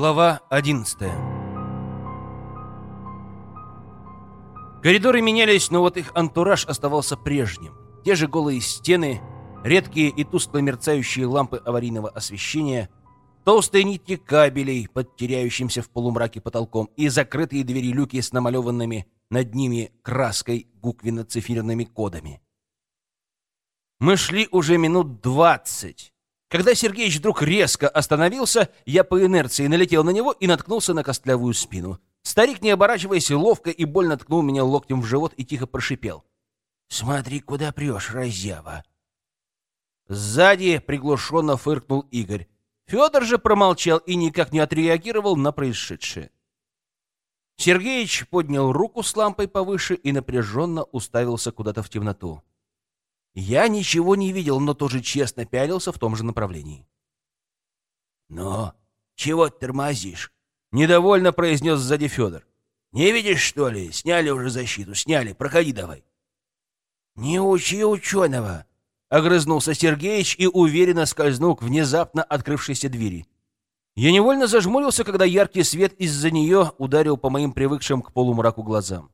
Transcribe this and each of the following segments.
Глава 11 Коридоры менялись, но вот их антураж оставался прежним. Те же голые стены, редкие и тускло мерцающие лампы аварийного освещения, толстые нитки кабелей под теряющимся в полумраке потолком и закрытые двери-люки с намалеванными над ними краской буквенно-циферными кодами. Мы шли уже минут двадцать. Когда Сергеич вдруг резко остановился, я по инерции налетел на него и наткнулся на костлявую спину. Старик, не оборачиваясь, ловко и больно ткнул меня локтем в живот и тихо прошипел. «Смотри, куда прешь, разъява!» Сзади приглушенно фыркнул Игорь. Федор же промолчал и никак не отреагировал на происшедшее. Сергеич поднял руку с лампой повыше и напряженно уставился куда-то в темноту. Я ничего не видел, но тоже честно пялился в том же направлении. «Но чего ты тормозишь?» — недовольно произнес сзади Федор. «Не видишь, что ли? Сняли уже защиту, сняли. Проходи давай». «Не учи ученого!» — огрызнулся Сергеич и уверенно скользнул к внезапно открывшейся двери. Я невольно зажмурился, когда яркий свет из-за нее ударил по моим привыкшим к полумраку глазам.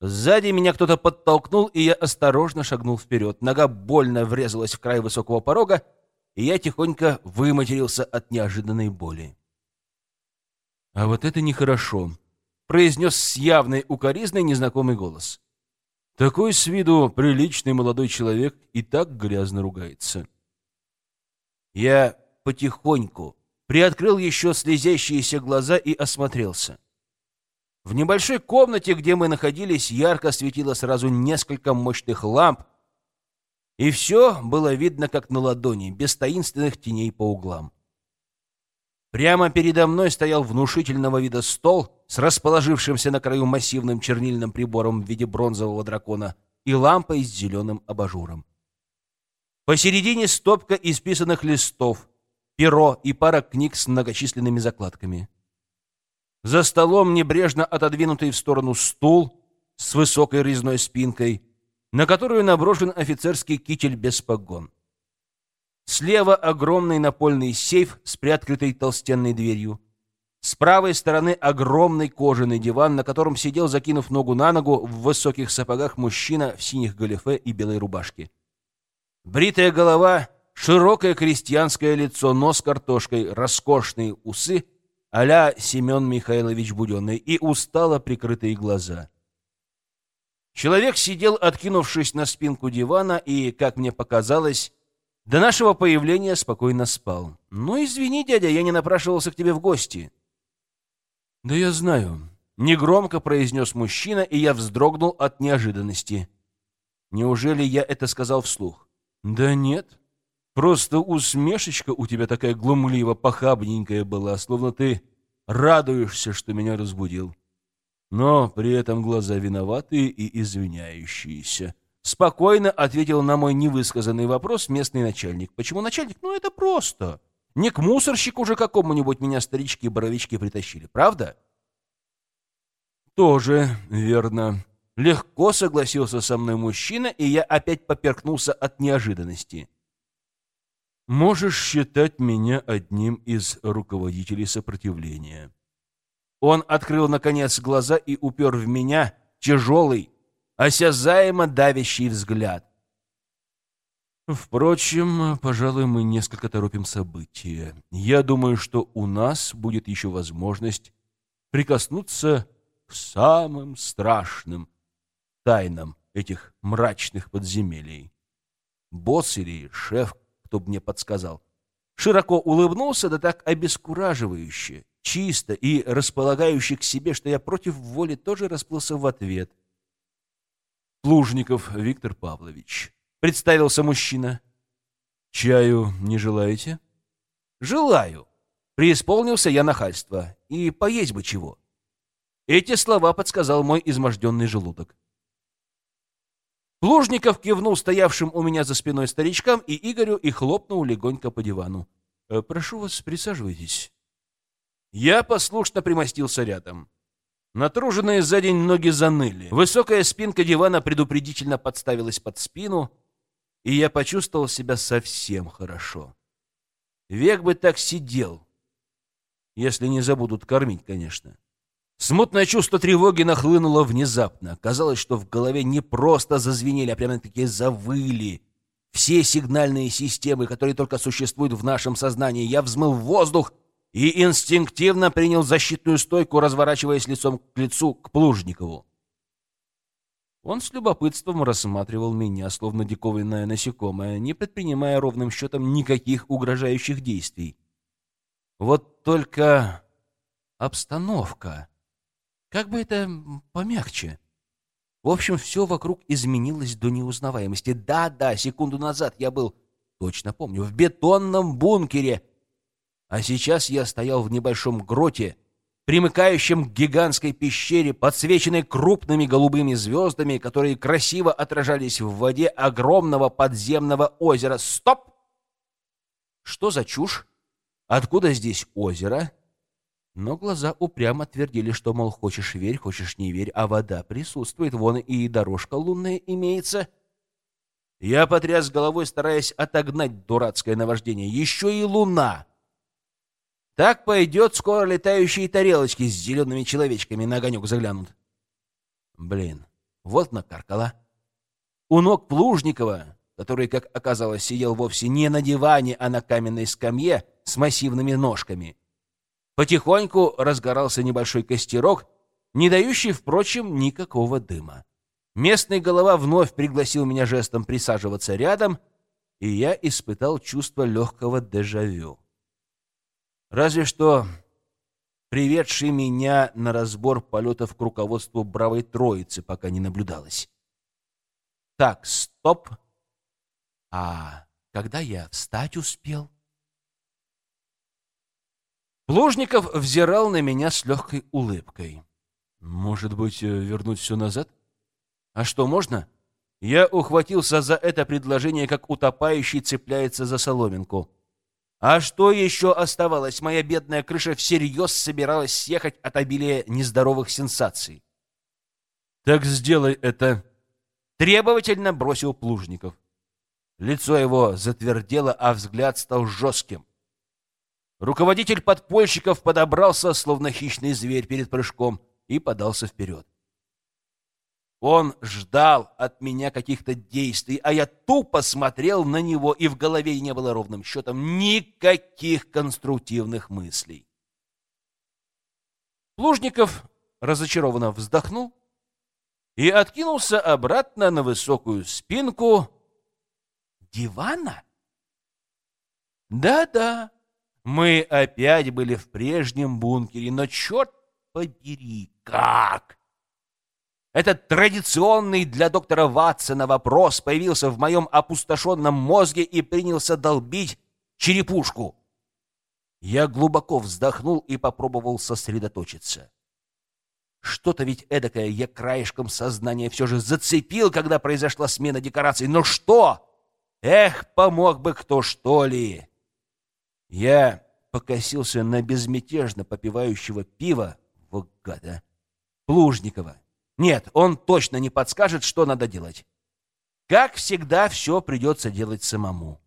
Сзади меня кто-то подтолкнул, и я осторожно шагнул вперед. Нога больно врезалась в край высокого порога, и я тихонько выматерился от неожиданной боли. «А вот это нехорошо», — произнес с явной укоризной незнакомый голос. «Такой с виду приличный молодой человек и так грязно ругается». Я потихоньку приоткрыл еще слезящиеся глаза и осмотрелся. В небольшой комнате, где мы находились, ярко светило сразу несколько мощных ламп, и все было видно как на ладони, без таинственных теней по углам. Прямо передо мной стоял внушительного вида стол с расположившимся на краю массивным чернильным прибором в виде бронзового дракона и лампой с зеленым абажуром. Посередине стопка исписанных листов, перо и пара книг с многочисленными закладками. За столом небрежно отодвинутый в сторону стул с высокой резной спинкой, на которую наброшен офицерский китель без погон. Слева огромный напольный сейф с приоткрытой толстенной дверью. С правой стороны огромный кожаный диван, на котором сидел, закинув ногу на ногу, в высоких сапогах мужчина в синих галифе и белой рубашке. Бритая голова, широкое крестьянское лицо, нос картошкой, роскошные усы — а Семен Михайлович Буденный, и устало прикрытые глаза. Человек сидел, откинувшись на спинку дивана, и, как мне показалось, до нашего появления спокойно спал. «Ну, извини, дядя, я не напрашивался к тебе в гости». «Да я знаю», — негромко произнес мужчина, и я вздрогнул от неожиданности. «Неужели я это сказал вслух?» «Да нет», Просто усмешечка у тебя такая глумливо-похабненькая была, словно ты радуешься, что меня разбудил. Но при этом глаза виноватые и извиняющиеся. Спокойно ответил на мой невысказанный вопрос местный начальник. Почему начальник? Ну, это просто. Не к мусорщику же какому-нибудь меня старички-боровички притащили, правда? Тоже верно. Легко согласился со мной мужчина, и я опять поперкнулся от неожиданности. Можешь считать меня одним из руководителей сопротивления. Он открыл, наконец, глаза и упер в меня тяжелый, осязаемо давящий взгляд. Впрочем, пожалуй, мы несколько торопим события. Я думаю, что у нас будет еще возможность прикоснуться к самым страшным тайнам этих мрачных подземелий. Босс или шеф кто мне подсказал. Широко улыбнулся, да так обескураживающе, чисто и располагающий к себе, что я против воли тоже расплылся в ответ. Плужников Виктор Павлович. Представился мужчина. Чаю не желаете? Желаю. Преисполнился я нахальства. И поесть бы чего. Эти слова подсказал мой изможденный желудок. Плужников кивнул стоявшим у меня за спиной старичкам и Игорю и хлопнул легонько по дивану. «Э, «Прошу вас, присаживайтесь». Я послушно примостился рядом. Натруженные за день ноги заныли. Высокая спинка дивана предупредительно подставилась под спину, и я почувствовал себя совсем хорошо. Век бы так сидел. Если не забудут кормить, конечно. Смутное чувство тревоги нахлынуло внезапно. Казалось, что в голове не просто зазвенели, а прямо-таки завыли. Все сигнальные системы, которые только существуют в нашем сознании. Я взмыл в воздух и инстинктивно принял защитную стойку, разворачиваясь лицом к лицу к Плужникову. Он с любопытством рассматривал меня, словно диковинное насекомое, не предпринимая ровным счетом никаких угрожающих действий. Вот только обстановка... Как бы это помягче? В общем, все вокруг изменилось до неузнаваемости. Да-да, секунду назад я был, точно помню, в бетонном бункере. А сейчас я стоял в небольшом гроте, примыкающем к гигантской пещере, подсвеченной крупными голубыми звездами, которые красиво отражались в воде огромного подземного озера. Стоп! Что за чушь? Откуда здесь озеро? Но глаза упрямо твердили, что, мол, хочешь верь, хочешь не верь, а вода присутствует, вон и дорожка лунная имеется. Я потряс головой, стараясь отогнать дурацкое наваждение. Еще и луна! Так пойдет, скоро летающие тарелочки с зелеными человечками на огонек заглянут. Блин, вот накаркала. У ног Плужникова, который, как оказалось, сидел вовсе не на диване, а на каменной скамье с массивными ножками — Потихоньку разгорался небольшой костерок, не дающий, впрочем, никакого дыма. Местный голова вновь пригласил меня жестом присаживаться рядом, и я испытал чувство легкого дежавю. Разве что приведший меня на разбор полетов к руководству бравой троицы пока не наблюдалось. Так, стоп. А когда я встать успел? Плужников взирал на меня с легкой улыбкой. «Может быть, э, вернуть все назад? А что, можно?» Я ухватился за это предложение, как утопающий цепляется за соломинку. А что еще оставалось? Моя бедная крыша всерьез собиралась съехать от обилия нездоровых сенсаций. «Так сделай это!» Требовательно бросил Плужников. Лицо его затвердело, а взгляд стал жестким. Руководитель подпольщиков подобрался, словно хищный зверь перед прыжком, и подался вперед. Он ждал от меня каких-то действий, а я тупо смотрел на него, и в голове не было ровным счетом никаких конструктивных мыслей. Плужников разочарованно вздохнул и откинулся обратно на высокую спинку дивана. Да-да, мы опять были в прежнем бункере, но черт побери, как! Этот традиционный для доктора Ватсона вопрос появился в моем опустошенном мозге и принялся долбить черепушку. Я глубоко вздохнул и попробовал сосредоточиться. Что-то ведь эдакое я краешком сознания все же зацепил, когда произошла смена декораций. Но что? Эх, помог бы кто, что ли! Я покосился на безмятежно попивающего пива, вот Плужникова. Нет, он точно не подскажет, что надо делать. Как всегда, все придется делать самому.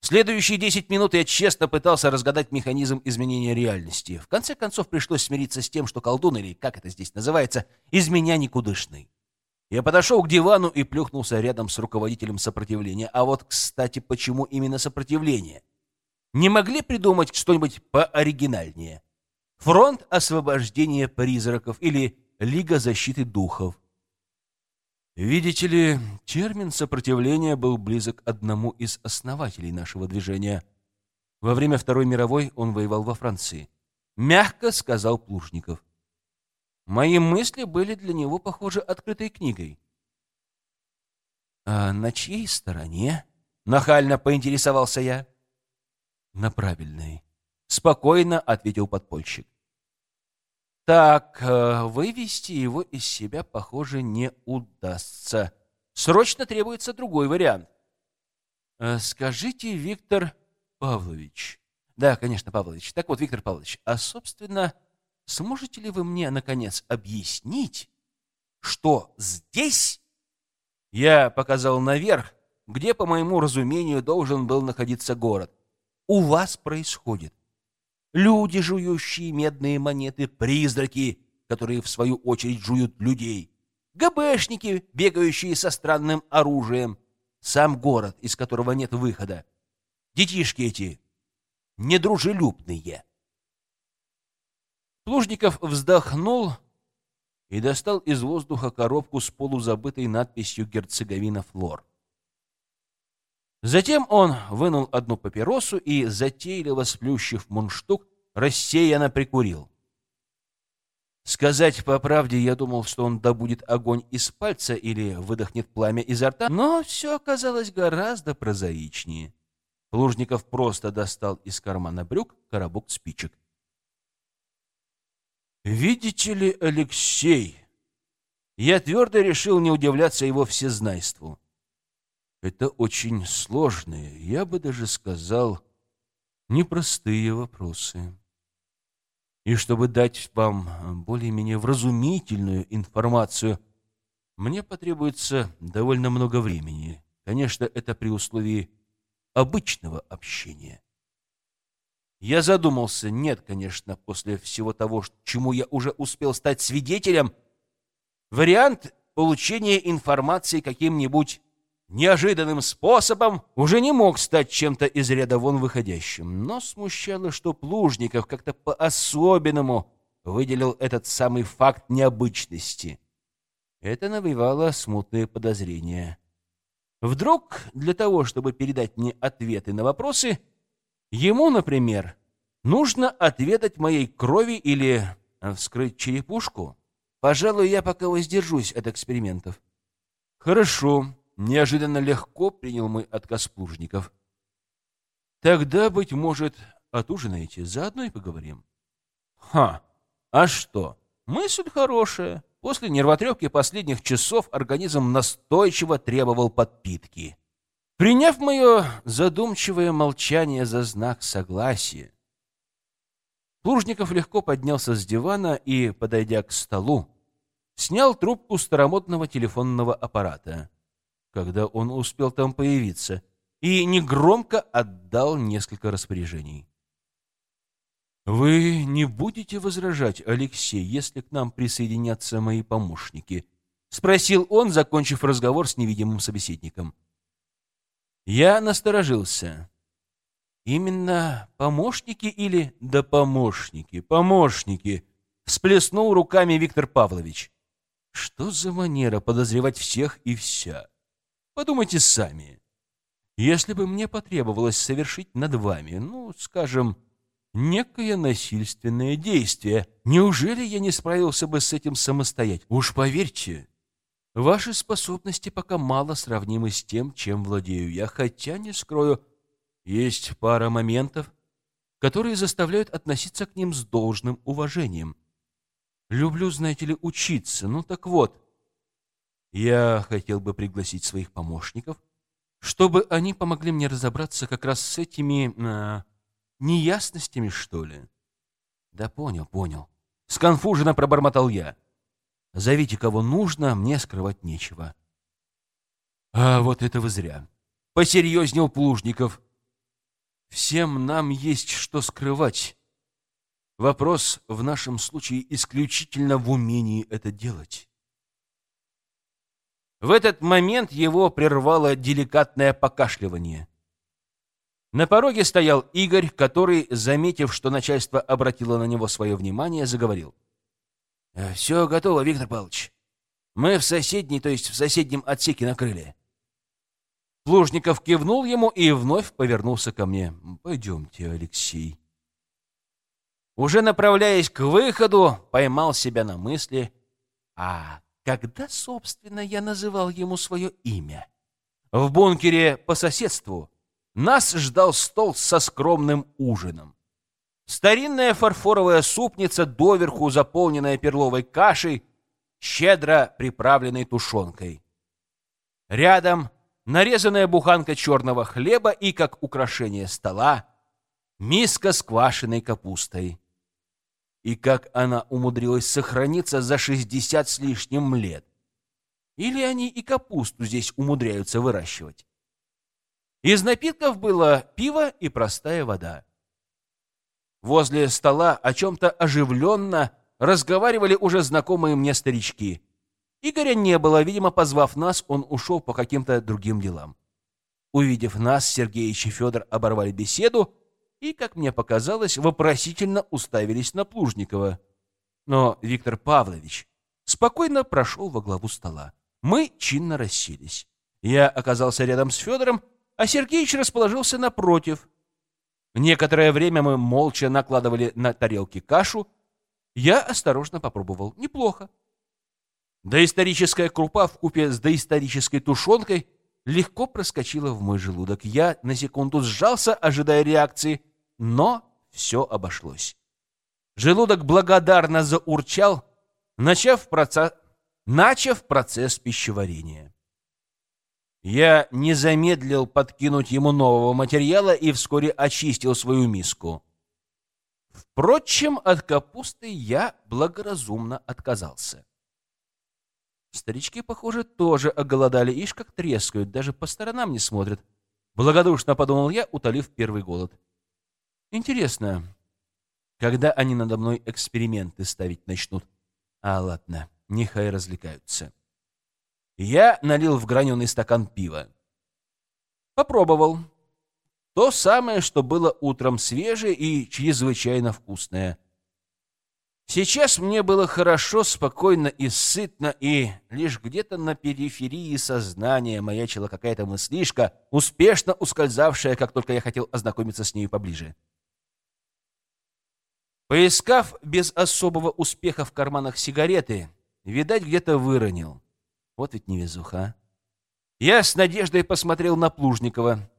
Следующие десять минут я честно пытался разгадать механизм изменения реальности. В конце концов, пришлось смириться с тем, что колдун, или как это здесь называется, из меня никудышный. Я подошел к дивану и плюхнулся рядом с руководителем сопротивления. А вот, кстати, почему именно сопротивление? Не могли придумать что-нибудь пооригинальнее? Фронт освобождения призраков или Лига защиты духов? Видите ли, термин сопротивления был близок одному из основателей нашего движения. Во время Второй мировой он воевал во Франции. Мягко сказал Плужников. Мои мысли были для него, похоже, открытой книгой. «А на чьей стороне?» — нахально поинтересовался я на правильной. Спокойно ответил подпольщик. Так, э, вывести его из себя, похоже, не удастся. Срочно требуется другой вариант. Э, скажите, Виктор Павлович. Да, конечно, Павлович. Так вот, Виктор Павлович, а, собственно, сможете ли вы мне, наконец, объяснить, что здесь... Я показал наверх, где, по моему разумению, должен был находиться город у вас происходит? люди, жующие медные монеты, призраки, которые, в свою очередь, жуют людей, ГБшники, бегающие со странным оружием, сам город, из которого нет выхода, детишки эти недружелюбные. Плужников вздохнул и достал из воздуха коробку с полузабытой надписью «Герцеговина Флор». Затем он вынул одну папиросу и, затейливо сплющив мундштук, рассеянно прикурил. Сказать по правде, я думал, что он добудет огонь из пальца или выдохнет пламя изо рта, но все оказалось гораздо прозаичнее. Плужников просто достал из кармана брюк коробок спичек. «Видите ли, Алексей...» Я твердо решил не удивляться его всезнайству. Это очень сложные, я бы даже сказал, непростые вопросы. И чтобы дать вам более-менее вразумительную информацию, мне потребуется довольно много времени. Конечно, это при условии обычного общения. Я задумался, нет, конечно, после всего того, чему я уже успел стать свидетелем, вариант получения информации каким-нибудь неожиданным способом уже не мог стать чем-то из ряда вон выходящим. Но смущало, что Плужников как-то по-особенному выделил этот самый факт необычности. Это навевало смутные подозрения. Вдруг для того, чтобы передать мне ответы на вопросы, ему, например, нужно отведать моей крови или вскрыть черепушку? Пожалуй, я пока воздержусь от экспериментов. Хорошо, Неожиданно легко принял мой отказ Плужников. Тогда, быть может, отужинаете, заодно и поговорим. Ха, а что? Мысль хорошая. После нервотрепки последних часов организм настойчиво требовал подпитки. Приняв мое задумчивое молчание за знак согласия, Плужников легко поднялся с дивана и, подойдя к столу, снял трубку старомодного телефонного аппарата когда он успел там появиться, и негромко отдал несколько распоряжений. «Вы не будете возражать, Алексей, если к нам присоединятся мои помощники?» — спросил он, закончив разговор с невидимым собеседником. Я насторожился. «Именно помощники или...» «Да помощники, помощники!» — всплеснул руками Виктор Павлович. «Что за манера подозревать всех и вся?» Подумайте сами. Если бы мне потребовалось совершить над вами, ну, скажем, некое насильственное действие, неужели я не справился бы с этим самостоятельно? Уж поверьте, ваши способности пока мало сравнимы с тем, чем владею я, хотя, не скрою, есть пара моментов, которые заставляют относиться к ним с должным уважением. Люблю, знаете ли, учиться. Ну так вот, я хотел бы пригласить своих помощников, чтобы они помогли мне разобраться как раз с этими э, неясностями, что ли. Да понял, понял. Сконфуженно пробормотал я. Зовите кого нужно, мне скрывать нечего. А вот это вы зря. Посерьезнел Плужников. Всем нам есть что скрывать. Вопрос в нашем случае исключительно в умении это делать. В этот момент его прервало деликатное покашливание. На пороге стоял Игорь, который, заметив, что начальство обратило на него свое внимание, заговорил. «Э, «Все готово, Виктор Павлович. Мы в соседней, то есть в соседнем отсеке накрыли». Плужников кивнул ему и вновь повернулся ко мне. «Пойдемте, Алексей». Уже направляясь к выходу, поймал себя на мысли, а когда, собственно, я называл ему свое имя? В бункере по соседству нас ждал стол со скромным ужином. Старинная фарфоровая супница, доверху заполненная перловой кашей, щедро приправленной тушенкой. Рядом нарезанная буханка черного хлеба и, как украшение стола, миска с квашеной капустой и как она умудрилась сохраниться за шестьдесят с лишним лет. Или они и капусту здесь умудряются выращивать. Из напитков было пиво и простая вода. Возле стола о чем-то оживленно разговаривали уже знакомые мне старички. Игоря не было, видимо, позвав нас, он ушел по каким-то другим делам. Увидев нас, Сергеич и Федор оборвали беседу и, как мне показалось, вопросительно уставились на Плужникова. Но Виктор Павлович спокойно прошел во главу стола. Мы чинно расселись. Я оказался рядом с Федором, а Сергеич расположился напротив. Некоторое время мы молча накладывали на тарелки кашу. Я осторожно попробовал. Неплохо. Доисторическая крупа в купе с доисторической тушенкой легко проскочила в мой желудок. Я на секунду сжался, ожидая реакции, но все обошлось. Желудок благодарно заурчал, начав процесс, начав процесс пищеварения. Я не замедлил подкинуть ему нового материала и вскоре очистил свою миску. Впрочем, от капусты я благоразумно отказался. Старички, похоже, тоже оголодали, ишь как трескают, даже по сторонам не смотрят. Благодушно подумал я, утолив первый голод. Интересно, когда они надо мной эксперименты ставить начнут? А ладно, нехай развлекаются. Я налил в граненый стакан пива. Попробовал. То самое, что было утром свежее и чрезвычайно вкусное. Сейчас мне было хорошо, спокойно и сытно, и лишь где-то на периферии сознания маячила какая-то мыслишка, успешно ускользавшая, как только я хотел ознакомиться с ней поближе. Поискав без особого успеха в карманах сигареты, видать, где-то выронил. Вот ведь невезуха. Я с надеждой посмотрел на Плужникова,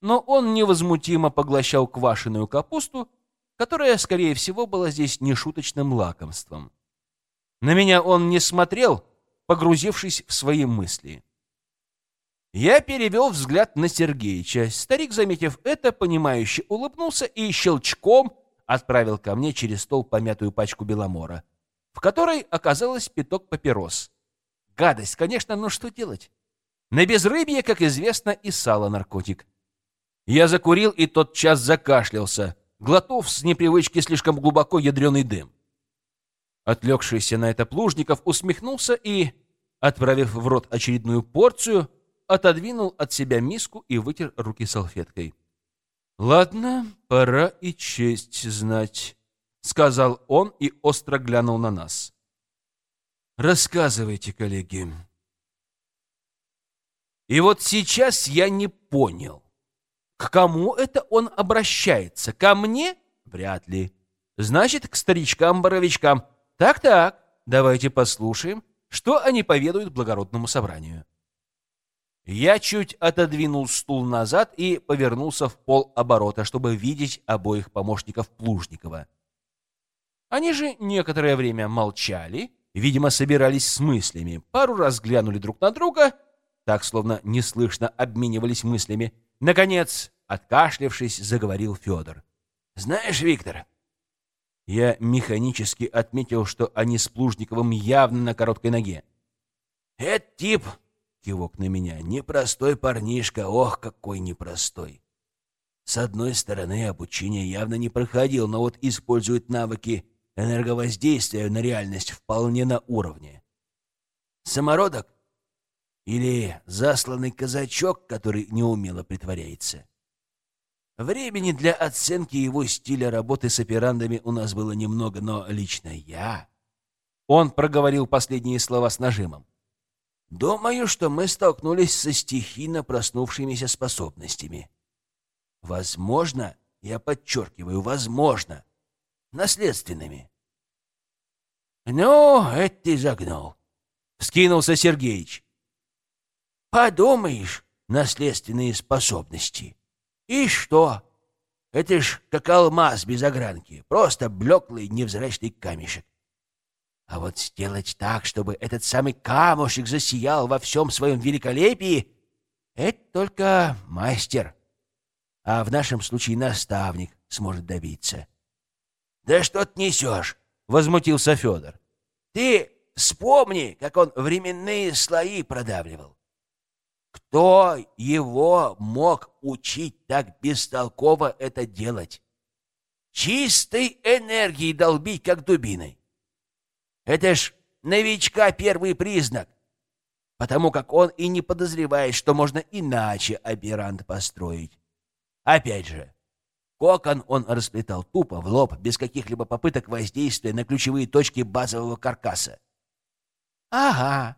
но он невозмутимо поглощал квашеную капусту, которая, скорее всего, была здесь нешуточным лакомством. На меня он не смотрел, погрузившись в свои мысли. Я перевел взгляд на Сергеича. Старик, заметив это, понимающе улыбнулся и щелчком отправил ко мне через стол помятую пачку беломора, в которой оказалось пяток папирос. Гадость, конечно, но что делать? На безрыбье, как известно, и сало наркотик. Я закурил и тот час закашлялся глотов с непривычки слишком глубоко ядреный дым. Отлегшийся на это Плужников усмехнулся и, отправив в рот очередную порцию, отодвинул от себя миску и вытер руки салфеткой. «Ладно, пора и честь знать», — сказал он и остро глянул на нас. «Рассказывайте, коллеги». И вот сейчас я не понял, к кому это он обращается? Ко мне? Вряд ли. Значит, к старичкам-боровичкам. Так-так, давайте послушаем, что они поведают благородному собранию. Я чуть отодвинул стул назад и повернулся в пол оборота, чтобы видеть обоих помощников Плужникова. Они же некоторое время молчали, видимо, собирались с мыслями, пару раз глянули друг на друга, так, словно неслышно обменивались мыслями, Наконец, откашлявшись, заговорил Федор. «Знаешь, Виктор...» Я механически отметил, что они с Плужниковым явно на короткой ноге. «Этот тип...» — кивок на меня. «Непростой парнишка, ох, какой непростой!» С одной стороны, обучение явно не проходил, но вот использует навыки энерговоздействия на реальность вполне на уровне. Самородок или засланный казачок, который неумело притворяется. Времени для оценки его стиля работы с операндами у нас было немного, но лично я... Он проговорил последние слова с нажимом. Думаю, что мы столкнулись со стихийно проснувшимися способностями. Возможно, я подчеркиваю, возможно, наследственными. Ну, это ты загнул. Скинулся Сергеич. Подумаешь, наследственные способности. И что? Это ж как алмаз без огранки, просто блеклый невзрачный камешек. А вот сделать так, чтобы этот самый камушек засиял во всем своем великолепии, это только мастер. А в нашем случае наставник сможет добиться. «Да что ты несешь?» — возмутился Федор. «Ты вспомни, как он временные слои продавливал. Кто его мог учить так бестолково это делать? Чистой энергией долбить, как дубиной. Это ж новичка первый признак, потому как он и не подозревает, что можно иначе оперант построить. Опять же, кокон он расплетал тупо, в лоб, без каких-либо попыток воздействия на ключевые точки базового каркаса. Ага.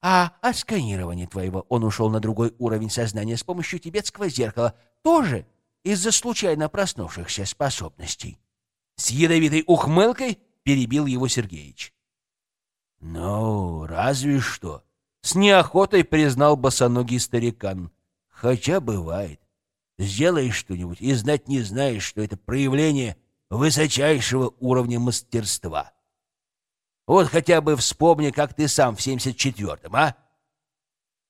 А от сканирования твоего он ушел на другой уровень сознания с помощью тибетского зеркала, тоже из-за случайно проснувшихся способностей. С ядовитой ухмылкой перебил его Сергеич. «Ну, разве что!» — с неохотой признал босоногий старикан. «Хотя бывает. Сделаешь что-нибудь и знать не знаешь, что это проявление высочайшего уровня мастерства. Вот хотя бы вспомни, как ты сам в 74-м, а?»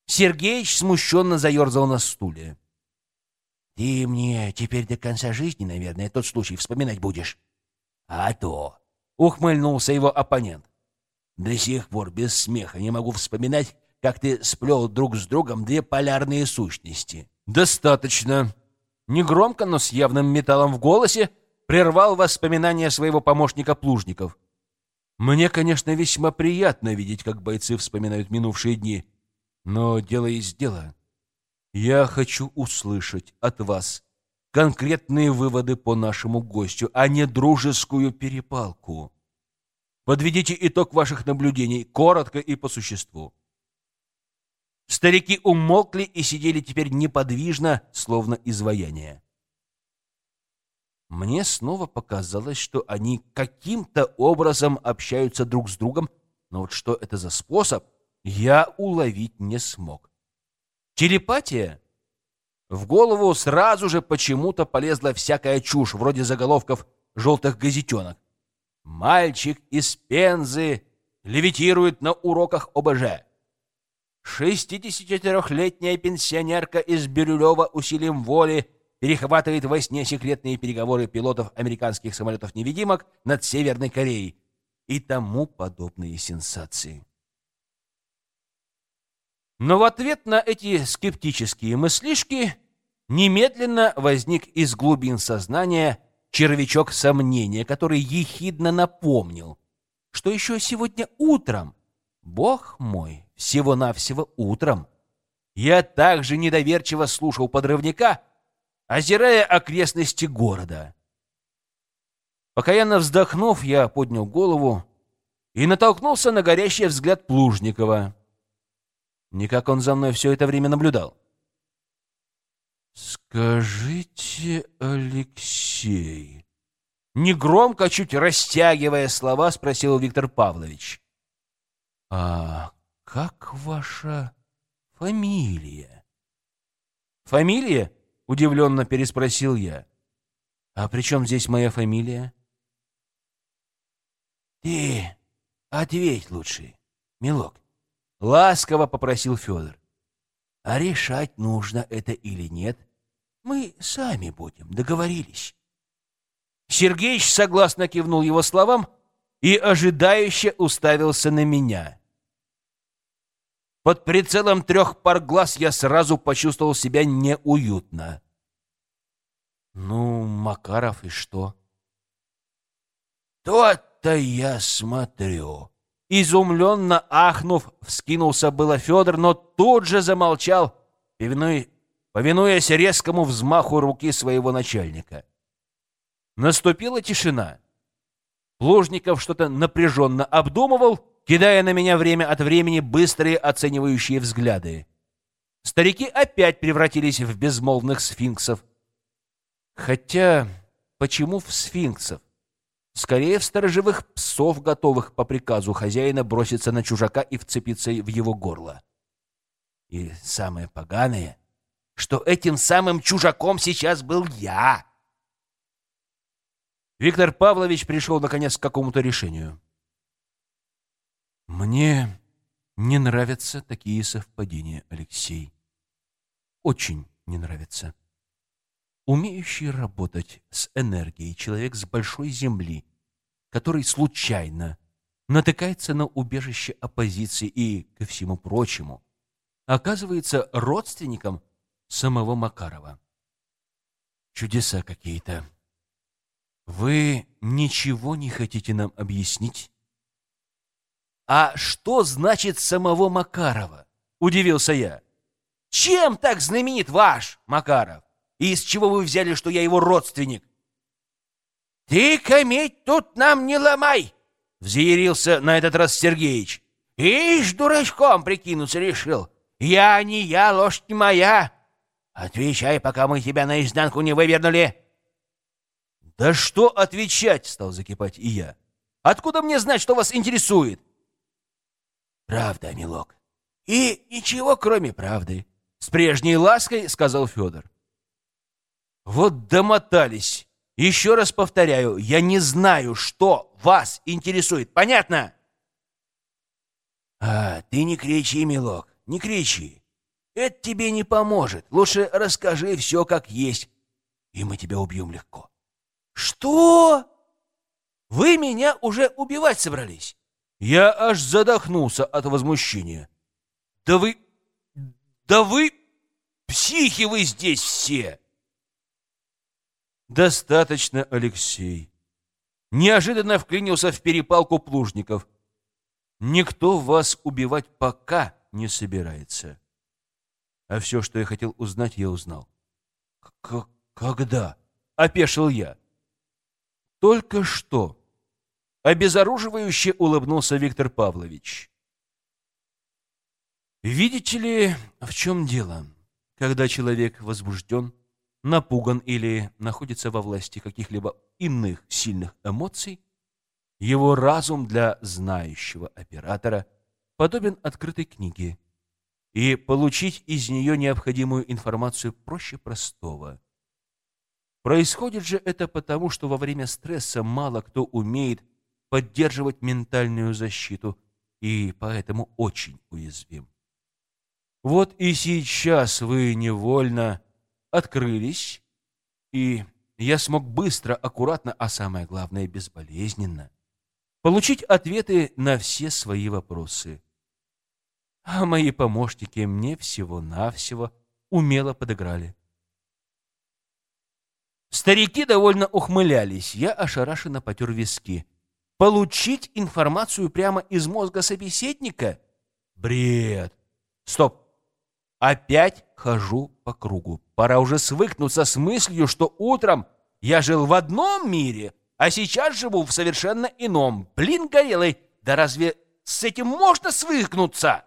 Сергеич смущенно заерзал на стуле. «Ты мне теперь до конца жизни, наверное, тот случай вспоминать будешь?» «А то!» — ухмыльнулся его оппонент. До сих пор без смеха не могу вспоминать, как ты сплел друг с другом две полярные сущности. Достаточно. Негромко, но с явным металлом в голосе прервал воспоминания своего помощника Плужников. Мне, конечно, весьма приятно видеть, как бойцы вспоминают минувшие дни, но дело есть дело. Я хочу услышать от вас конкретные выводы по нашему гостю, а не дружескую перепалку. Подведите итог ваших наблюдений, коротко и по существу. Старики умолкли и сидели теперь неподвижно, словно изваяние. Мне снова показалось, что они каким-то образом общаются друг с другом, но вот что это за способ, я уловить не смог. Телепатия? В голову сразу же почему-то полезла всякая чушь, вроде заголовков желтых газетенок. Мальчик из Пензы левитирует на уроках ОБЖ. 63-летняя пенсионерка из Бирюлева усилием воли перехватывает во сне секретные переговоры пилотов американских самолетов-невидимок над Северной Кореей и тому подобные сенсации. Но в ответ на эти скептические мыслишки немедленно возник из глубин сознания червячок сомнения, который ехидно напомнил, что еще сегодня утром, бог мой, всего-навсего утром, я также недоверчиво слушал подрывника, озирая окрестности города. Покаянно вздохнув, я поднял голову и натолкнулся на горящий взгляд Плужникова. Никак он за мной все это время наблюдал. «Скажите, Алексей...» Негромко, чуть растягивая слова, спросил Виктор Павлович. «А как ваша фамилия?» «Фамилия?» — удивленно переспросил я. «А при чем здесь моя фамилия?» «Ты ответь лучше, милок», — ласково попросил Федор. «А решать, нужно это или нет, мы сами будем, договорились. Сергеич согласно кивнул его словам и ожидающе уставился на меня. Под прицелом трех пар глаз я сразу почувствовал себя неуютно. Ну, Макаров и что? То-то я смотрю. Изумленно ахнув, вскинулся было Федор, но тут же замолчал, пивной повинуясь резкому взмаху руки своего начальника. Наступила тишина. Плужников что-то напряженно обдумывал, кидая на меня время от времени быстрые оценивающие взгляды. Старики опять превратились в безмолвных сфинксов. Хотя, почему в сфинксов? Скорее, в сторожевых псов, готовых по приказу хозяина броситься на чужака и вцепиться в его горло. И самое поганое — что этим самым чужаком сейчас был я. Виктор Павлович пришел, наконец, к какому-то решению. «Мне не нравятся такие совпадения, Алексей. Очень не нравятся. Умеющий работать с энергией человек с большой земли, который случайно натыкается на убежище оппозиции и, ко всему прочему, оказывается родственником самого Макарова. Чудеса какие-то. Вы ничего не хотите нам объяснить? А что значит самого Макарова? Удивился я. Чем так знаменит ваш Макаров? И из чего вы взяли, что я его родственник? Ты кометь тут нам не ломай! Взъярился на этот раз Сергеич. Ишь, дурачком прикинуться решил. Я не я, ложь не моя. Отвечай, пока мы тебя наизнанку не вывернули. Да что отвечать, стал закипать и я. Откуда мне знать, что вас интересует? Правда, милок. И ничего, кроме правды. С прежней лаской сказал Федор. Вот домотались. Еще раз повторяю, я не знаю, что вас интересует. Понятно? А, ты не кричи, милок, не кричи. Это тебе не поможет. Лучше расскажи все как есть, и мы тебя убьем легко. Что? Вы меня уже убивать собрались? Я аж задохнулся от возмущения. Да вы... Да вы... Психи вы здесь все! Достаточно, Алексей. Неожиданно вклинился в перепалку плужников. Никто вас убивать пока не собирается. А все, что я хотел узнать, я узнал. К когда? Опешил я. Только что. Обезоруживающе улыбнулся Виктор Павлович. Видите ли, в чем дело? Когда человек возбужден, напуган или находится во власти каких-либо иных сильных эмоций, его разум для знающего оператора подобен открытой книге, и получить из нее необходимую информацию проще простого. Происходит же это потому, что во время стресса мало кто умеет поддерживать ментальную защиту и поэтому очень уязвим. Вот и сейчас вы невольно открылись, и я смог быстро, аккуратно, а самое главное, безболезненно получить ответы на все свои вопросы. А мои помощники мне всего-навсего умело подыграли. Старики довольно ухмылялись. Я ошарашенно потер виски. Получить информацию прямо из мозга собеседника? Бред. Стоп. Опять хожу по кругу. Пора уже свыкнуться с мыслью, что утром я жил в одном мире, а сейчас живу в совершенно ином. Блин, горелый, да разве с этим можно свыкнуться?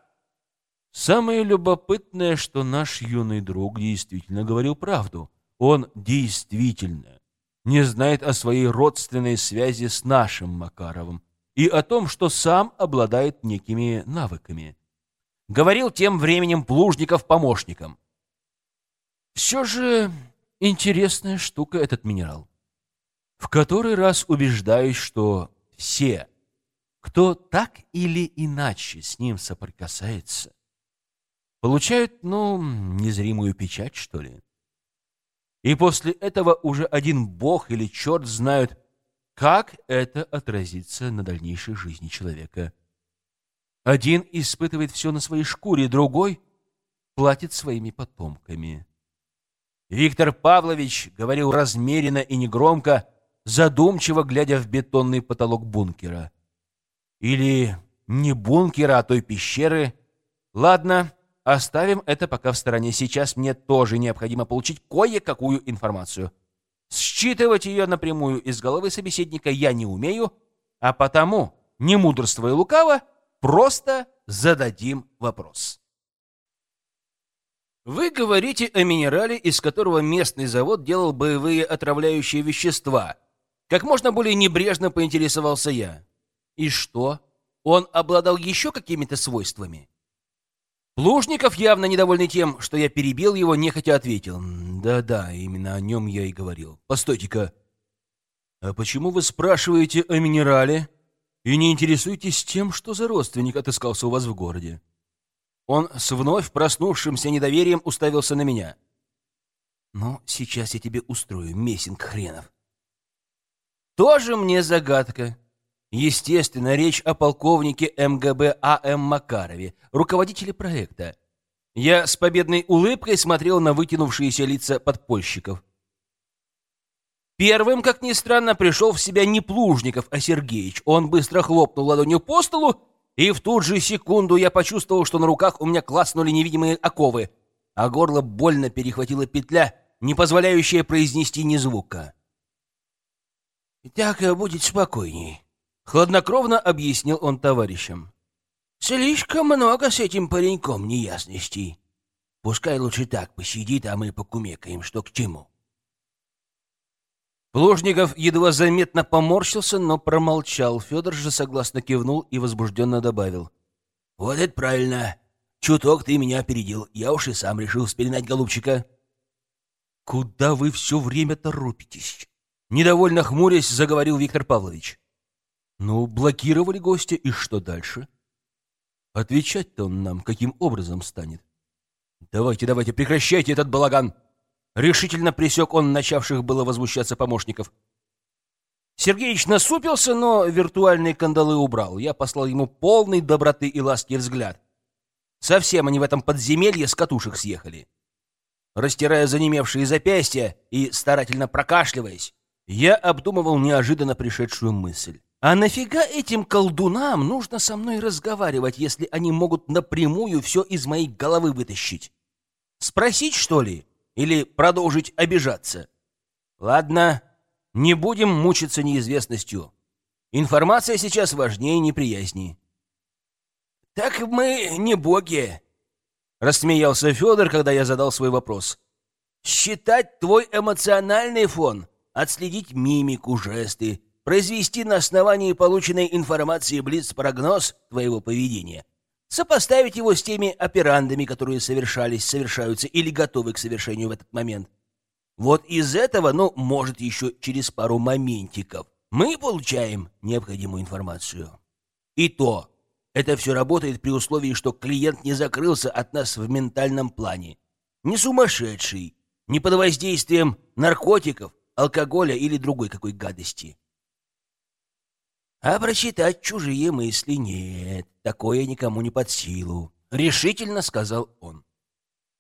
Самое любопытное, что наш юный друг действительно говорил правду. Он действительно не знает о своей родственной связи с нашим Макаровым и о том, что сам обладает некими навыками говорил тем временем Плужников помощником. Все же интересная штука этот минерал. В который раз убеждаюсь, что все, кто так или иначе с ним соприкасается, получают, ну, незримую печать, что ли. И после этого уже один бог или черт знают, как это отразится на дальнейшей жизни человека. Один испытывает все на своей шкуре, другой платит своими потомками. Виктор Павлович говорил размеренно и негромко, задумчиво глядя в бетонный потолок бункера. Или не бункера, а той пещеры. Ладно, оставим это пока в стороне. Сейчас мне тоже необходимо получить кое-какую информацию. Считывать ее напрямую из головы собеседника я не умею, а потому, не мудрствуя лукаво, Просто зададим вопрос. Вы говорите о минерале, из которого местный завод делал боевые отравляющие вещества. Как можно более небрежно поинтересовался я. И что? Он обладал еще какими-то свойствами? Плужников, явно недовольный тем, что я перебил его, нехотя ответил. Да-да, именно о нем я и говорил. Постойте-ка. А почему вы спрашиваете о минерале, и не интересуйтесь тем, что за родственник отыскался у вас в городе. Он с вновь проснувшимся недоверием уставился на меня. Ну, сейчас я тебе устрою месинг хренов. Тоже мне загадка. Естественно, речь о полковнике МГБ А.М. Макарове, руководителе проекта. Я с победной улыбкой смотрел на вытянувшиеся лица подпольщиков. Первым, как ни странно, пришел в себя не Плужников, а Сергеич. Он быстро хлопнул ладонью по столу, и в ту же секунду я почувствовал, что на руках у меня класнули невидимые оковы, а горло больно перехватила петля, не позволяющая произнести ни звука. «Так будет спокойней», — хладнокровно объяснил он товарищам. «Слишком много с этим пареньком неясностей. Пускай лучше так посидит, а мы покумекаем, что к чему». Плужников едва заметно поморщился, но промолчал. Федор же согласно кивнул и возбужденно добавил. «Вот это правильно. Чуток ты меня опередил. Я уж и сам решил спеленать голубчика». «Куда вы все время торопитесь?» Недовольно хмурясь, заговорил Виктор Павлович. «Ну, блокировали гостя, и что дальше?» «Отвечать-то он нам каким образом станет?» «Давайте, давайте, прекращайте этот балаган!» Решительно пресек он начавших было возмущаться помощников. Сергеич насупился, но виртуальные кандалы убрал. Я послал ему полный доброты и ласки взгляд. Совсем они в этом подземелье с катушек съехали. Растирая занемевшие запястья и старательно прокашливаясь, я обдумывал неожиданно пришедшую мысль. А нафига этим колдунам нужно со мной разговаривать, если они могут напрямую все из моей головы вытащить? Спросить, что ли? Или продолжить обижаться? Ладно, не будем мучиться неизвестностью. Информация сейчас важнее неприязни. «Так мы не боги», — рассмеялся Федор, когда я задал свой вопрос. «Считать твой эмоциональный фон, отследить мимику, жесты, произвести на основании полученной информации блиц-прогноз твоего поведения — сопоставить его с теми операндами, которые совершались, совершаются или готовы к совершению в этот момент. Вот из этого, ну, может, еще через пару моментиков, мы получаем необходимую информацию. И то, это все работает при условии, что клиент не закрылся от нас в ментальном плане. Не сумасшедший, не под воздействием наркотиков, алкоголя или другой какой гадости. А прочитать чужие мысли нет, такое никому не под силу, решительно сказал он.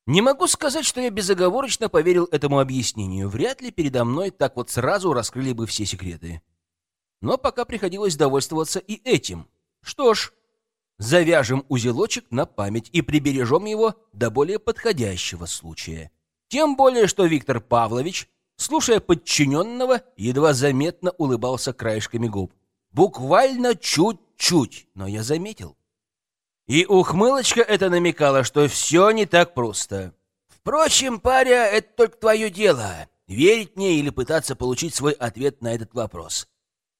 Не могу сказать, что я безоговорочно поверил этому объяснению. Вряд ли передо мной так вот сразу раскрыли бы все секреты. Но пока приходилось довольствоваться и этим. Что ж, завяжем узелочек на память и прибережем его до более подходящего случая. Тем более, что Виктор Павлович, слушая подчиненного, едва заметно улыбался краешками губ. Буквально чуть-чуть, но я заметил. И ухмылочка это намекала, что все не так просто. Впрочем, паря, это только твое дело. Верить мне или пытаться получить свой ответ на этот вопрос.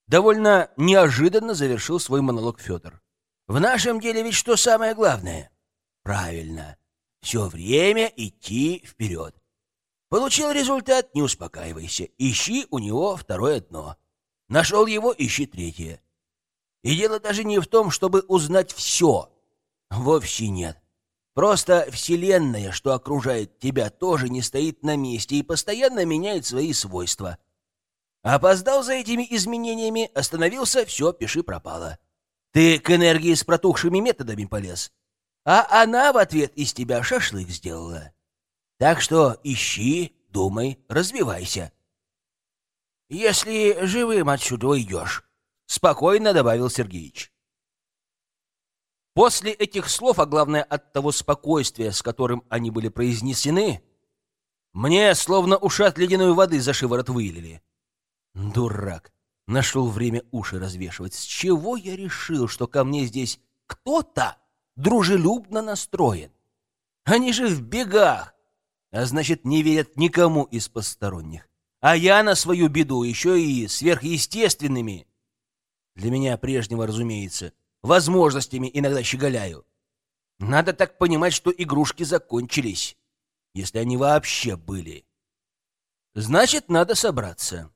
Довольно неожиданно завершил свой монолог Федор. В нашем деле ведь что самое главное? Правильно. Все время идти вперед. Получил результат, не успокаивайся. Ищи у него второе дно. Нашел его, ищи третье. И дело даже не в том, чтобы узнать все. Вовсе нет. Просто Вселенная, что окружает тебя, тоже не стоит на месте и постоянно меняет свои свойства. Опоздал за этими изменениями, остановился, все, пиши пропало. Ты к энергии с протухшими методами полез. А она в ответ из тебя шашлык сделала. Так что ищи, думай, развивайся. «Если живым отсюда уйдешь», — спокойно добавил Сергеич. После этих слов, а главное от того спокойствия, с которым они были произнесены, мне словно ушат ледяной воды за шиворот вылили. Дурак. Нашел время уши развешивать. С чего я решил, что ко мне здесь кто-то дружелюбно настроен? Они же в бегах, а значит, не верят никому из посторонних. А я на свою беду еще и сверхъестественными, для меня прежнего, разумеется, возможностями иногда щеголяю. Надо так понимать, что игрушки закончились, если они вообще были. Значит, надо собраться.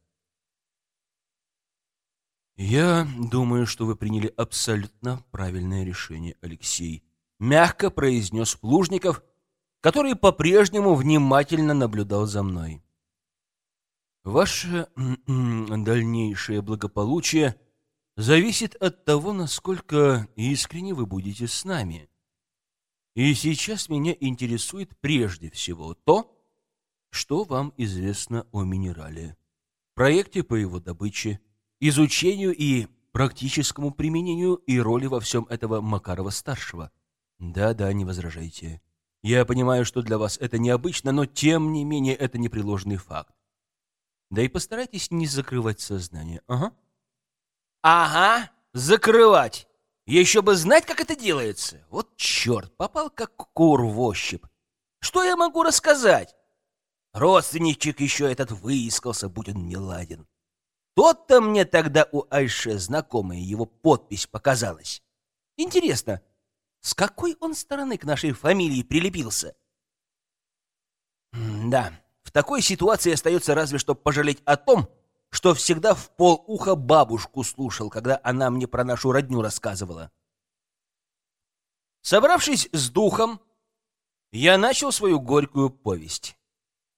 Я думаю, что вы приняли абсолютно правильное решение, Алексей, мягко произнес Плужников, который по-прежнему внимательно наблюдал за мной. Ваше дальнейшее благополучие зависит от того, насколько искренне вы будете с нами. И сейчас меня интересует прежде всего то, что вам известно о минерале. проекте по его добыче, изучению и практическому применению и роли во всем этого Макарова-старшего. Да-да, не возражайте. Я понимаю, что для вас это необычно, но тем не менее это непреложный факт. Да и постарайтесь не закрывать сознание. Ага. Ага, закрывать. Еще бы знать, как это делается. Вот черт, попал как кур в ощупь. Что я могу рассказать? Родственничек еще этот выискался, будь он не ладен. Тот-то мне тогда у Айше знакомая его подпись показалась. Интересно, с какой он стороны к нашей фамилии прилепился? М да, такой ситуации остается разве что пожалеть о том, что всегда в полуха бабушку слушал, когда она мне про нашу родню рассказывала. Собравшись с духом, я начал свою горькую повесть.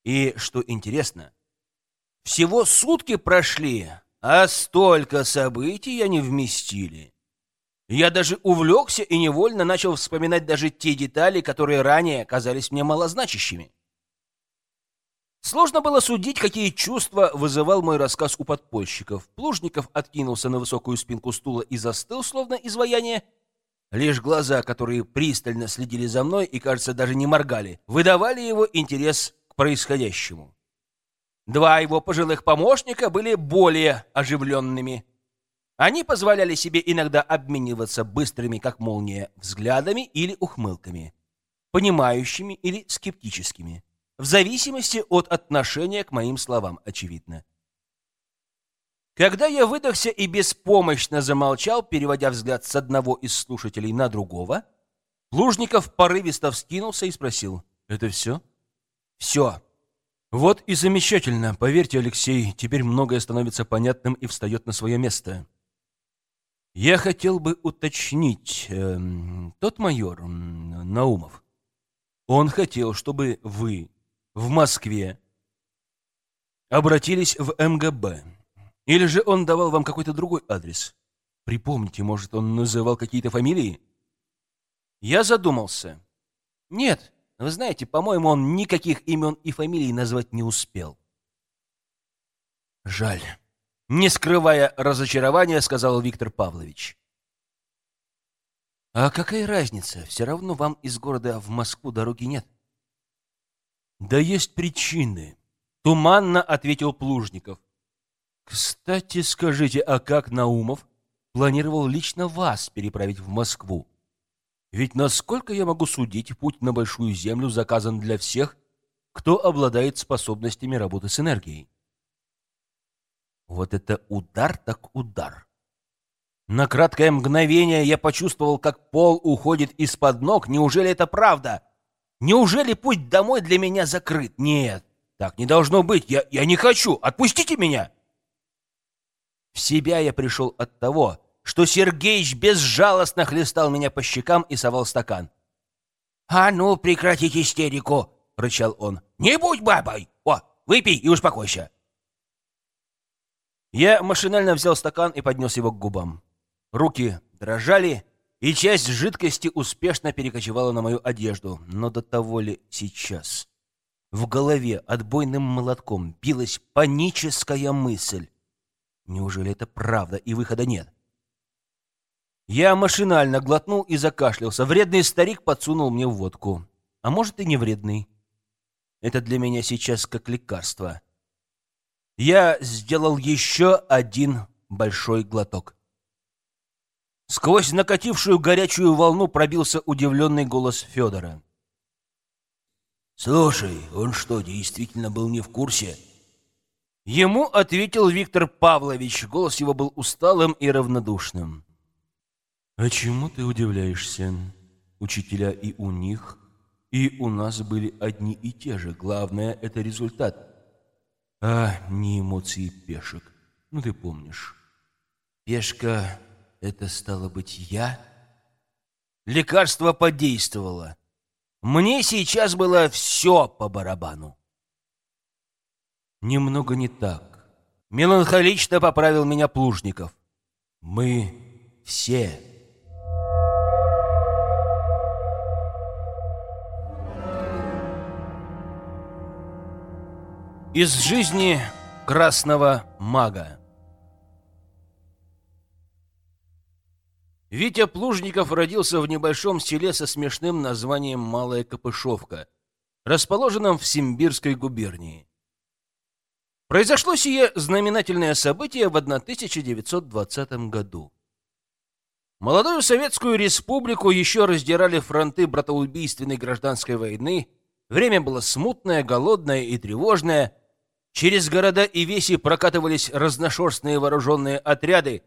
И, что интересно, всего сутки прошли, а столько событий я не вместили. Я даже увлекся и невольно начал вспоминать даже те детали, которые ранее казались мне малозначащими. Сложно было судить, какие чувства вызывал мой рассказ у подпольщиков. Плужников откинулся на высокую спинку стула и застыл, словно изваяние. Лишь глаза, которые пристально следили за мной и, кажется, даже не моргали, выдавали его интерес к происходящему. Два его пожилых помощника были более оживленными. Они позволяли себе иногда обмениваться быстрыми, как молния, взглядами или ухмылками, понимающими или скептическими в зависимости от отношения к моим словам, очевидно. Когда я выдохся и беспомощно замолчал, переводя взгляд с одного из слушателей на другого, Лужников порывисто вскинулся и спросил, «Это все?» «Все». «Вот и замечательно. Поверьте, Алексей, теперь многое становится понятным и встает на свое место. Я хотел бы уточнить, э, тот майор Наумов, он хотел, чтобы вы в Москве обратились в МГБ. Или же он давал вам какой-то другой адрес? Припомните, может, он называл какие-то фамилии? Я задумался. Нет, вы знаете, по-моему, он никаких имен и фамилий назвать не успел. Жаль. Не скрывая разочарования, сказал Виктор Павлович. А какая разница? Все равно вам из города в Москву дороги нет. Да есть причины, туманно ответил Плужников. Кстати, скажите, а как Наумов планировал лично вас переправить в Москву? Ведь, насколько я могу судить, путь на Большую Землю заказан для всех, кто обладает способностями работы с энергией. Вот это удар так удар. На краткое мгновение я почувствовал, как пол уходит из-под ног. Неужели это правда? Неужели путь домой для меня закрыт? Нет, так не должно быть. Я, я не хочу. Отпустите меня. В себя я пришел от того, что Сергеич безжалостно хлестал меня по щекам и совал стакан. «А ну, прекратить истерику!» — рычал он. «Не будь бабой! О, выпей и успокойся!» Я машинально взял стакан и поднес его к губам. Руки дрожали, и часть жидкости успешно перекочевала на мою одежду. Но до того ли сейчас? В голове отбойным молотком билась паническая мысль. Неужели это правда и выхода нет? Я машинально глотнул и закашлялся. Вредный старик подсунул мне водку. А может и не вредный. Это для меня сейчас как лекарство. Я сделал еще один большой глоток. Сквозь накатившую горячую волну пробился удивленный голос Федора. «Слушай, он что, действительно был не в курсе?» Ему ответил Виктор Павлович. Голос его был усталым и равнодушным. «А чему ты удивляешься? Учителя и у них, и у нас были одни и те же. Главное — это результат, а не эмоции пешек. Ну, ты помнишь. Пешка это стало быть я? Лекарство подействовало. Мне сейчас было все по барабану. Немного не так. Меланхолично поправил меня Плужников. Мы все. Из жизни красного мага Витя Плужников родился в небольшом селе со смешным названием Малая Копышовка, расположенном в Симбирской губернии. Произошло сие знаменательное событие в 1920 году. Молодую Советскую Республику еще раздирали фронты братоубийственной гражданской войны, время было смутное, голодное и тревожное, через города и веси прокатывались разношерстные вооруженные отряды,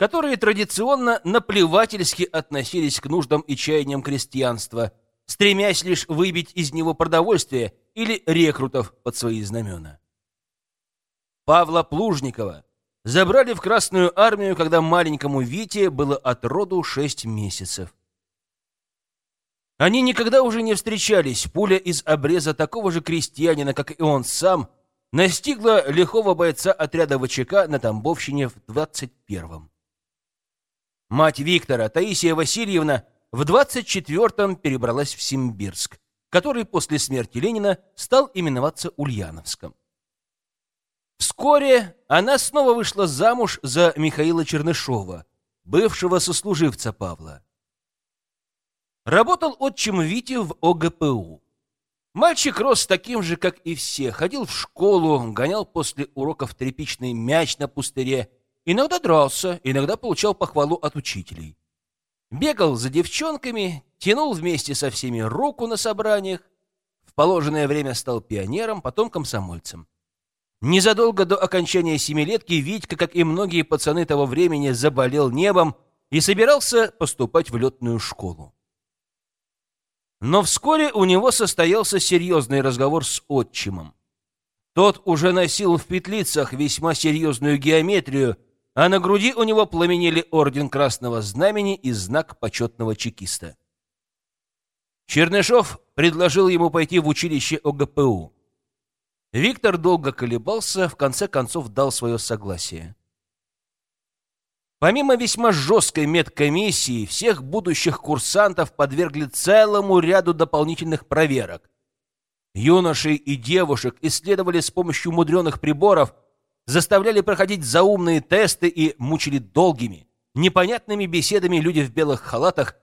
которые традиционно наплевательски относились к нуждам и чаяниям крестьянства, стремясь лишь выбить из него продовольствие или рекрутов под свои знамена. Павла Плужникова забрали в Красную армию, когда маленькому Вите было от роду шесть месяцев. Они никогда уже не встречались. Пуля из обреза такого же крестьянина, как и он сам, настигла лихого бойца отряда ВЧК на Тамбовщине в 21-м. Мать Виктора, Таисия Васильевна, в 24-м перебралась в Симбирск, который после смерти Ленина стал именоваться Ульяновском. Вскоре она снова вышла замуж за Михаила Чернышова, бывшего сослуживца Павла. Работал отчим Вити в ОГПУ. Мальчик рос таким же, как и все, ходил в школу, гонял после уроков тряпичный мяч на пустыре Иногда дрался, иногда получал похвалу от учителей. Бегал за девчонками, тянул вместе со всеми руку на собраниях. В положенное время стал пионером, потом комсомольцем. Незадолго до окончания семилетки Витька, как и многие пацаны того времени, заболел небом и собирался поступать в летную школу. Но вскоре у него состоялся серьезный разговор с отчимом. Тот уже носил в петлицах весьма серьезную геометрию а на груди у него пламенели орден Красного Знамени и знак почетного чекиста. Чернышов предложил ему пойти в училище ОГПУ. Виктор долго колебался, в конце концов дал свое согласие. Помимо весьма жесткой медкомиссии, всех будущих курсантов подвергли целому ряду дополнительных проверок. Юношей и девушек исследовали с помощью мудреных приборов – заставляли проходить заумные тесты и мучили долгими, непонятными беседами люди в белых халатах,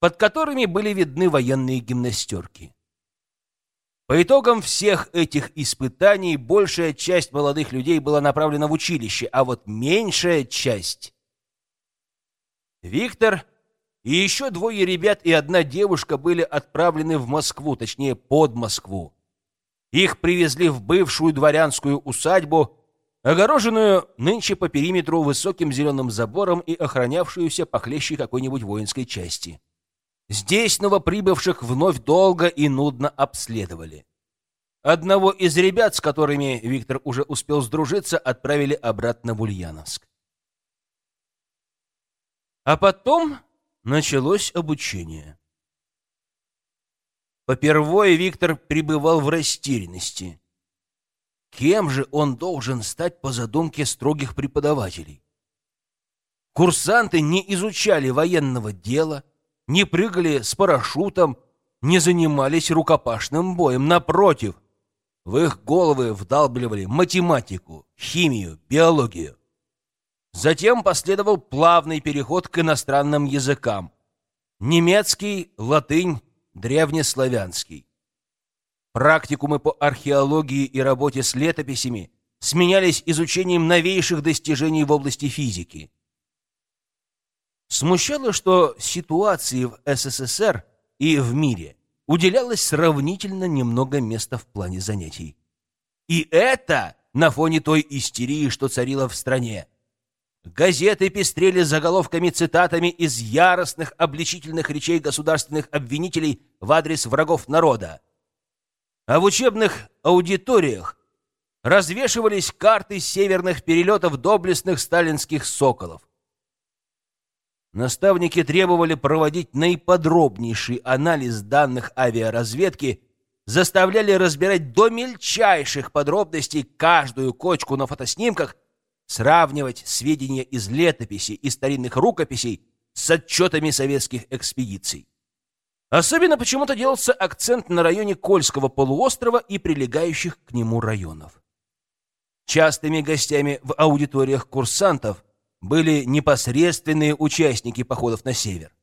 под которыми были видны военные гимнастерки. По итогам всех этих испытаний большая часть молодых людей была направлена в училище, а вот меньшая часть... Виктор и еще двое ребят и одна девушка были отправлены в Москву, точнее, под Москву. Их привезли в бывшую дворянскую усадьбу, огороженную нынче по периметру высоким зеленым забором и охранявшуюся похлеще какой-нибудь воинской части. Здесь новоприбывших вновь долго и нудно обследовали. Одного из ребят, с которыми Виктор уже успел сдружиться, отправили обратно в Ульяновск. А потом началось обучение. Попервые Виктор пребывал в растерянности. Кем же он должен стать по задумке строгих преподавателей? Курсанты не изучали военного дела, не прыгали с парашютом, не занимались рукопашным боем. Напротив, в их головы вдалбливали математику, химию, биологию. Затем последовал плавный переход к иностранным языкам. Немецкий, латынь, древнеславянский. Практикумы по археологии и работе с летописями сменялись изучением новейших достижений в области физики. Смущало, что ситуации в СССР и в мире уделялось сравнительно немного места в плане занятий. И это на фоне той истерии, что царила в стране. Газеты пестрели заголовками-цитатами из яростных обличительных речей государственных обвинителей в адрес врагов народа а в учебных аудиториях развешивались карты северных перелетов доблестных сталинских «Соколов». Наставники требовали проводить наиподробнейший анализ данных авиаразведки, заставляли разбирать до мельчайших подробностей каждую кочку на фотоснимках, сравнивать сведения из летописей и старинных рукописей с отчетами советских экспедиций. Особенно почему-то делался акцент на районе Кольского полуострова и прилегающих к нему районов. Частыми гостями в аудиториях курсантов были непосредственные участники походов на север.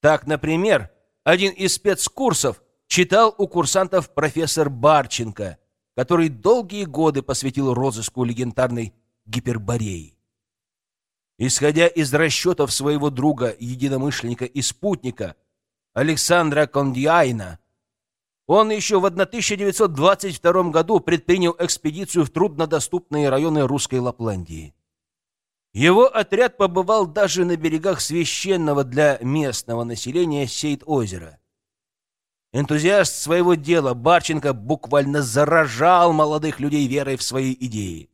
Так, например, один из спецкурсов читал у курсантов профессор Барченко, который долгие годы посвятил розыску легендарной гипербореи. Исходя из расчетов своего друга, единомышленника и спутника Александра Кондьяйна, он еще в 1922 году предпринял экспедицию в труднодоступные районы русской Лапландии. Его отряд побывал даже на берегах священного для местного населения Сейт-озера. Энтузиаст своего дела Барченко буквально заражал молодых людей верой в свои идеи.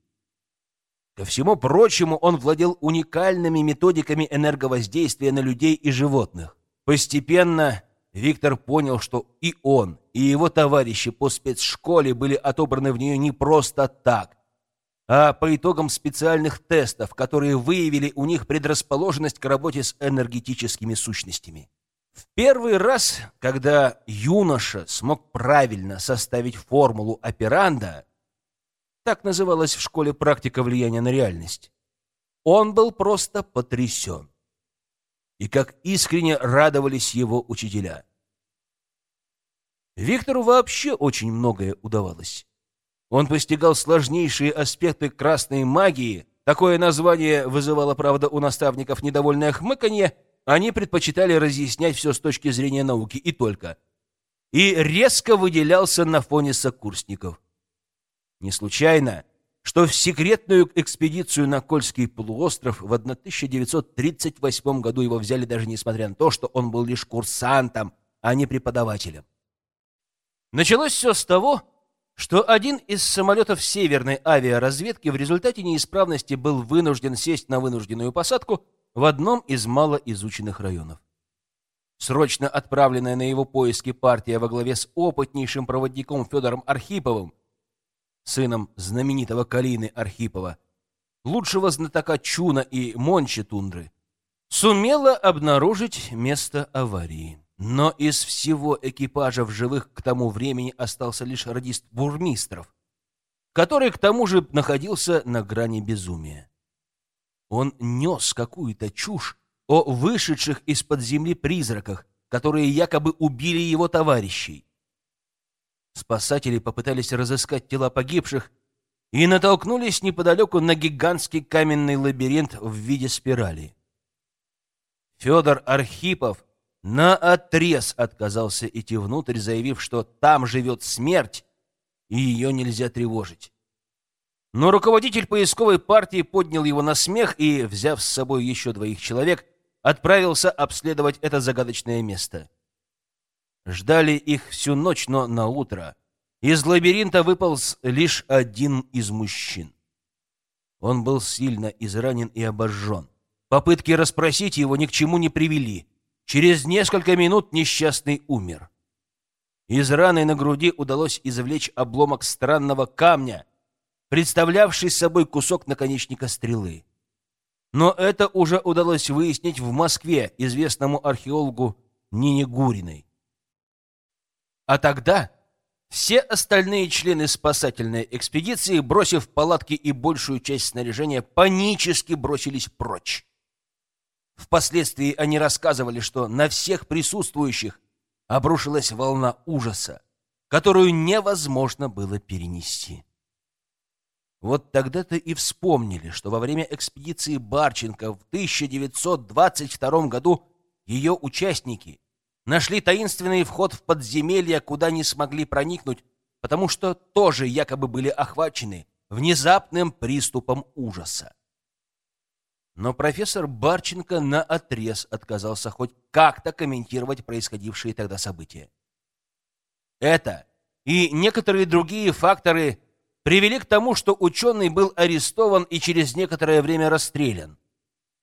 Ко всему прочему, он владел уникальными методиками энерговоздействия на людей и животных. Постепенно Виктор понял, что и он, и его товарищи по спецшколе были отобраны в нее не просто так, а по итогам специальных тестов, которые выявили у них предрасположенность к работе с энергетическими сущностями. В первый раз, когда юноша смог правильно составить формулу операнда, так называлась в школе практика влияния на реальность, он был просто потрясен. И как искренне радовались его учителя. Виктору вообще очень многое удавалось. Он постигал сложнейшие аспекты красной магии. Такое название вызывало, правда, у наставников недовольное хмыканье. Они предпочитали разъяснять все с точки зрения науки и только. И резко выделялся на фоне сокурсников. Не случайно, что в секретную экспедицию на Кольский полуостров в 1938 году его взяли даже несмотря на то, что он был лишь курсантом, а не преподавателем. Началось все с того, что один из самолетов северной авиаразведки в результате неисправности был вынужден сесть на вынужденную посадку в одном из малоизученных районов. Срочно отправленная на его поиски партия во главе с опытнейшим проводником Федором Архиповым, сыном знаменитого Калины Архипова, лучшего знатока Чуна и Мончи Тундры, сумела обнаружить место аварии. Но из всего экипажа в живых к тому времени остался лишь радист Бурмистров, который к тому же находился на грани безумия. Он нес какую-то чушь о вышедших из-под земли призраках, которые якобы убили его товарищей. Спасатели попытались разыскать тела погибших и натолкнулись неподалеку на гигантский каменный лабиринт в виде спирали. Федор Архипов на отрез отказался идти внутрь, заявив, что там живет смерть, и ее нельзя тревожить. Но руководитель поисковой партии поднял его на смех и, взяв с собой еще двоих человек, отправился обследовать это загадочное место. Ждали их всю ночь, но на утро из лабиринта выполз лишь один из мужчин. Он был сильно изранен и обожжен. Попытки расспросить его ни к чему не привели — Через несколько минут несчастный умер. Из раны на груди удалось извлечь обломок странного камня, представлявший собой кусок наконечника стрелы. Но это уже удалось выяснить в Москве известному археологу Нине Гуриной. А тогда все остальные члены спасательной экспедиции, бросив палатки и большую часть снаряжения, панически бросились прочь. Впоследствии они рассказывали, что на всех присутствующих обрушилась волна ужаса, которую невозможно было перенести. Вот тогда-то и вспомнили, что во время экспедиции Барченко в 1922 году ее участники нашли таинственный вход в подземелье, куда не смогли проникнуть, потому что тоже якобы были охвачены внезапным приступом ужаса. Но профессор Барченко наотрез отказался хоть как-то комментировать происходившие тогда события. Это и некоторые другие факторы привели к тому, что ученый был арестован и через некоторое время расстрелян.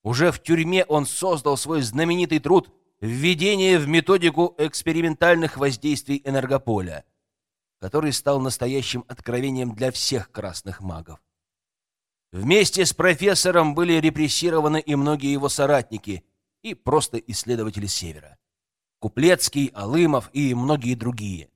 Уже в тюрьме он создал свой знаменитый труд «Введение в методику экспериментальных воздействий энергополя», который стал настоящим откровением для всех красных магов. Вместе с профессором были репрессированы и многие его соратники, и просто исследователи Севера. Куплецкий, Алымов и многие другие.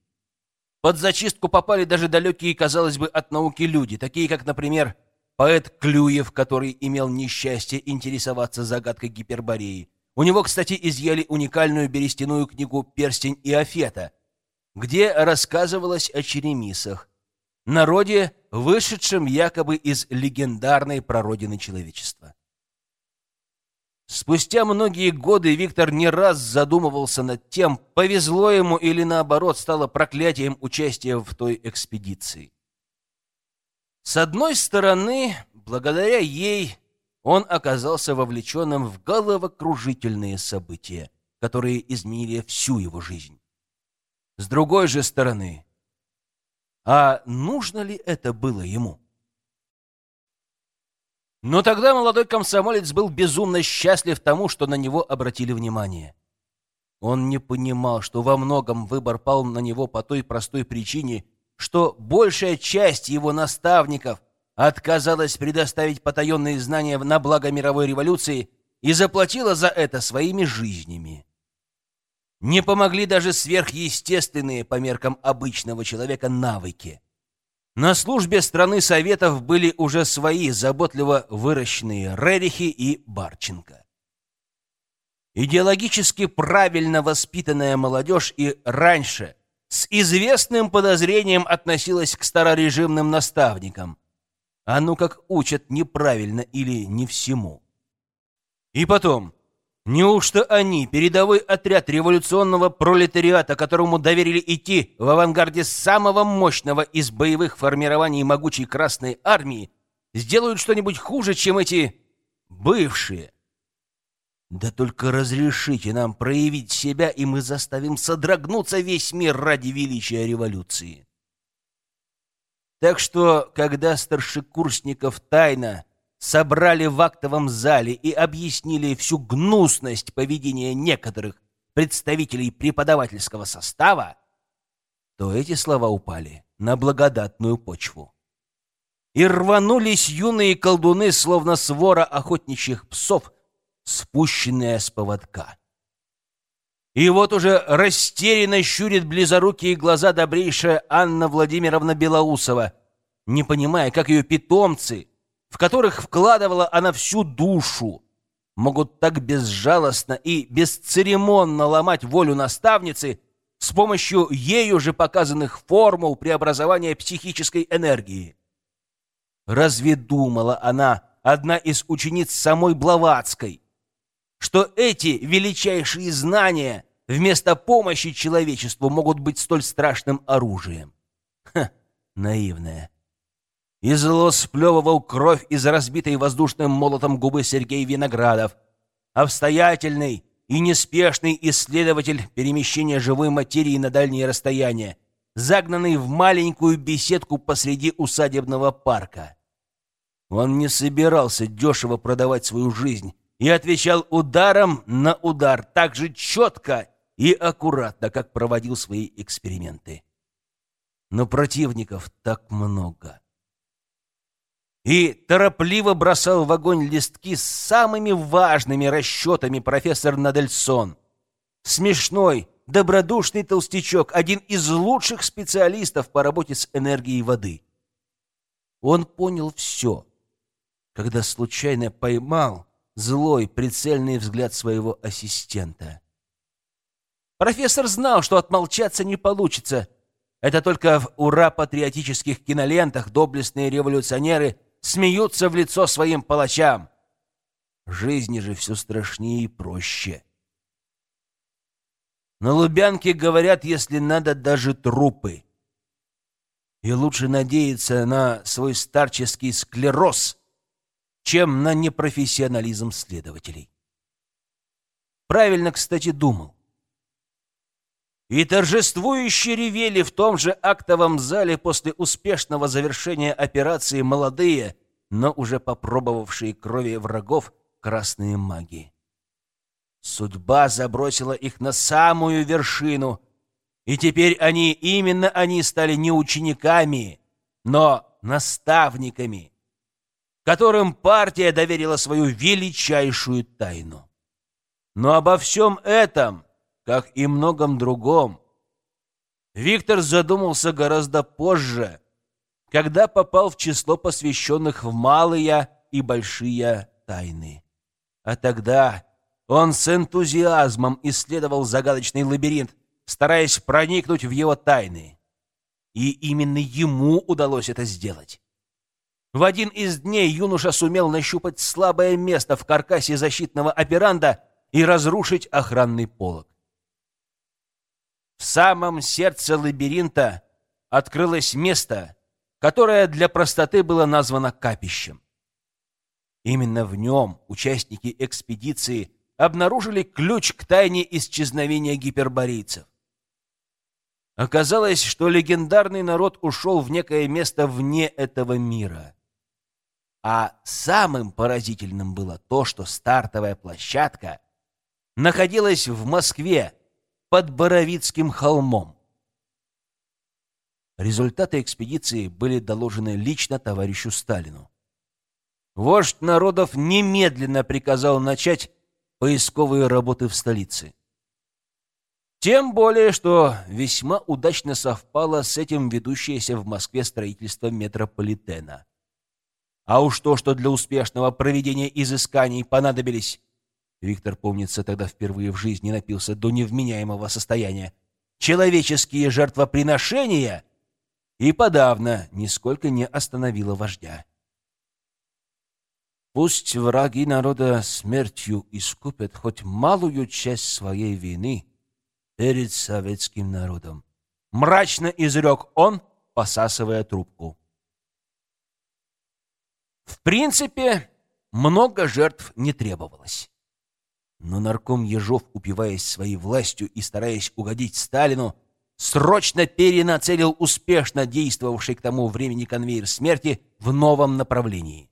Под зачистку попали даже далекие, казалось бы, от науки люди, такие как, например, поэт Клюев, который имел несчастье интересоваться загадкой Гипербореи. У него, кстати, изъяли уникальную берестяную книгу «Перстень и Афета», где рассказывалось о черемисах, народе, вышедшем якобы из легендарной прародины человечества. Спустя многие годы Виктор не раз задумывался над тем, повезло ему или наоборот стало проклятием участия в той экспедиции. С одной стороны, благодаря ей он оказался вовлеченным в головокружительные события, которые изменили всю его жизнь. С другой же стороны, а нужно ли это было ему? Но тогда молодой комсомолец был безумно счастлив тому, что на него обратили внимание. Он не понимал, что во многом выбор пал на него по той простой причине, что большая часть его наставников отказалась предоставить потаенные знания на благо мировой революции и заплатила за это своими жизнями. Не помогли даже сверхъестественные по меркам обычного человека навыки. На службе страны Советов были уже свои заботливо выращенные Рерихи и Барченко. Идеологически правильно воспитанная молодежь и раньше с известным подозрением относилась к старорежимным наставникам. А ну как учат неправильно или не всему. И потом, Неужто они, передовой отряд революционного пролетариата, которому доверили идти в авангарде самого мощного из боевых формирований могучей Красной Армии, сделают что-нибудь хуже, чем эти бывшие? Да только разрешите нам проявить себя, и мы заставим содрогнуться весь мир ради величия революции. Так что, когда старшекурсников тайно собрали в актовом зале и объяснили всю гнусность поведения некоторых представителей преподавательского состава, то эти слова упали на благодатную почву. И рванулись юные колдуны, словно свора охотничьих псов, спущенная с поводка. И вот уже растерянно щурит близорукие глаза добрейшая Анна Владимировна Белоусова, не понимая, как ее питомцы — в которых вкладывала она всю душу, могут так безжалостно и бесцеремонно ломать волю наставницы с помощью ею же показанных формул преобразования психической энергии. Разве думала она, одна из учениц самой Блаватской, что эти величайшие знания вместо помощи человечеству могут быть столь страшным оружием? Ха, наивная и зло сплевывал кровь из разбитой воздушным молотом губы Сергей Виноградов. Обстоятельный и неспешный исследователь перемещения живой материи на дальние расстояния, загнанный в маленькую беседку посреди усадебного парка. Он не собирался дешево продавать свою жизнь и отвечал ударом на удар так же четко и аккуратно, как проводил свои эксперименты. Но противников так много и торопливо бросал в огонь листки с самыми важными расчетами профессор Надельсон. Смешной, добродушный толстячок, один из лучших специалистов по работе с энергией воды. Он понял все, когда случайно поймал злой, прицельный взгляд своего ассистента. Профессор знал, что отмолчаться не получится. Это только в ура-патриотических кинолентах доблестные революционеры – смеются в лицо своим палачам. Жизни же все страшнее и проще. На Лубянке говорят, если надо, даже трупы. И лучше надеяться на свой старческий склероз, чем на непрофессионализм следователей. Правильно, кстати, думал. И торжествующе ревели в том же актовом зале после успешного завершения операции молодые, но уже попробовавшие крови врагов красные маги. Судьба забросила их на самую вершину, и теперь они, именно они, стали не учениками, но наставниками, которым партия доверила свою величайшую тайну. Но обо всем этом как и многом другом, Виктор задумался гораздо позже, когда попал в число посвященных в малые и большие тайны. А тогда он с энтузиазмом исследовал загадочный лабиринт, стараясь проникнуть в его тайны. И именно ему удалось это сделать. В один из дней юноша сумел нащупать слабое место в каркасе защитного операнда и разрушить охранный полог. В самом сердце лабиринта открылось место, которое для простоты было названо капищем. Именно в нем участники экспедиции обнаружили ключ к тайне исчезновения гиперборейцев. Оказалось, что легендарный народ ушел в некое место вне этого мира. А самым поразительным было то, что стартовая площадка находилась в Москве, под Боровицким холмом. Результаты экспедиции были доложены лично товарищу Сталину. Вождь народов немедленно приказал начать поисковые работы в столице. Тем более, что весьма удачно совпало с этим ведущееся в Москве строительство метрополитена. А уж то, что для успешного проведения изысканий понадобились Виктор, помнится, тогда впервые в жизни напился до невменяемого состояния. Человеческие жертвоприношения и подавно нисколько не остановило вождя. Пусть враги народа смертью искупят хоть малую часть своей вины перед советским народом. Мрачно изрек он, посасывая трубку. В принципе, много жертв не требовалось. Но нарком Ежов, упиваясь своей властью и стараясь угодить Сталину, срочно перенацелил успешно действовавший к тому времени конвейер смерти в новом направлении.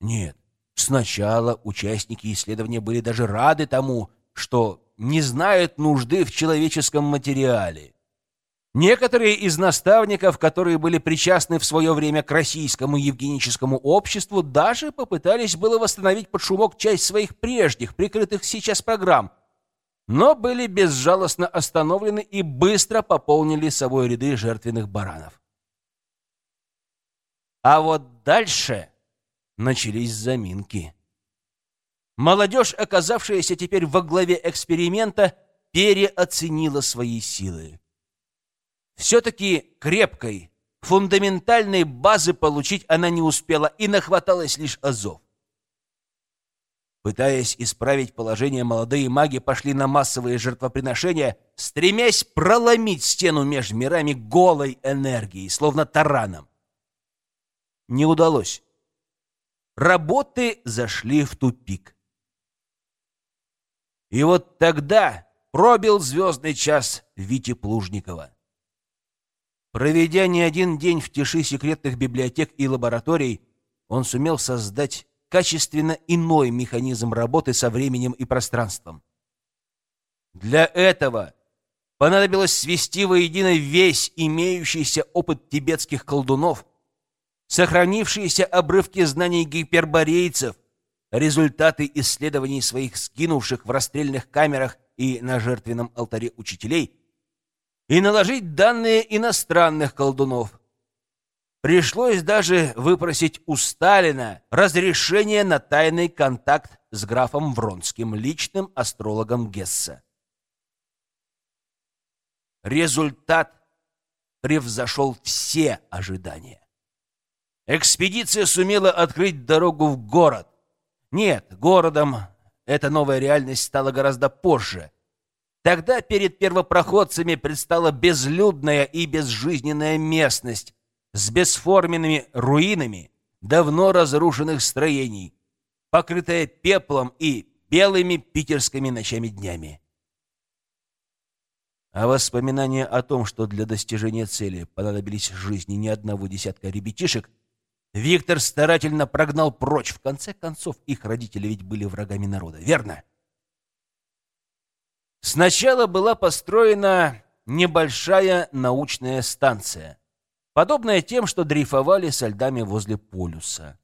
Нет, сначала участники исследования были даже рады тому, что не знают нужды в человеческом материале. Некоторые из наставников, которые были причастны в свое время к российскому евгеническому обществу, даже попытались было восстановить под шумок часть своих прежних, прикрытых сейчас программ, но были безжалостно остановлены и быстро пополнили собой ряды жертвенных баранов. А вот дальше начались заминки. Молодежь, оказавшаяся теперь во главе эксперимента, переоценила свои силы. Все-таки крепкой, фундаментальной базы получить она не успела и нахваталась лишь азов. Пытаясь исправить положение, молодые маги пошли на массовые жертвоприношения, стремясь проломить стену между мирами голой энергией, словно тараном. Не удалось. Работы зашли в тупик. И вот тогда пробил звездный час Вити Плужникова. Проведя не один день в тиши секретных библиотек и лабораторий, он сумел создать качественно иной механизм работы со временем и пространством. Для этого понадобилось свести воедино весь имеющийся опыт тибетских колдунов, сохранившиеся обрывки знаний гиперборейцев, результаты исследований своих скинувших в расстрельных камерах и на жертвенном алтаре учителей – и наложить данные иностранных колдунов. Пришлось даже выпросить у Сталина разрешение на тайный контакт с графом Вронским, личным астрологом Гесса. Результат превзошел все ожидания. Экспедиция сумела открыть дорогу в город. Нет, городом эта новая реальность стала гораздо позже – Тогда перед первопроходцами предстала безлюдная и безжизненная местность с бесформенными руинами давно разрушенных строений, покрытая пеплом и белыми питерскими ночами-днями. А воспоминания о том, что для достижения цели понадобились жизни не одного десятка ребятишек, Виктор старательно прогнал прочь. В конце концов, их родители ведь были врагами народа, верно? Сначала была построена небольшая научная станция, подобная тем, что дрейфовали со льдами возле полюса.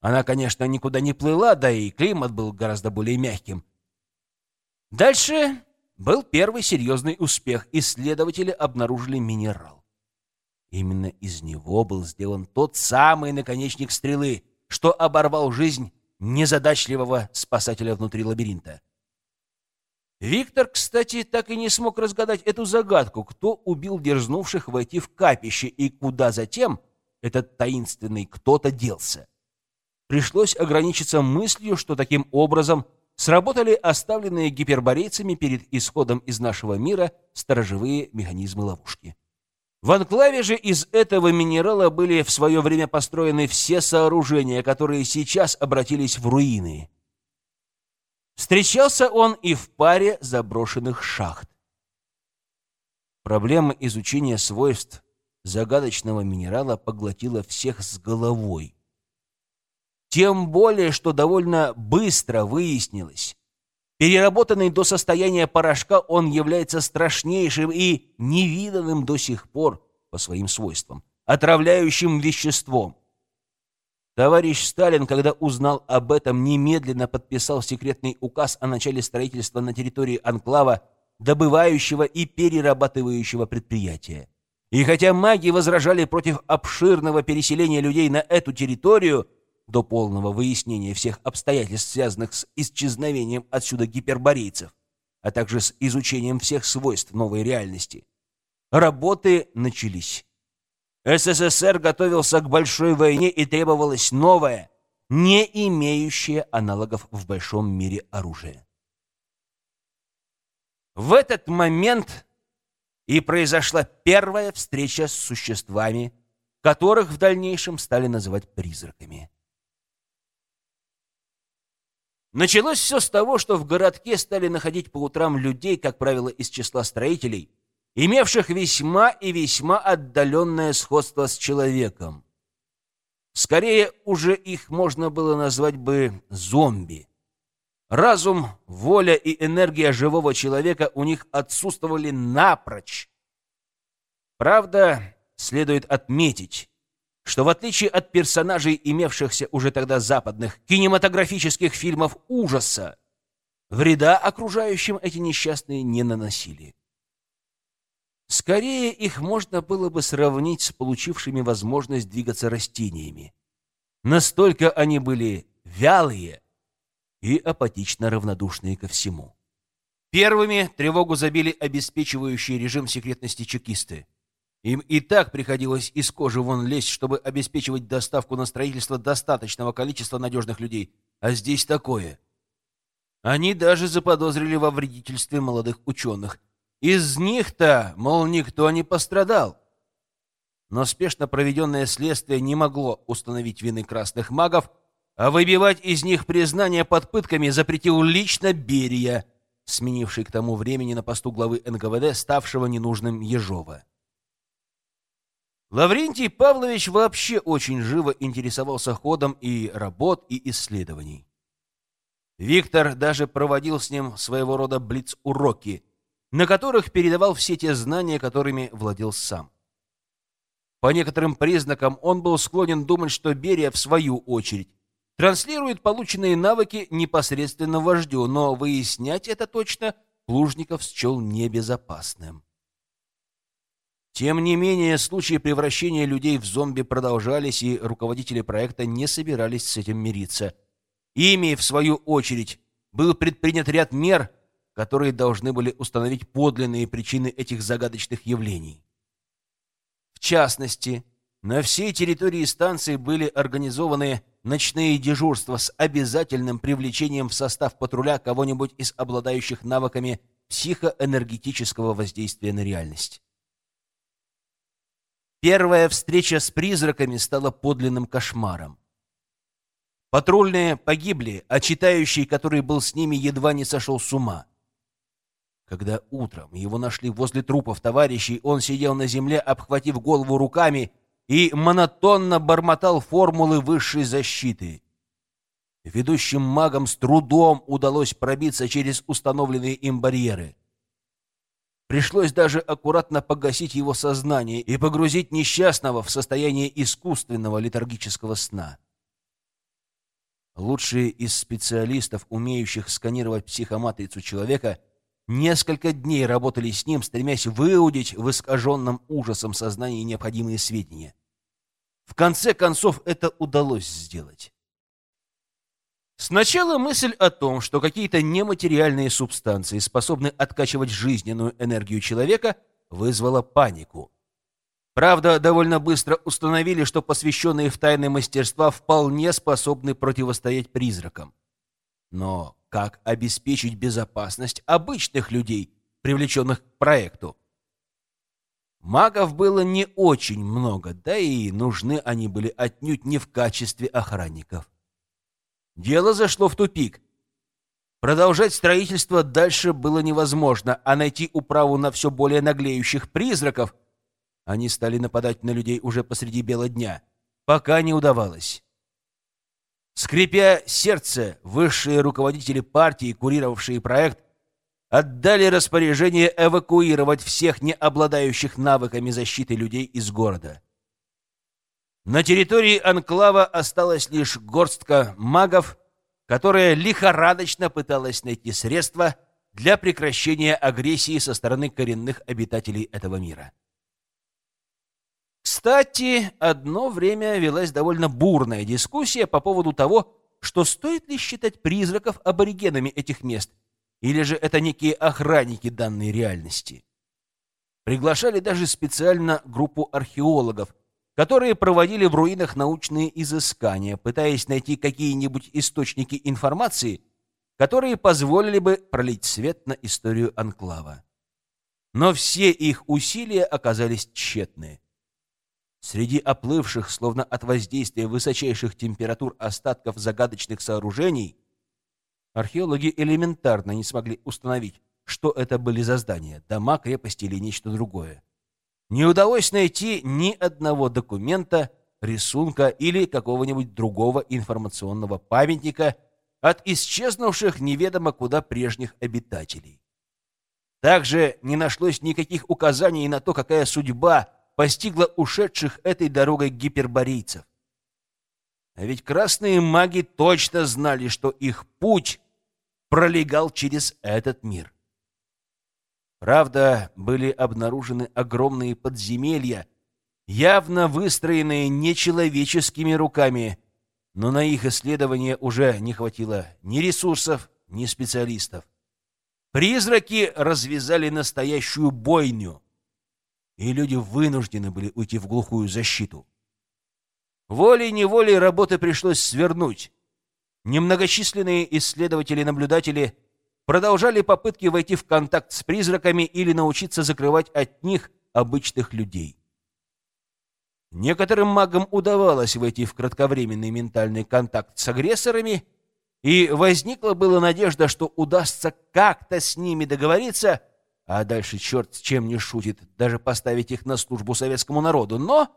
Она, конечно, никуда не плыла, да и климат был гораздо более мягким. Дальше был первый серьезный успех. Исследователи обнаружили минерал. Именно из него был сделан тот самый наконечник стрелы, что оборвал жизнь незадачливого спасателя внутри лабиринта. Виктор, кстати, так и не смог разгадать эту загадку, кто убил дерзнувших войти в капище и куда затем этот таинственный кто-то делся. Пришлось ограничиться мыслью, что таким образом сработали оставленные гиперборейцами перед исходом из нашего мира сторожевые механизмы ловушки. В анклаве же из этого минерала были в свое время построены все сооружения, которые сейчас обратились в руины. Встречался он и в паре заброшенных шахт. Проблема изучения свойств загадочного минерала поглотила всех с головой. Тем более, что довольно быстро выяснилось, Переработанный до состояния порошка, он является страшнейшим и невиданным до сих пор по своим свойствам, отравляющим веществом. Товарищ Сталин, когда узнал об этом, немедленно подписал секретный указ о начале строительства на территории анклава добывающего и перерабатывающего предприятия. И хотя маги возражали против обширного переселения людей на эту территорию, до полного выяснения всех обстоятельств, связанных с исчезновением отсюда гиперборейцев, а также с изучением всех свойств новой реальности. Работы начались. СССР готовился к большой войне и требовалось новое, не имеющее аналогов в большом мире оружие. В этот момент и произошла первая встреча с существами, которых в дальнейшем стали называть призраками. Началось все с того, что в городке стали находить по утрам людей, как правило, из числа строителей, имевших весьма и весьма отдаленное сходство с человеком. Скорее, уже их можно было назвать бы зомби. Разум, воля и энергия живого человека у них отсутствовали напрочь. Правда, следует отметить, что в отличие от персонажей, имевшихся уже тогда западных кинематографических фильмов ужаса, вреда окружающим эти несчастные не наносили. Скорее их можно было бы сравнить с получившими возможность двигаться растениями. Настолько они были вялые и апатично равнодушные ко всему. Первыми тревогу забили обеспечивающие режим секретности чекисты. Им и так приходилось из кожи вон лезть, чтобы обеспечивать доставку на строительство достаточного количества надежных людей. А здесь такое. Они даже заподозрили во вредительстве молодых ученых. Из них-то, мол, никто не пострадал. Но спешно проведенное следствие не могло установить вины красных магов, а выбивать из них признание под пытками запретил лично Берия, сменивший к тому времени на посту главы НКВД ставшего ненужным Ежова. Лаврентий Павлович вообще очень живо интересовался ходом и работ, и исследований. Виктор даже проводил с ним своего рода блиц-уроки, на которых передавал все те знания, которыми владел сам. По некоторым признакам он был склонен думать, что Берия, в свою очередь, транслирует полученные навыки непосредственно вождю, но выяснять это точно Плужников счел небезопасным. Тем не менее, случаи превращения людей в зомби продолжались, и руководители проекта не собирались с этим мириться. Ими, в свою очередь, был предпринят ряд мер, которые должны были установить подлинные причины этих загадочных явлений. В частности, на всей территории станции были организованы ночные дежурства с обязательным привлечением в состав патруля кого-нибудь из обладающих навыками психоэнергетического воздействия на реальность. Первая встреча с призраками стала подлинным кошмаром. Патрульные погибли, а читающий, который был с ними, едва не сошел с ума. Когда утром его нашли возле трупов товарищей, он сидел на земле, обхватив голову руками, и монотонно бормотал формулы высшей защиты. Ведущим магам с трудом удалось пробиться через установленные им барьеры. Пришлось даже аккуратно погасить его сознание и погрузить несчастного в состояние искусственного летаргического сна. Лучшие из специалистов, умеющих сканировать психоматрицу человека, несколько дней работали с ним, стремясь выудить в искаженном ужасом сознании необходимые сведения. В конце концов, это удалось сделать. Сначала мысль о том, что какие-то нематериальные субстанции способны откачивать жизненную энергию человека, вызвала панику. Правда, довольно быстро установили, что посвященные в тайны мастерства вполне способны противостоять призракам. Но как обеспечить безопасность обычных людей, привлеченных к проекту? Магов было не очень много, да и нужны они были отнюдь не в качестве охранников. Дело зашло в тупик. Продолжать строительство дальше было невозможно, а найти управу на все более наглеющих призраков они стали нападать на людей уже посреди бела дня, пока не удавалось. Скрипя сердце, высшие руководители партии, курировавшие проект, отдали распоряжение эвакуировать всех не обладающих навыками защиты людей из города. На территории анклава осталась лишь горстка магов, которая лихорадочно пыталась найти средства для прекращения агрессии со стороны коренных обитателей этого мира. Кстати, одно время велась довольно бурная дискуссия по поводу того, что стоит ли считать призраков аборигенами этих мест, или же это некие охранники данной реальности. Приглашали даже специально группу археологов, которые проводили в руинах научные изыскания, пытаясь найти какие-нибудь источники информации, которые позволили бы пролить свет на историю анклава. Но все их усилия оказались тщетны. Среди оплывших, словно от воздействия высочайших температур остатков загадочных сооружений, археологи элементарно не смогли установить, что это были за здания, дома, крепости или нечто другое не удалось найти ни одного документа, рисунка или какого-нибудь другого информационного памятника от исчезнувших неведомо куда прежних обитателей. Также не нашлось никаких указаний на то, какая судьба постигла ушедших этой дорогой гиперборейцев. А ведь красные маги точно знали, что их путь пролегал через этот мир. Правда, были обнаружены огромные подземелья, явно выстроенные нечеловеческими руками, но на их исследование уже не хватило ни ресурсов, ни специалистов. Призраки развязали настоящую бойню, и люди вынуждены были уйти в глухую защиту. Волей-неволей работы пришлось свернуть. Немногочисленные исследователи-наблюдатели – продолжали попытки войти в контакт с призраками или научиться закрывать от них обычных людей. Некоторым магам удавалось войти в кратковременный ментальный контакт с агрессорами, и возникла была надежда, что удастся как-то с ними договориться, а дальше черт с чем не шутит, даже поставить их на службу советскому народу. Но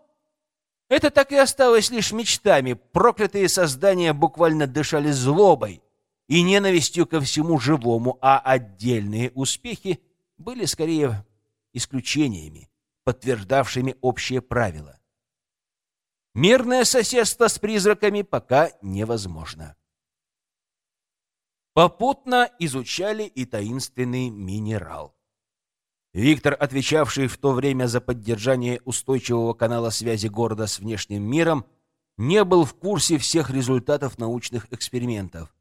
это так и осталось лишь мечтами. Проклятые создания буквально дышали злобой, и ненавистью ко всему живому, а отдельные успехи были скорее исключениями, подтверждавшими общее правило. Мирное соседство с призраками пока невозможно. Попутно изучали и таинственный минерал. Виктор, отвечавший в то время за поддержание устойчивого канала связи города с внешним миром, не был в курсе всех результатов научных экспериментов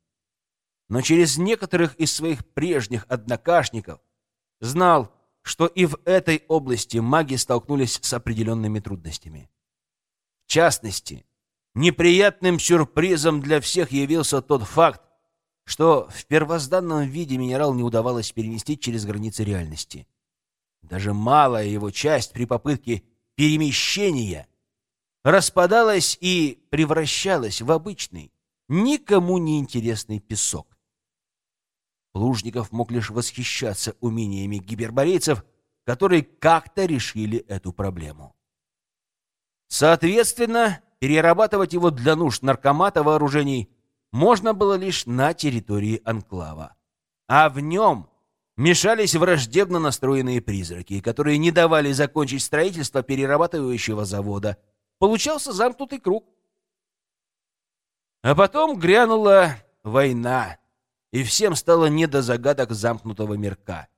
но через некоторых из своих прежних однокашников знал, что и в этой области маги столкнулись с определенными трудностями. В частности, неприятным сюрпризом для всех явился тот факт, что в первозданном виде минерал не удавалось перенести через границы реальности. Даже малая его часть при попытке перемещения распадалась и превращалась в обычный, никому не интересный песок. Плужников мог лишь восхищаться умениями гиберборейцев, которые как-то решили эту проблему. Соответственно, перерабатывать его для нужд наркомата вооружений можно было лишь на территории анклава. А в нем мешались враждебно настроенные призраки, которые не давали закончить строительство перерабатывающего завода. Получался замкнутый круг. А потом грянула война и всем стало не до загадок замкнутого мирка.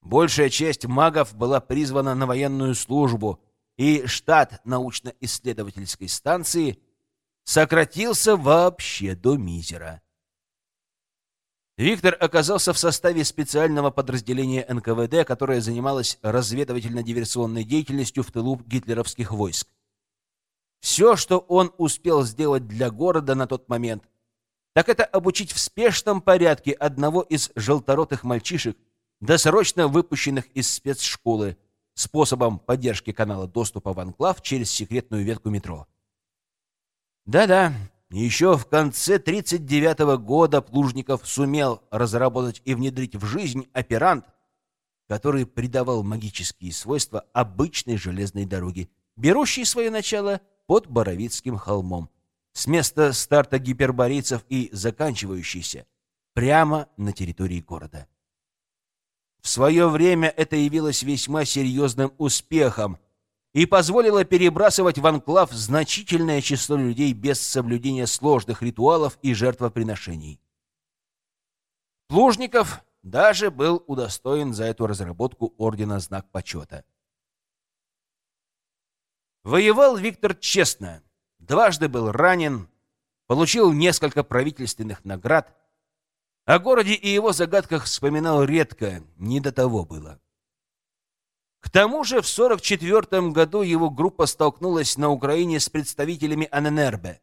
Большая часть магов была призвана на военную службу, и штат научно-исследовательской станции сократился вообще до мизера. Виктор оказался в составе специального подразделения НКВД, которое занималось разведывательно-диверсионной деятельностью в тылу гитлеровских войск. Все, что он успел сделать для города на тот момент, так это обучить в спешном порядке одного из желторотых мальчишек, досрочно выпущенных из спецшколы, способом поддержки канала доступа в анклав через секретную ветку метро. Да-да, еще в конце 1939 года Плужников сумел разработать и внедрить в жизнь оперант, который придавал магические свойства обычной железной дороге, берущей свое начало под Боровицким холмом, с места старта гиперборейцев и заканчивающейся прямо на территории города. В свое время это явилось весьма серьезным успехом, и позволила перебрасывать в анклав значительное число людей без соблюдения сложных ритуалов и жертвоприношений. Плужников даже был удостоен за эту разработку ордена «Знак почета». Воевал Виктор честно, дважды был ранен, получил несколько правительственных наград. О городе и его загадках вспоминал редко, не до того было. К тому же в 1944 году его группа столкнулась на Украине с представителями АННРБ,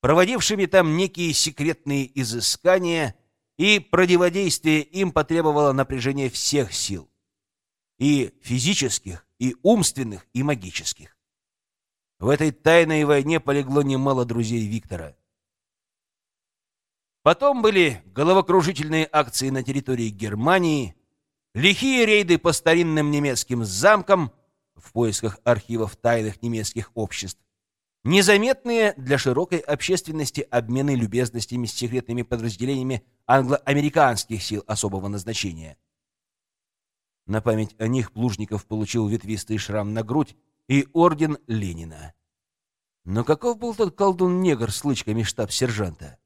проводившими там некие секретные изыскания, и противодействие им потребовало напряжения всех сил, и физических, и умственных, и магических. В этой тайной войне полегло немало друзей Виктора. Потом были головокружительные акции на территории Германии – Лихие рейды по старинным немецким замкам в поисках архивов тайных немецких обществ. Незаметные для широкой общественности обмены любезностями с секретными подразделениями англо-американских сил особого назначения. На память о них Плужников получил ветвистый шрам на грудь и орден Ленина. Но каков был тот колдун-негр с лычками штаб-сержанта?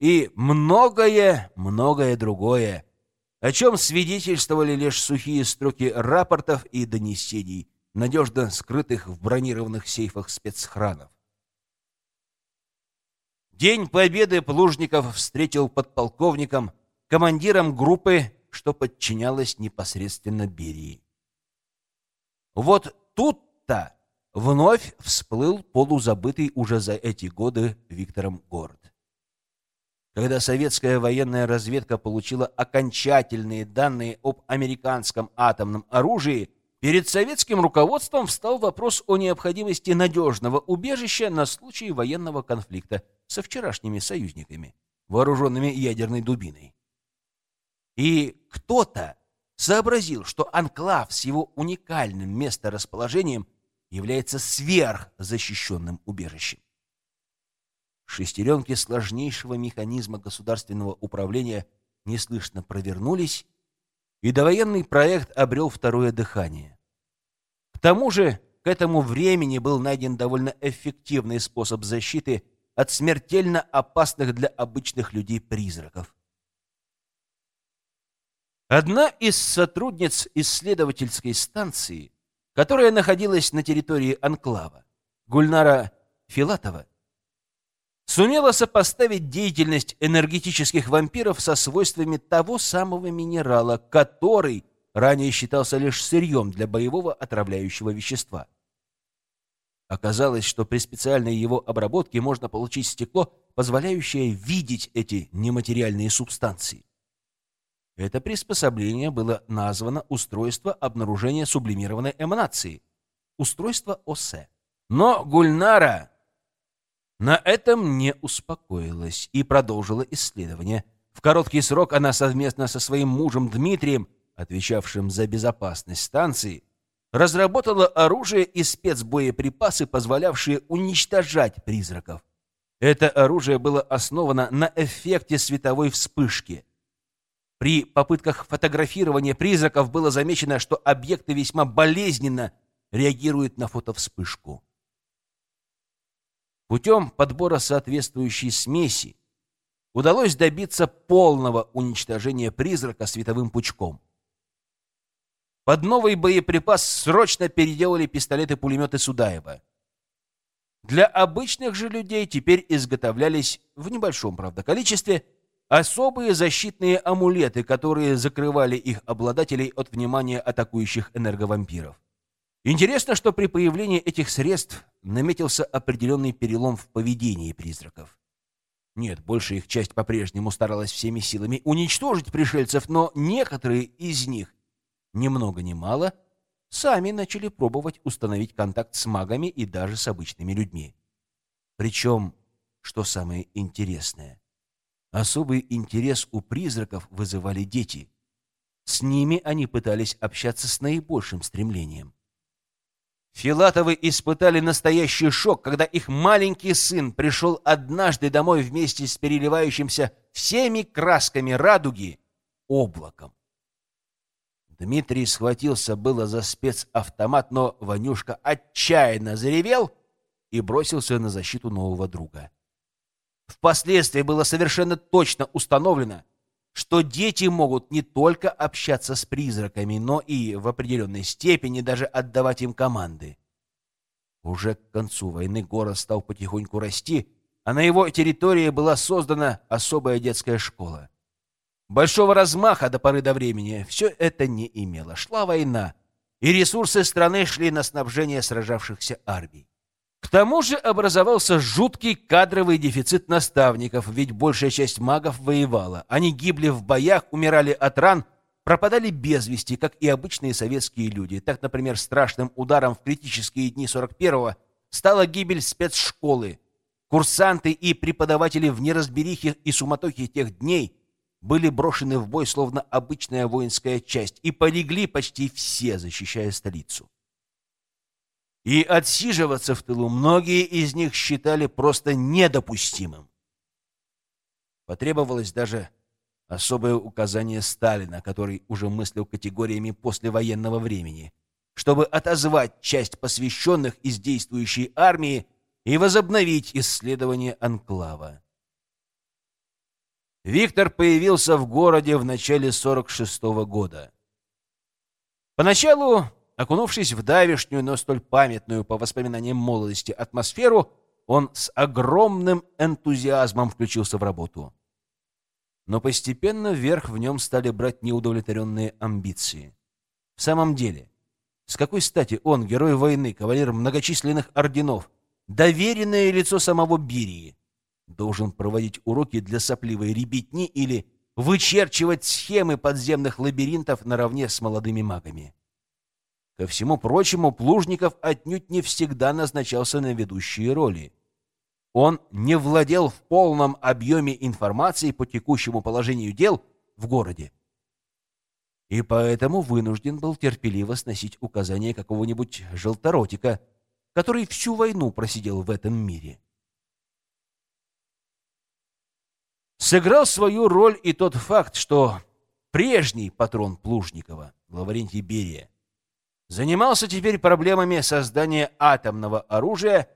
И многое, многое другое — о чем свидетельствовали лишь сухие строки рапортов и донесений, надежно скрытых в бронированных сейфах спецхранов. День Победы Плужников встретил подполковником, командиром группы, что подчинялось непосредственно Берии. Вот тут-то вновь всплыл полузабытый уже за эти годы Виктором город. Когда советская военная разведка получила окончательные данные об американском атомном оружии, перед советским руководством встал вопрос о необходимости надежного убежища на случай военного конфликта со вчерашними союзниками, вооруженными ядерной дубиной. И кто-то сообразил, что анклав с его уникальным месторасположением является сверхзащищенным убежищем. Шестеренки сложнейшего механизма государственного управления неслышно провернулись, и довоенный проект обрел второе дыхание. К тому же, к этому времени был найден довольно эффективный способ защиты от смертельно опасных для обычных людей призраков. Одна из сотрудниц исследовательской станции, которая находилась на территории Анклава, Гульнара Филатова, сумела сопоставить деятельность энергетических вампиров со свойствами того самого минерала, который ранее считался лишь сырьем для боевого отравляющего вещества. Оказалось, что при специальной его обработке можно получить стекло, позволяющее видеть эти нематериальные субстанции. Это приспособление было названо устройство обнаружения сублимированной эманации, устройство ОСЭ. Но Гульнара на этом не успокоилась и продолжила исследование. В короткий срок она совместно со своим мужем Дмитрием, отвечавшим за безопасность станции, разработала оружие и спецбоеприпасы, позволявшие уничтожать призраков. Это оружие было основано на эффекте световой вспышки. При попытках фотографирования призраков было замечено, что объекты весьма болезненно реагируют на фотовспышку. Путем подбора соответствующей смеси удалось добиться полного уничтожения призрака световым пучком. Под новый боеприпас срочно переделали пистолеты-пулеметы Судаева. Для обычных же людей теперь изготовлялись в небольшом, правда, количестве особые защитные амулеты, которые закрывали их обладателей от внимания атакующих энерговампиров. Интересно, что при появлении этих средств наметился определенный перелом в поведении призраков. Нет, большая их часть по-прежнему старалась всеми силами уничтожить пришельцев, но некоторые из них, ни много ни мало, сами начали пробовать установить контакт с магами и даже с обычными людьми. Причем, что самое интересное, особый интерес у призраков вызывали дети. С ними они пытались общаться с наибольшим стремлением. Филатовы испытали настоящий шок, когда их маленький сын пришел однажды домой вместе с переливающимся всеми красками радуги облаком. Дмитрий схватился было за спецавтомат, но Ванюшка отчаянно заревел и бросился на защиту нового друга. Впоследствии было совершенно точно установлено, что дети могут не только общаться с призраками, но и в определенной степени даже отдавать им команды. Уже к концу войны город стал потихоньку расти, а на его территории была создана особая детская школа. Большого размаха до поры до времени все это не имело. Шла война, и ресурсы страны шли на снабжение сражавшихся армий. К тому же образовался жуткий кадровый дефицит наставников, ведь большая часть магов воевала. Они гибли в боях, умирали от ран, пропадали без вести, как и обычные советские люди. Так, например, страшным ударом в критические дни 41-го стала гибель спецшколы. Курсанты и преподаватели в неразберихе и суматохе тех дней были брошены в бой, словно обычная воинская часть, и полегли почти все, защищая столицу. И отсиживаться в тылу многие из них считали просто недопустимым. Потребовалось даже особое указание Сталина, который уже мыслил категориями послевоенного времени, чтобы отозвать часть посвященных из действующей армии и возобновить исследование анклава. Виктор появился в городе в начале 46 -го года. Поначалу Окунувшись в давишнюю, но столь памятную по воспоминаниям молодости атмосферу, он с огромным энтузиазмом включился в работу. Но постепенно вверх в нем стали брать неудовлетворенные амбиции. В самом деле, с какой стати он, герой войны, кавалер многочисленных орденов, доверенное лицо самого Бирии, должен проводить уроки для сопливой ребятни или вычерчивать схемы подземных лабиринтов наравне с молодыми магами? Ко всему прочему, Плужников отнюдь не всегда назначался на ведущие роли. Он не владел в полном объеме информации по текущему положению дел в городе. И поэтому вынужден был терпеливо сносить указания какого-нибудь желторотика, который всю войну просидел в этом мире. Сыграл свою роль и тот факт, что прежний патрон Плужникова, Лаврентий Берия, занимался теперь проблемами создания атомного оружия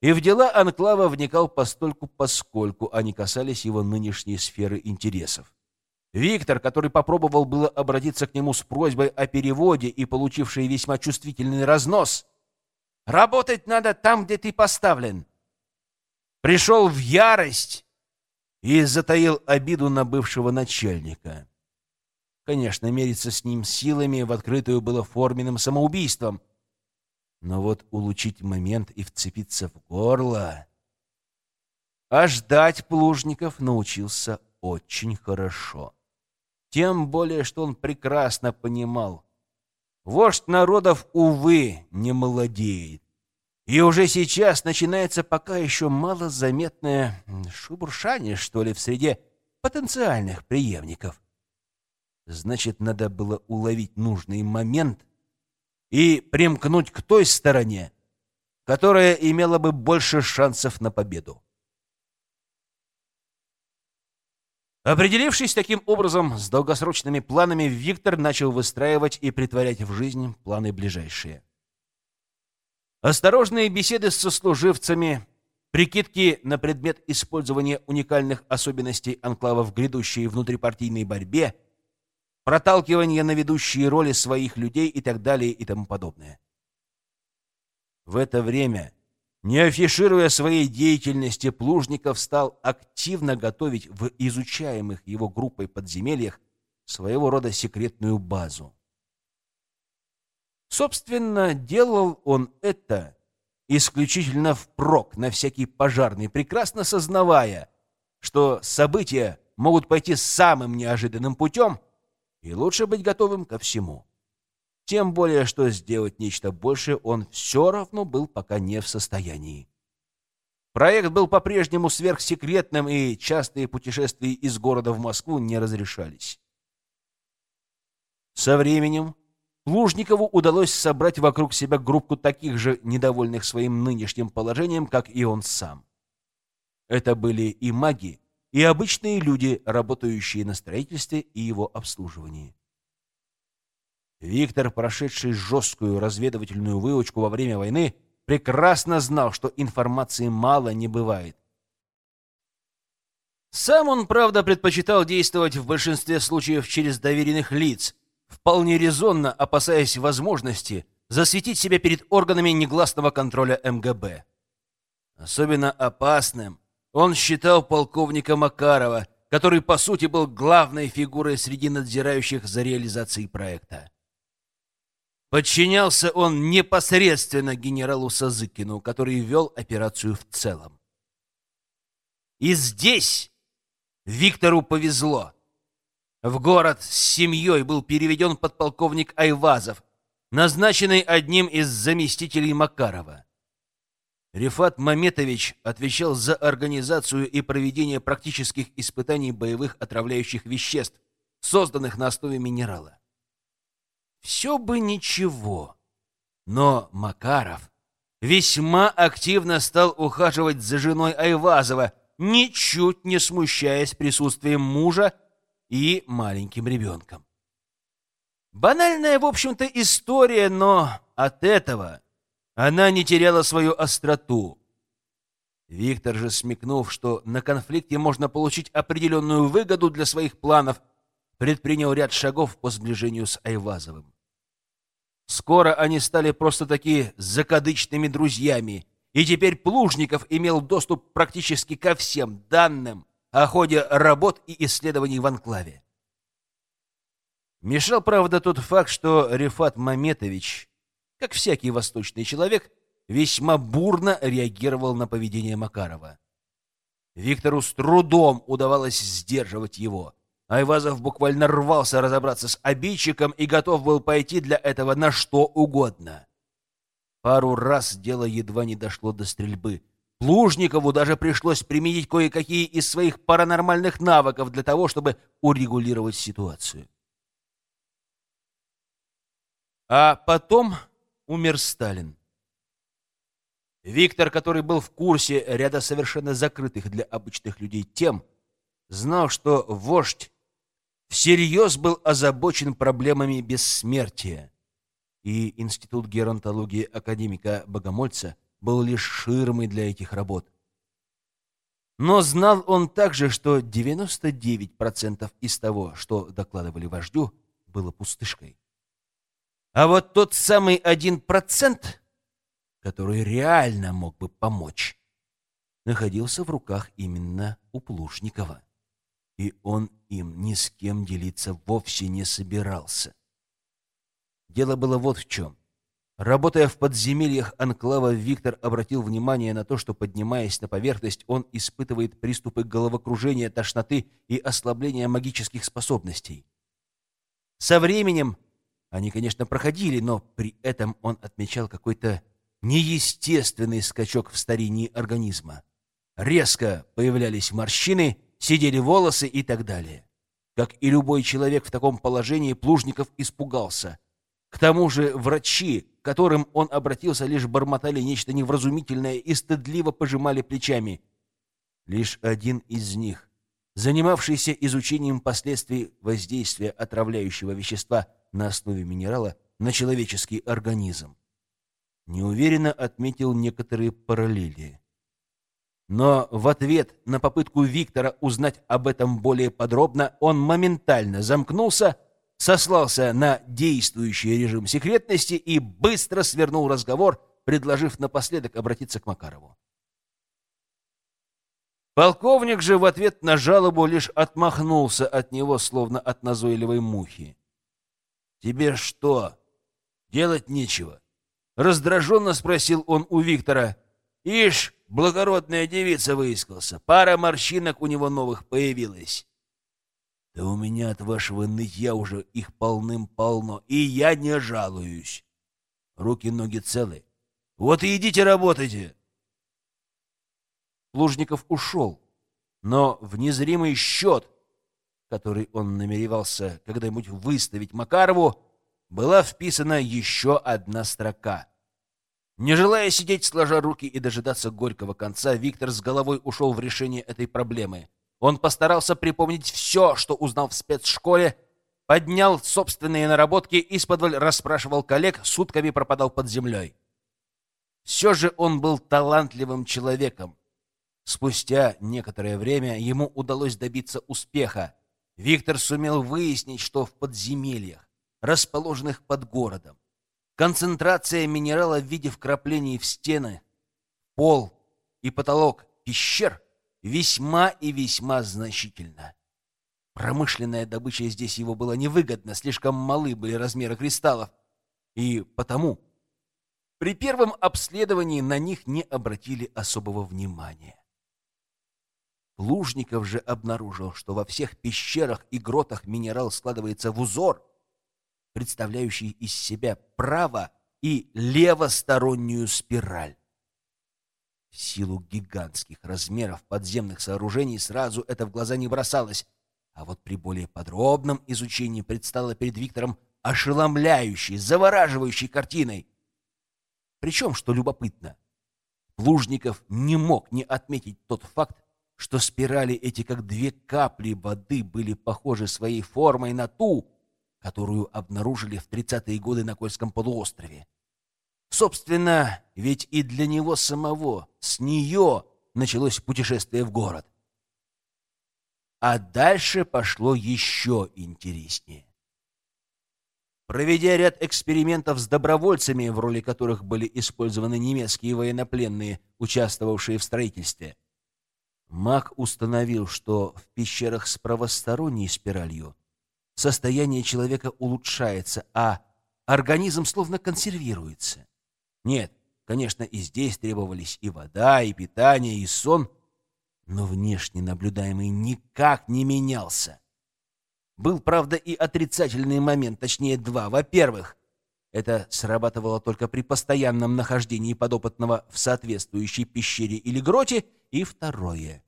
и в дела Анклава вникал постольку-поскольку они касались его нынешней сферы интересов. Виктор, который попробовал было обратиться к нему с просьбой о переводе и получивший весьма чувствительный разнос, «Работать надо там, где ты поставлен», пришел в ярость и затаил обиду на бывшего начальника. Конечно, мериться с ним силами в открытую было форменным самоубийством. Но вот улучить момент и вцепиться в горло... А ждать Плужников научился очень хорошо. Тем более, что он прекрасно понимал. Вождь народов, увы, не молодеет. И уже сейчас начинается пока еще малозаметное шебуршание, что ли, в среде потенциальных преемников. Значит, надо было уловить нужный момент и примкнуть к той стороне, которая имела бы больше шансов на победу. Определившись таким образом с долгосрочными планами, Виктор начал выстраивать и притворять в жизнь планы ближайшие. Осторожные беседы с сослуживцами, прикидки на предмет использования уникальных особенностей анклава в грядущей внутрипартийной борьбе — проталкивание на ведущие роли своих людей и так далее и тому подобное. В это время, не афишируя своей деятельности, Плужников стал активно готовить в изучаемых его группой подземельях своего рода секретную базу. Собственно, делал он это исключительно впрок на всякий пожарный, прекрасно сознавая, что события могут пойти самым неожиданным путем, и лучше быть готовым ко всему. Тем более, что сделать нечто большее он все равно был пока не в состоянии. Проект был по-прежнему сверхсекретным, и частые путешествия из города в Москву не разрешались. Со временем Плужникову удалось собрать вокруг себя группу таких же недовольных своим нынешним положением, как и он сам. Это были и маги, и обычные люди, работающие на строительстве и его обслуживании. Виктор, прошедший жесткую разведывательную выучку во время войны, прекрасно знал, что информации мало не бывает. Сам он, правда, предпочитал действовать в большинстве случаев через доверенных лиц, вполне резонно опасаясь возможности засветить себя перед органами негласного контроля МГБ. Особенно опасным он считал полковника Макарова, который, по сути, был главной фигурой среди надзирающих за реализацией проекта. Подчинялся он непосредственно генералу Сазыкину, который вел операцию в целом. И здесь Виктору повезло. В город с семьей был переведен подполковник Айвазов, назначенный одним из заместителей Макарова. Рифат Маметович отвечал за организацию и проведение практических испытаний боевых отравляющих веществ, созданных на основе минерала. Все бы ничего, но Макаров весьма активно стал ухаживать за женой Айвазова, ничуть не смущаясь присутствием мужа и маленьким ребенком. Банальная, в общем-то, история, но от этого она не теряла свою остроту. Виктор же, смекнув, что на конфликте можно получить определенную выгоду для своих планов, предпринял ряд шагов по сближению с Айвазовым. Скоро они стали просто такие закадычными друзьями, и теперь Плужников имел доступ практически ко всем данным о ходе работ и исследований в Анклаве. Мешал, правда, тот факт, что Рифат Маметович как всякий восточный человек, весьма бурно реагировал на поведение Макарова. Виктору с трудом удавалось сдерживать его. Айвазов буквально рвался разобраться с обидчиком и готов был пойти для этого на что угодно. Пару раз дело едва не дошло до стрельбы. Плужникову даже пришлось применить кое-какие из своих паранормальных навыков для того, чтобы урегулировать ситуацию. А потом умер Сталин. Виктор, который был в курсе ряда совершенно закрытых для обычных людей тем, знал, что вождь всерьез был озабочен проблемами бессмертия, и Институт геронтологии академика Богомольца был лишь ширмой для этих работ. Но знал он также, что 99% из того, что докладывали вождю, было пустышкой. А вот тот самый один процент, который реально мог бы помочь, находился в руках именно у Плушникова. И он им ни с кем делиться вовсе не собирался. Дело было вот в чем. Работая в подземельях анклава, Виктор обратил внимание на то, что, поднимаясь на поверхность, он испытывает приступы головокружения, тошноты и ослабления магических способностей. Со временем они, конечно, проходили, но при этом он отмечал какой-то неестественный скачок в старении организма. Резко появлялись морщины, сидели волосы и так далее. Как и любой человек в таком положении, Плужников испугался. К тому же врачи, к которым он обратился, лишь бормотали нечто невразумительное и стыдливо пожимали плечами. Лишь один из них, занимавшийся изучением последствий воздействия отравляющего вещества, на основе минерала на человеческий организм. Неуверенно отметил некоторые параллели. Но в ответ на попытку Виктора узнать об этом более подробно, он моментально замкнулся, сослался на действующий режим секретности и быстро свернул разговор, предложив напоследок обратиться к Макарову. Полковник же в ответ на жалобу лишь отмахнулся от него, словно от назойливой мухи. «Тебе что, делать нечего?» Раздраженно спросил он у Виктора. «Ишь, благородная девица выискался. Пара морщинок у него новых появилась». «Да у меня от вашего нытья уже их полным-полно, и я не жалуюсь. Руки-ноги целы. Вот и идите работайте!» Плужников ушел, но в незримый счет, который он намеревался когда-нибудь выставить Макарову, была вписана еще одна строка. Не желая сидеть сложа руки и дожидаться горького конца, Виктор с головой ушел в решение этой проблемы. Он постарался припомнить все, что узнал в спецшколе, поднял собственные наработки, из-под расспрашивал коллег, сутками пропадал под землей. Все же он был талантливым человеком, Спустя некоторое время ему удалось добиться успеха. Виктор сумел выяснить, что в подземельях, расположенных под городом, концентрация минерала в виде вкраплений в стены, пол и потолок пещер весьма и весьма значительна. Промышленная добыча здесь его была невыгодна, слишком малы были размеры кристаллов, и потому при первом обследовании на них не обратили особого внимания. Лужников же обнаружил, что во всех пещерах и гротах минерал складывается в узор, представляющий из себя право- и левостороннюю спираль. В силу гигантских размеров подземных сооружений сразу это в глаза не бросалось, а вот при более подробном изучении предстало перед Виктором ошеломляющей, завораживающей картиной. Причем, что любопытно, Лужников не мог не отметить тот факт, что спирали эти, как две капли воды, были похожи своей формой на ту, которую обнаружили в 30-е годы на Кольском полуострове. Собственно, ведь и для него самого, с нее началось путешествие в город. А дальше пошло еще интереснее. Проведя ряд экспериментов с добровольцами, в роли которых были использованы немецкие военнопленные, участвовавшие в строительстве, Маг установил, что в пещерах с правосторонней спиралью состояние человека улучшается, а организм словно консервируется. Нет, конечно, и здесь требовались и вода, и питание, и сон, но внешне наблюдаемый никак не менялся. Был, правда, и отрицательный момент, точнее два. Во-первых, это срабатывало только при постоянном нахождении подопытного в соответствующей пещере или гроте. И второе.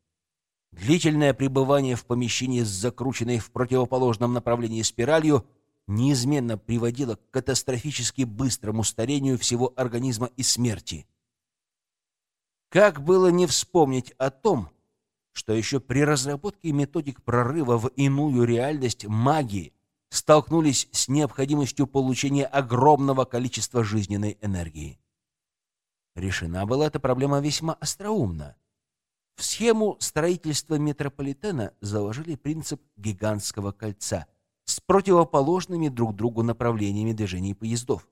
Длительное пребывание в помещении с закрученной в противоположном направлении спиралью неизменно приводило к катастрофически быстрому старению всего организма и смерти. Как было не вспомнить о том, что еще при разработке методик прорыва в иную реальность магии столкнулись с необходимостью получения огромного количества жизненной энергии. Решена была эта проблема весьма остроумно. В схему строительства метрополитена заложили принцип гигантского кольца с противоположными друг другу направлениями движений поездов.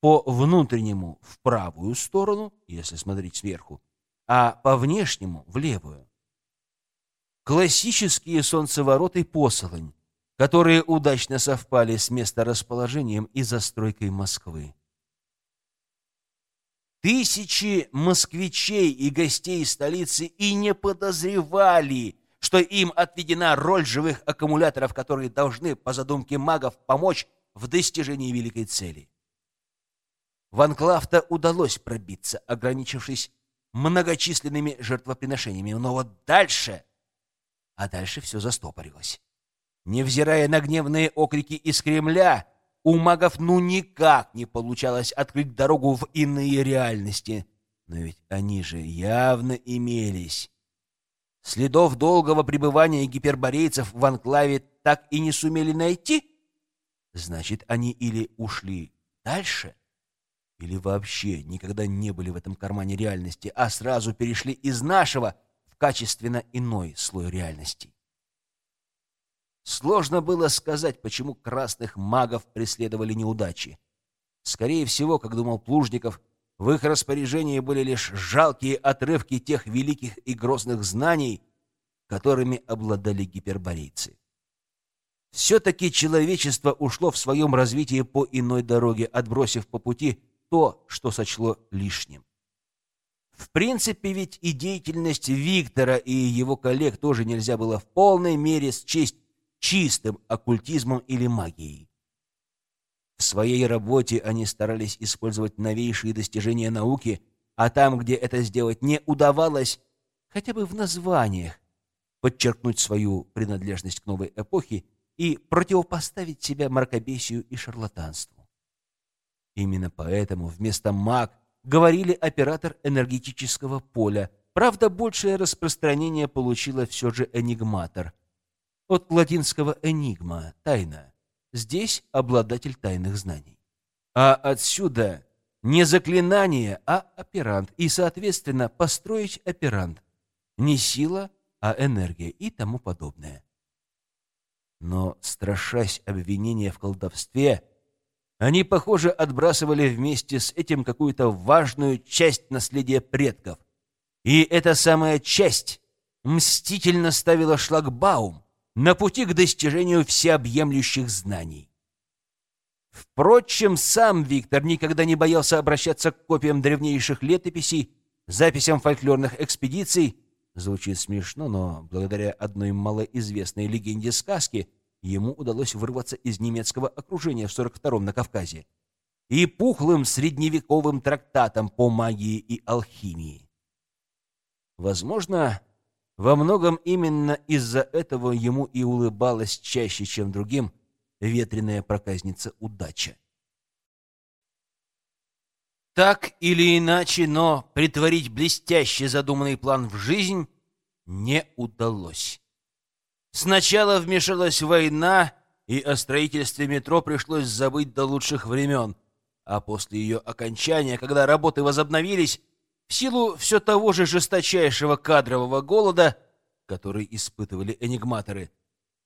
По внутреннему — в правую сторону, если смотреть сверху, а по внешнему — в левую. Классические солнцевороты посолонь, которые удачно совпали с месторасположением и застройкой Москвы. Тысячи москвичей и гостей столицы и не подозревали, что им отведена роль живых аккумуляторов, которые должны, по задумке магов, помочь в достижении великой цели. В анклав-то удалось пробиться, ограничившись многочисленными жертвоприношениями, но вот дальше... А дальше все застопорилось. Невзирая на гневные окрики из Кремля, у магов ну никак не получалось открыть дорогу в иные реальности. Но ведь они же явно имелись. Следов долгого пребывания гиперборейцев в анклаве так и не сумели найти? Значит, они или ушли дальше, или вообще никогда не были в этом кармане реальности, а сразу перешли из нашего в качественно иной слой реальности. Сложно было сказать, почему красных магов преследовали неудачи. Скорее всего, как думал Плужников, в их распоряжении были лишь жалкие отрывки тех великих и грозных знаний, которыми обладали гиперборейцы. Все-таки человечество ушло в своем развитии по иной дороге, отбросив по пути то, что сочло лишним. В принципе, ведь и деятельность Виктора и его коллег тоже нельзя было в полной мере счесть чистым оккультизмом или магией. В своей работе они старались использовать новейшие достижения науки, а там, где это сделать не удавалось, хотя бы в названиях, подчеркнуть свою принадлежность к новой эпохе и противопоставить себя мракобесию и шарлатанству. Именно поэтому вместо маг говорили оператор энергетического поля. Правда, большее распространение получила все же энигматор. От латинского «энигма» — тайна. Здесь обладатель тайных знаний. А отсюда не заклинание, а оперант. И, соответственно, построить оперант. Не сила, а энергия и тому подобное. Но, страшась обвинения в колдовстве, они, похоже, отбрасывали вместе с этим какую-то важную часть наследия предков. И эта самая часть мстительно ставила шлагбаум на пути к достижению всеобъемлющих знаний. Впрочем, сам Виктор никогда не боялся обращаться к копиям древнейших летописей, записям фольклорных экспедиций. Звучит смешно, но благодаря одной малоизвестной легенде сказки – ему удалось вырваться из немецкого окружения в 42-м на Кавказе и пухлым средневековым трактатом по магии и алхимии. Возможно, во многом именно из-за этого ему и улыбалась чаще, чем другим, ветреная проказница удача. Так или иначе, но притворить блестяще задуманный план в жизнь не удалось. Сначала вмешалась война, и о строительстве метро пришлось забыть до лучших времен. А после ее окончания, когда работы возобновились, в силу все того же жесточайшего кадрового голода, который испытывали энигматоры,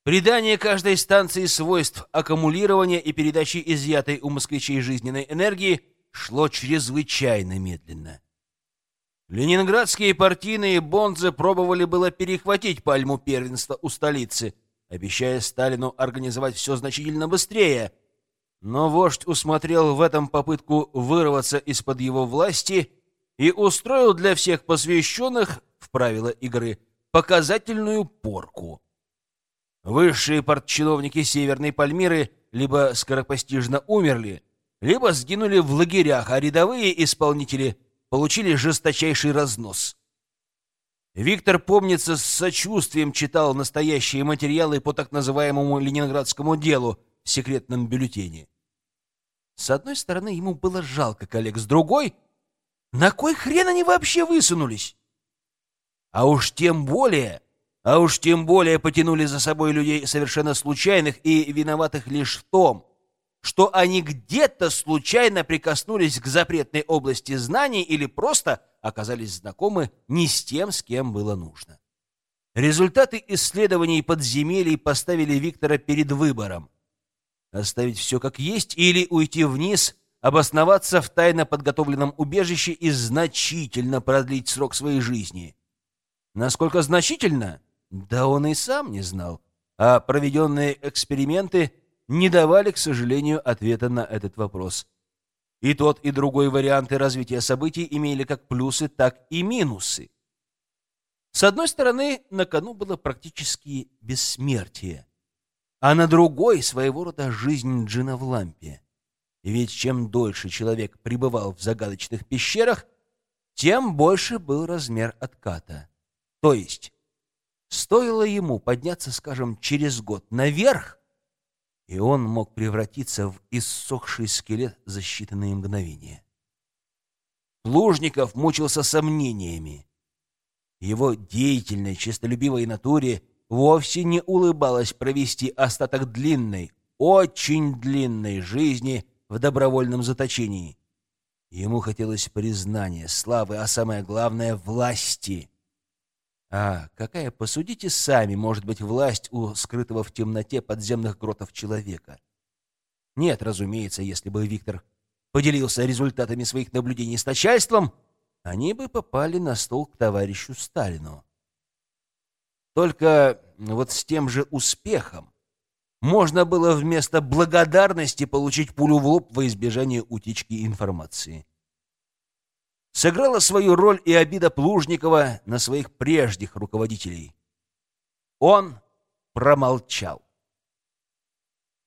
придание каждой станции свойств аккумулирования и передачи изъятой у москвичей жизненной энергии шло чрезвычайно медленно. Ленинградские партийные бонзы пробовали было перехватить пальму первенства у столицы, обещая Сталину организовать все значительно быстрее. Но вождь усмотрел в этом попытку вырваться из-под его власти и устроил для всех посвященных в правила игры показательную порку. Высшие партчиновники Северной Пальмиры либо скоропостижно умерли, либо сгинули в лагерях, а рядовые исполнители – получили жесточайший разнос. Виктор, помнится, с сочувствием читал настоящие материалы по так называемому ленинградскому делу в секретном бюллетене. С одной стороны, ему было жалко коллег, с другой — на кой хрен они вообще высунулись? А уж тем более, а уж тем более потянули за собой людей совершенно случайных и виноватых лишь в том, что они где-то случайно прикоснулись к запретной области знаний или просто оказались знакомы не с тем, с кем было нужно. Результаты исследований подземелий поставили Виктора перед выбором. Оставить все как есть или уйти вниз, обосноваться в тайно подготовленном убежище и значительно продлить срок своей жизни. Насколько значительно? Да он и сам не знал. А проведенные эксперименты – не давали, к сожалению, ответа на этот вопрос. И тот, и другой варианты развития событий имели как плюсы, так и минусы. С одной стороны, на кону было практически бессмертие, а на другой — своего рода жизнь джина в лампе. Ведь чем дольше человек пребывал в загадочных пещерах, тем больше был размер отката. То есть, стоило ему подняться, скажем, через год наверх, и он мог превратиться в иссохший скелет за считанные мгновения. Плужников мучился сомнениями. Его деятельной, честолюбивой натуре вовсе не улыбалось провести остаток длинной, очень длинной жизни в добровольном заточении. Ему хотелось признания, славы, а самое главное — власти. А какая, посудите сами, может быть власть у скрытого в темноте подземных гротов человека? Нет, разумеется, если бы Виктор поделился результатами своих наблюдений с начальством, они бы попали на стол к товарищу Сталину. Только вот с тем же успехом можно было вместо благодарности получить пулю в лоб во избежание утечки информации. Сыграла свою роль и обида Плужникова на своих прежних руководителей. Он промолчал.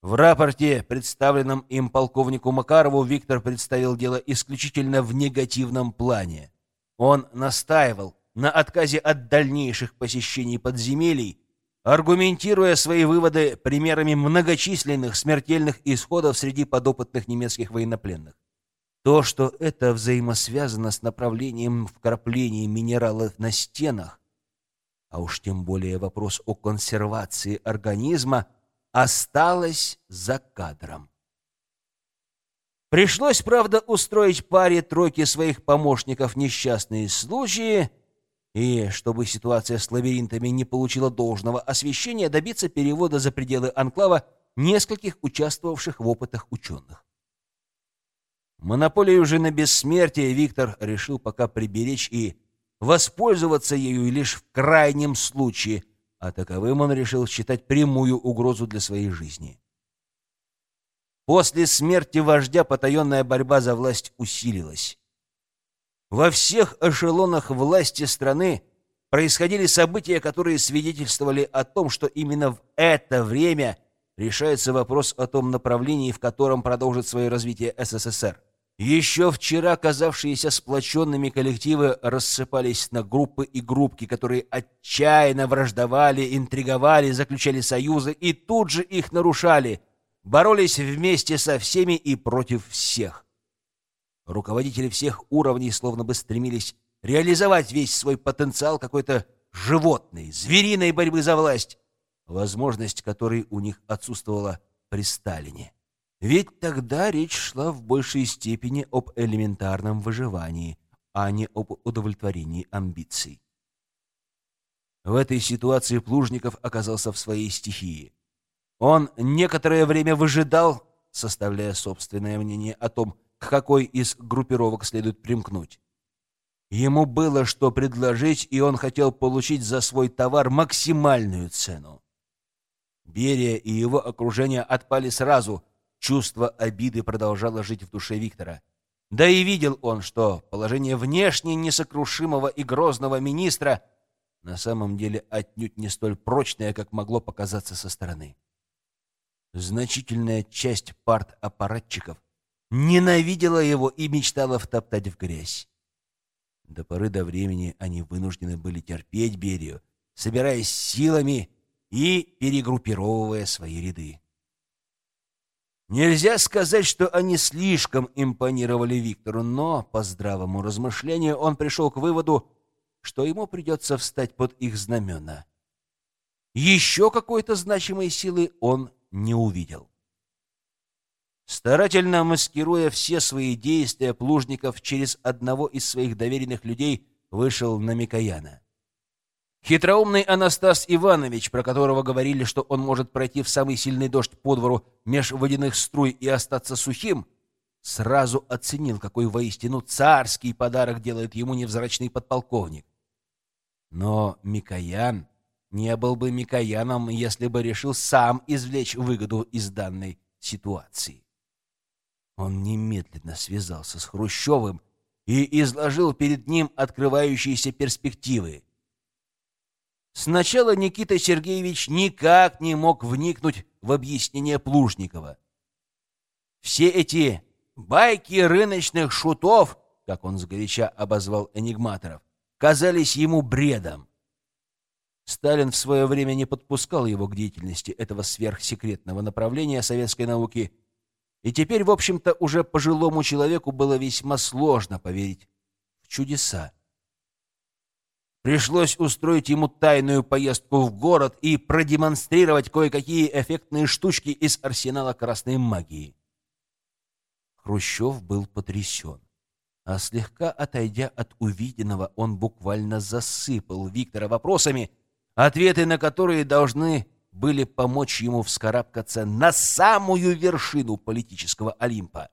В рапорте, представленном им полковнику Макарову, Виктор представил дело исключительно в негативном плане. Он настаивал на отказе от дальнейших посещений подземелий, аргументируя свои выводы примерами многочисленных смертельных исходов среди подопытных немецких военнопленных. То, что это взаимосвязано с направлением вкрапления минералов на стенах, а уж тем более вопрос о консервации организма, осталось за кадром. Пришлось, правда, устроить паре тройки своих помощников несчастные случаи, и, чтобы ситуация с лабиринтами не получила должного освещения, добиться перевода за пределы анклава нескольких участвовавших в опытах ученых. Монополию же на бессмертие Виктор решил пока приберечь и воспользоваться ею лишь в крайнем случае, а таковым он решил считать прямую угрозу для своей жизни. После смерти вождя потаенная борьба за власть усилилась. Во всех эшелонах власти страны происходили события, которые свидетельствовали о том, что именно в это время решается вопрос о том направлении, в котором продолжит свое развитие СССР. Еще вчера казавшиеся сплоченными коллективы рассыпались на группы и группки, которые отчаянно враждовали, интриговали, заключали союзы и тут же их нарушали, боролись вместе со всеми и против всех. Руководители всех уровней словно бы стремились реализовать весь свой потенциал какой-то животной, звериной борьбы за власть, возможность которой у них отсутствовала при Сталине. Ведь тогда речь шла в большей степени об элементарном выживании, а не об удовлетворении амбиций. В этой ситуации Плужников оказался в своей стихии. Он некоторое время выжидал, составляя собственное мнение о том, к какой из группировок следует примкнуть. Ему было что предложить, и он хотел получить за свой товар максимальную цену. Берия и его окружение отпали сразу — Чувство обиды продолжало жить в душе Виктора. Да и видел он, что положение внешне несокрушимого и грозного министра на самом деле отнюдь не столь прочное, как могло показаться со стороны. Значительная часть парт-аппаратчиков ненавидела его и мечтала втоптать в грязь. До поры до времени они вынуждены были терпеть Берию, собираясь силами и перегруппировывая свои ряды. Нельзя сказать, что они слишком импонировали Виктору, но, по здравому размышлению, он пришел к выводу, что ему придется встать под их знамена. Еще какой-то значимой силы он не увидел. Старательно маскируя все свои действия, Плужников через одного из своих доверенных людей вышел на Микояна. Хитроумный Анастас Иванович, про которого говорили, что он может пройти в самый сильный дождь по двору меж водяных струй и остаться сухим, сразу оценил, какой воистину царский подарок делает ему невзрачный подполковник. Но Микоян не был бы Микояном, если бы решил сам извлечь выгоду из данной ситуации. Он немедленно связался с Хрущевым и изложил перед ним открывающиеся перспективы. Сначала Никита Сергеевич никак не мог вникнуть в объяснение Плужникова. Все эти байки рыночных шутов, как он сгоряча обозвал энигматоров, казались ему бредом. Сталин в свое время не подпускал его к деятельности этого сверхсекретного направления советской науки, и теперь, в общем-то, уже пожилому человеку было весьма сложно поверить в чудеса. Пришлось устроить ему тайную поездку в город и продемонстрировать кое-какие эффектные штучки из арсенала красной магии. Хрущев был потрясен. А слегка отойдя от увиденного, он буквально засыпал Виктора вопросами, ответы на которые должны были помочь ему вскарабкаться на самую вершину политического Олимпа.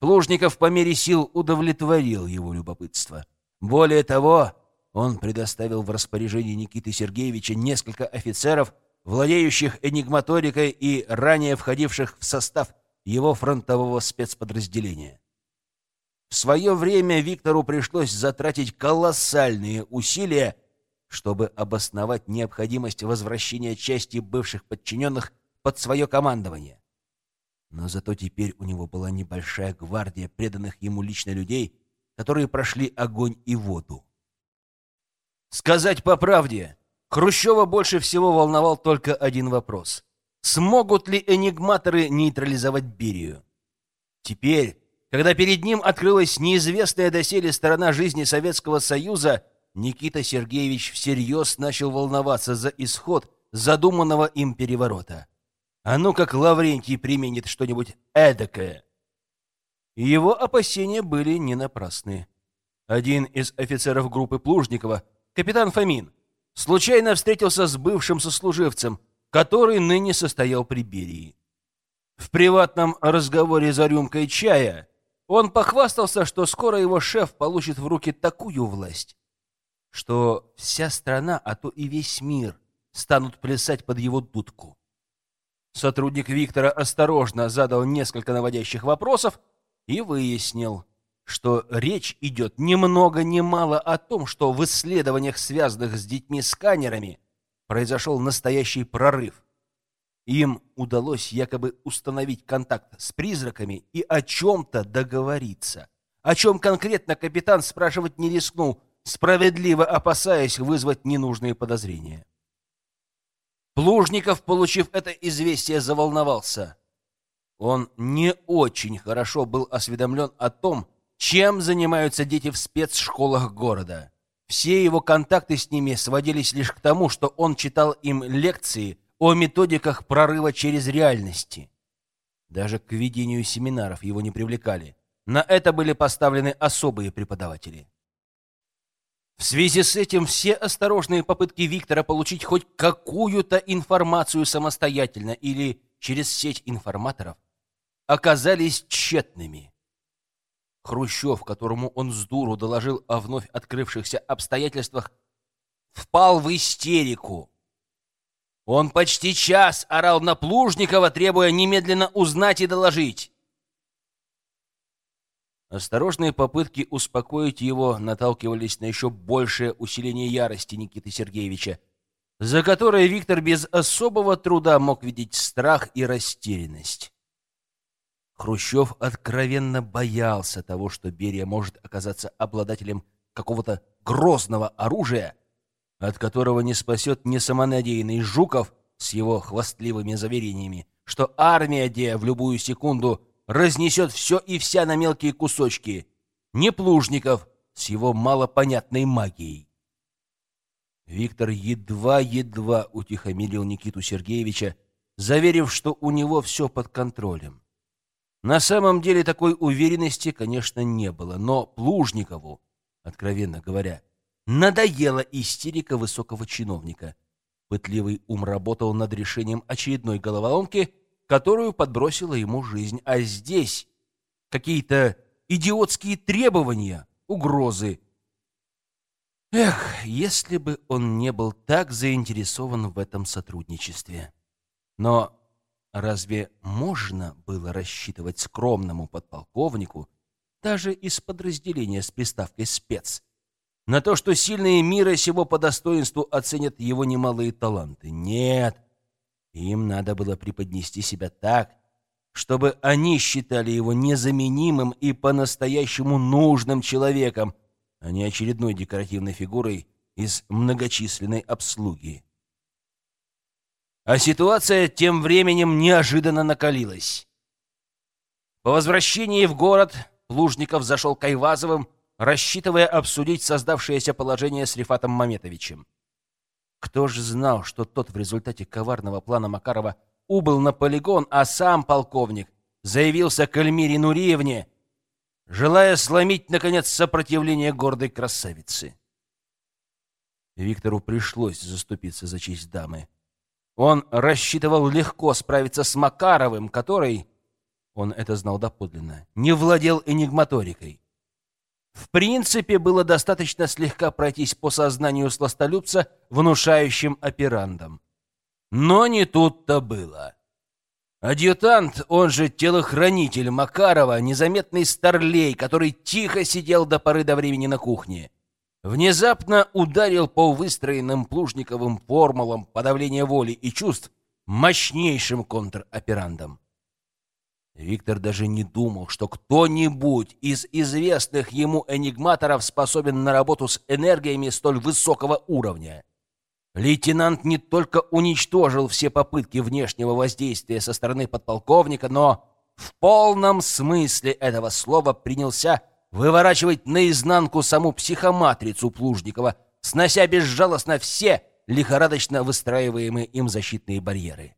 Плужников по мере сил удовлетворил его любопытство. Более того, он предоставил в распоряжение Никиты Сергеевича несколько офицеров, владеющих энигматорикой и ранее входивших в состав его фронтового спецподразделения. В свое время Виктору пришлось затратить колоссальные усилия, чтобы обосновать необходимость возвращения части бывших подчиненных под свое командование. Но зато теперь у него была небольшая гвардия преданных ему лично людей, которые прошли огонь и воду. Сказать по правде, Хрущева больше всего волновал только один вопрос. Смогут ли энигматоры нейтрализовать Берию? Теперь, когда перед ним открылась неизвестная доселе сторона жизни Советского Союза, Никита Сергеевич всерьез начал волноваться за исход задуманного им переворота. А ну как Лаврентий применит что-нибудь эдакое. Его опасения были не напрасны. Один из офицеров группы Плужникова, капитан Фомин, случайно встретился с бывшим сослуживцем, который ныне состоял при Берии. В приватном разговоре за рюмкой чая он похвастался, что скоро его шеф получит в руки такую власть, что вся страна, а то и весь мир станут плясать под его дудку. Сотрудник Виктора осторожно задал несколько наводящих вопросов и выяснил, что речь идет ни много ни мало о том, что в исследованиях, связанных с детьми-сканерами, произошел настоящий прорыв. Им удалось якобы установить контакт с призраками и о чем-то договориться. О чем конкретно капитан спрашивать не рискнул, справедливо опасаясь вызвать ненужные подозрения. Плужников, получив это известие, заволновался. Он не очень хорошо был осведомлен о том, чем занимаются дети в спецшколах города. Все его контакты с ними сводились лишь к тому, что он читал им лекции о методиках прорыва через реальности. Даже к ведению семинаров его не привлекали. На это были поставлены особые преподаватели. В связи с этим все осторожные попытки Виктора получить хоть какую-то информацию самостоятельно или через сеть информаторов оказались тщетными. Хрущев, которому он с дуру доложил о вновь открывшихся обстоятельствах, впал в истерику. Он почти час орал на Плужникова, требуя немедленно узнать и доложить. Осторожные попытки успокоить его наталкивались на еще большее усиление ярости Никиты Сергеевича, за которое Виктор без особого труда мог видеть страх и растерянность. Хрущев откровенно боялся того, что Берия может оказаться обладателем какого-то грозного оружия, от которого не спасет ни самонадеянный Жуков с его хвастливыми заверениями, что армия Де в любую секунду разнесет все и вся на мелкие кусочки. Не Плужников с его малопонятной магией. Виктор едва-едва утихомирил Никиту Сергеевича, заверив, что у него все под контролем. На самом деле такой уверенности, конечно, не было, но Плужникову, откровенно говоря, надоела истерика высокого чиновника. Пытливый ум работал над решением очередной головоломки — которую подбросила ему жизнь. А здесь какие-то идиотские требования, угрозы. Эх, если бы он не был так заинтересован в этом сотрудничестве. Но разве можно было рассчитывать скромному подполковнику, даже из подразделения с приставкой «спец», на то, что сильные мира сего по достоинству оценят его немалые таланты? Нет. Им надо было преподнести себя так, чтобы они считали его незаменимым и по-настоящему нужным человеком, а не очередной декоративной фигурой из многочисленной обслуги. А ситуация тем временем неожиданно накалилась. По возвращении в город Лужников зашел к Айвазовым, рассчитывая обсудить создавшееся положение с Рифатом Маметовичем. Кто же знал, что тот в результате коварного плана Макарова убыл на полигон, а сам полковник заявился к Эльмире Нуриевне желая сломить, наконец, сопротивление гордой красавицы. Виктору пришлось заступиться за честь дамы. Он рассчитывал легко справиться с Макаровым, который, он это знал доподлинно, не владел энигматорикой. В принципе, было достаточно слегка пройтись по сознанию сластолюбца внушающим операндом. Но не тут-то было. Адъютант, он же телохранитель Макарова, незаметный старлей, который тихо сидел до поры до времени на кухне, внезапно ударил по выстроенным Плужниковым формулам подавления воли и чувств мощнейшим контроперандом. Виктор даже не думал, что кто-нибудь из известных ему энигматоров способен на работу с энергиями столь высокого уровня. Лейтенант не только уничтожил все попытки внешнего воздействия со стороны подполковника, но в полном смысле этого слова принялся выворачивать наизнанку саму психоматрицу Плужникова, снося безжалостно все лихорадочно выстраиваемые им защитные барьеры.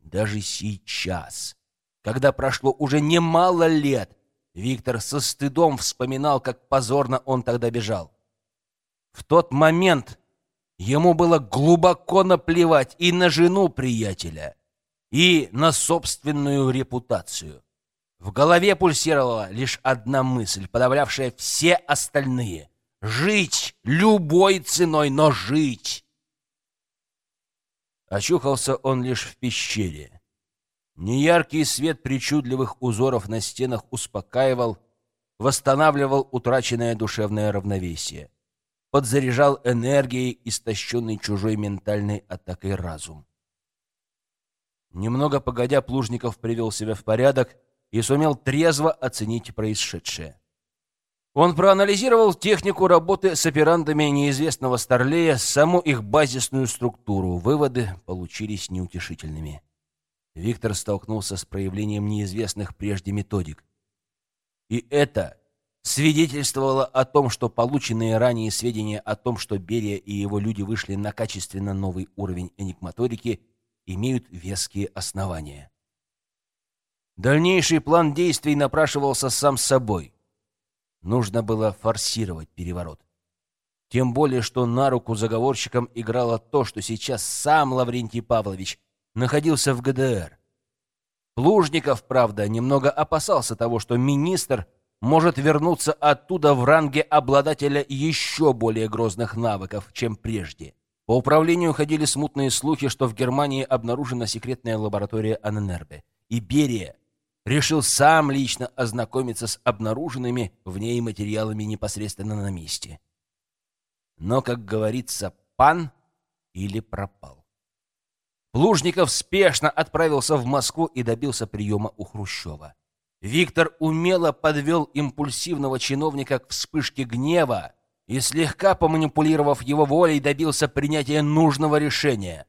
Даже сейчас, когда прошло уже немало лет, Виктор со стыдом вспоминал, как позорно он тогда бежал. В тот момент ему было глубоко наплевать и на жену приятеля, и на собственную репутацию. В голове пульсировала лишь одна мысль, подавлявшая все остальные — жить любой ценой, но жить. Очухался он лишь в пещере. Неяркий свет причудливых узоров на стенах успокаивал, восстанавливал утраченное душевное равновесие, подзаряжал энергией, истощенный чужой ментальной атакой разум. Немного погодя, Плужников привел себя в порядок и сумел трезво оценить происшедшее. Он проанализировал технику работы с операндами неизвестного Старлея, саму их базисную структуру. Выводы получились неутешительными. Виктор столкнулся с проявлением неизвестных прежде методик. И это свидетельствовало о том, что полученные ранее сведения о том, что Берия и его люди вышли на качественно новый уровень энигматорики, имеют веские основания. Дальнейший план действий напрашивался сам собой. Нужно было форсировать переворот. Тем более, что на руку заговорщикам играло то, что сейчас сам Лаврентий Павлович – находился в ГДР. Плужников, правда, немного опасался того, что министр может вернуться оттуда в ранге обладателя еще более грозных навыков, чем прежде. По управлению ходили смутные слухи, что в Германии обнаружена секретная лаборатория Анненербе, и Берия решил сам лично ознакомиться с обнаруженными в ней материалами непосредственно на месте. Но, как говорится, пан или пропал. Плужников спешно отправился в Москву и добился приема у Хрущева. Виктор умело подвел импульсивного чиновника к вспышке гнева и, слегка поманипулировав его волей, добился принятия нужного решения.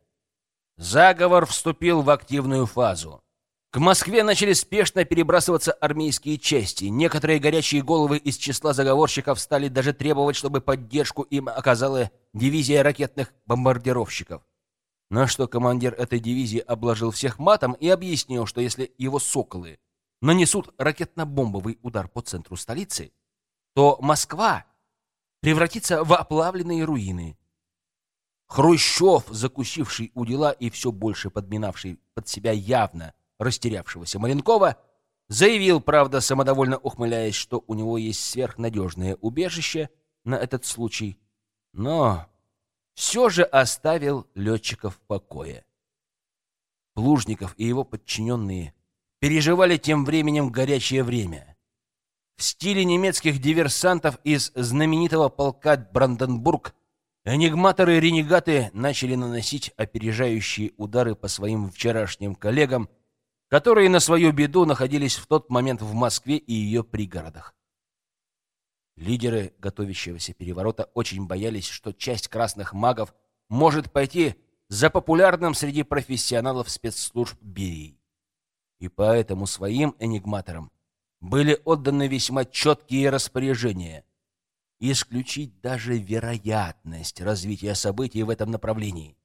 Заговор вступил в активную фазу. К Москве начали спешно перебрасываться армейские части. Некоторые горячие головы из числа заговорщиков стали даже требовать, чтобы поддержку им оказала дивизия ракетных бомбардировщиков. На что командир этой дивизии обложил всех матом и объяснил, что если его «Соколы» нанесут ракетно-бомбовый удар по центру столицы, то Москва превратится в оплавленные руины. Хрущев, закусивший у дела и все больше подминавший под себя явно растерявшегося Маленкова, заявил, правда, самодовольно ухмыляясь, что у него есть сверхнадежное убежище на этот случай, но все же оставил летчиков в покое. Плужников и его подчиненные переживали тем временем горячее время. В стиле немецких диверсантов из знаменитого полка Бранденбург энигматоры-ренегаты начали наносить опережающие удары по своим вчерашним коллегам, которые на свою беду находились в тот момент в Москве и ее пригородах. Лидеры готовящегося переворота очень боялись, что часть красных магов может пойти за популярным среди профессионалов спецслужб Берии. И поэтому своим энигматорам были отданы весьма четкие распоряжения исключить даже вероятность развития событий в этом направлении.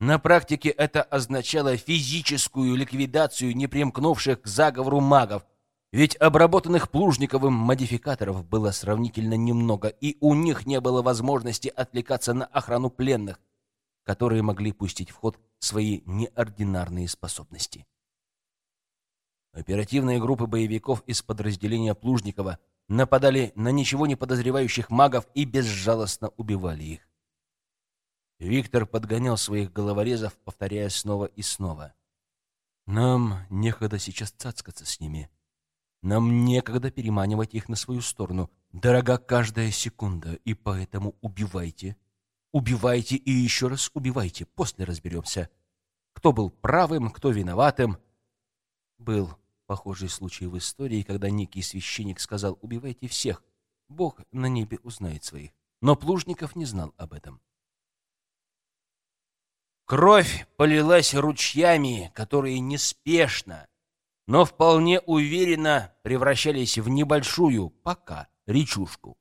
На практике это означало физическую ликвидацию непримкнувших к заговору магов, Ведь обработанных Плужниковым модификаторов было сравнительно немного, и у них не было возможности отвлекаться на охрану пленных, которые могли пустить в ход свои неординарные способности. Оперативные группы боевиков из подразделения Плужникова нападали на ничего не подозревающих магов и безжалостно убивали их. Виктор подгонял своих головорезов, повторяя снова и снова. «Нам некогда сейчас цацкаться с ними. Нам некогда переманивать их на свою сторону. Дорога каждая секунда, и поэтому убивайте. Убивайте и еще раз убивайте. После разберемся. Кто был правым, кто виноватым. Был похожий случай в истории, когда некий священник сказал «убивайте всех, Бог на небе узнает своих». Но Плужников не знал об этом. Кровь полилась ручьями, которые неспешно, но вполне уверенно превращались в небольшую, пока, речушку.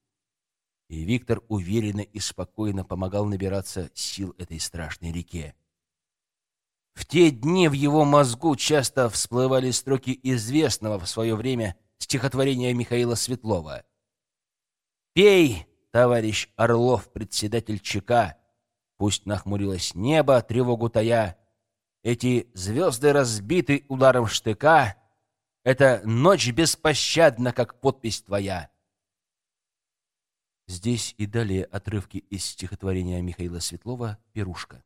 И Виктор уверенно и спокойно помогал набираться сил этой страшной реке. В те дни в его мозгу часто всплывали строки известного в свое время стихотворения Михаила Светлова. «Пей, товарищ Орлов, председатель ЧК, Пусть нахмурилось небо, тревогу тая. Эти звезды разбиты ударом штыка. Это ночь беспощадна, как подпись твоя. Здесь и далее отрывки из стихотворения Михаила Светлова «Пирушка».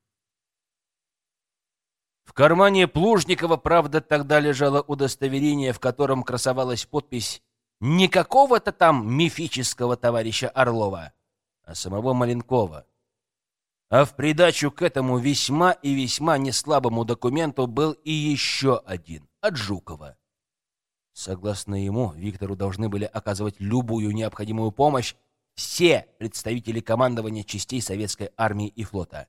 В кармане Плужникова, правда, тогда лежало удостоверение, в котором красовалась подпись не какого-то там мифического товарища Орлова, а самого Маленкова. А в придачу к этому весьма и весьма неслабому документу был и еще один, от Жукова. Согласно ему, Виктору должны были оказывать любую необходимую помощь все представители командования частей советской армии и флота.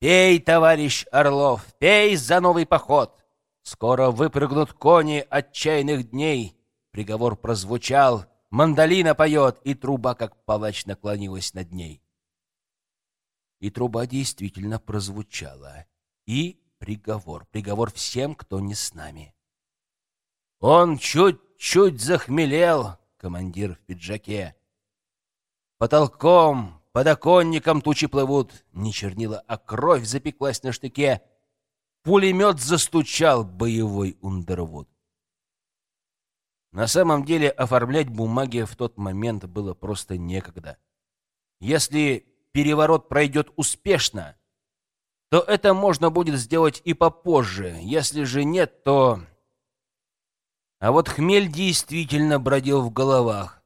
«Пей, товарищ Орлов, пей за новый поход! Скоро выпрыгнут кони отчаянных дней!» Приговор прозвучал, мандолина поет, и труба, как палач, наклонилась над ней и труба действительно прозвучала. И приговор, приговор всем, кто не с нами. Он чуть-чуть захмелел, командир в пиджаке. Потолком, подоконником тучи плывут, не чернила, а кровь запеклась на штыке. Пулемет застучал, боевой Ундервуд. На самом деле оформлять бумаги в тот момент было просто некогда. Если переворот пройдет успешно, то это можно будет сделать и попозже. Если же нет, то... А вот хмель действительно бродил в головах.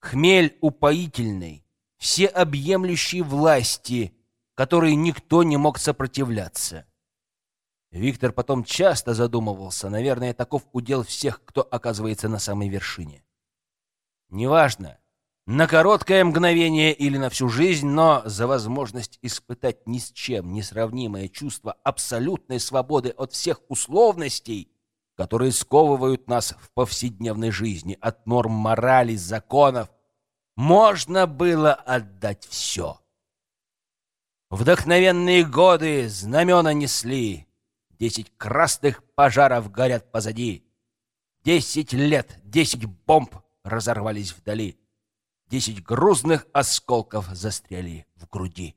Хмель упоительный, всеобъемлющей власти, которой никто не мог сопротивляться. Виктор потом часто задумывался, наверное, таков удел всех, кто оказывается на самой вершине. Неважно, на короткое мгновение или на всю жизнь, но за возможность испытать ни с чем не сравнимое чувство абсолютной свободы от всех условностей, которые сковывают нас в повседневной жизни от норм морали, законов, можно было отдать все. Вдохновенные годы знамена несли, десять красных пожаров горят позади, десять лет, десять бомб разорвались вдали — Десять грузных осколков застряли в груди.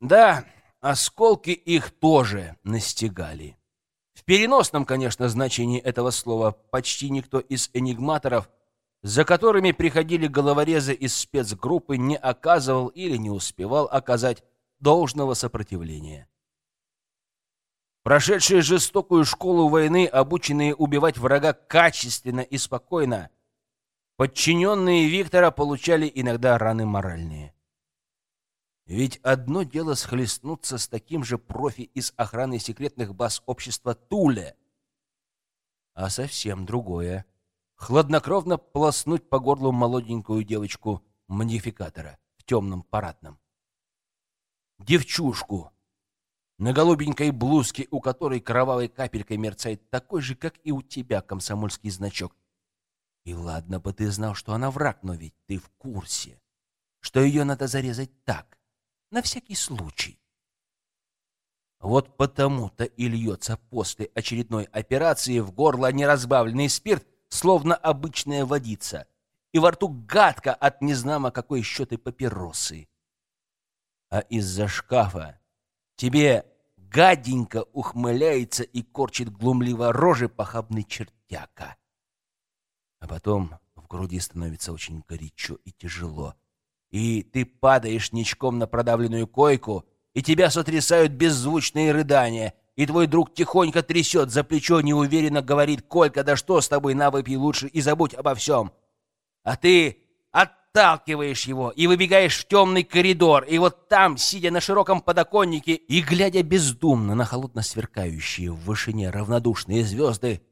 Да, осколки их тоже настигали. В переносном, конечно, значении этого слова почти никто из энигматоров, за которыми приходили головорезы из спецгруппы, не оказывал или не успевал оказать должного сопротивления. Прошедшие жестокую школу войны, обученные убивать врага качественно и спокойно, Подчиненные Виктора получали иногда раны моральные. Ведь одно дело схлестнуться с таким же профи из охраны секретных баз общества Туле, а совсем другое — хладнокровно полоснуть по горлу молоденькую девочку-модификатора в темном парадном. Девчушку, на голубенькой блузке, у которой кровавой капелькой мерцает такой же, как и у тебя, комсомольский значок, и ладно бы ты знал, что она враг, но ведь ты в курсе, что ее надо зарезать так, на всякий случай. Вот потому-то и льется после очередной операции в горло неразбавленный спирт, словно обычная водица, и во рту гадко от незнамо какой счеты папиросы. А из-за шкафа тебе гаденько ухмыляется и корчит глумливо рожи похабный чертяка. А потом в груди становится очень горячо и тяжело, и ты падаешь ничком на продавленную койку, и тебя сотрясают беззвучные рыдания, и твой друг тихонько трясет за плечо, неуверенно говорит «Колька, да что с тобой, на выпей лучше и забудь обо всем». А ты отталкиваешь его и выбегаешь в темный коридор, и вот там, сидя на широком подоконнике и глядя бездумно на холодно сверкающие в вышине равнодушные звезды,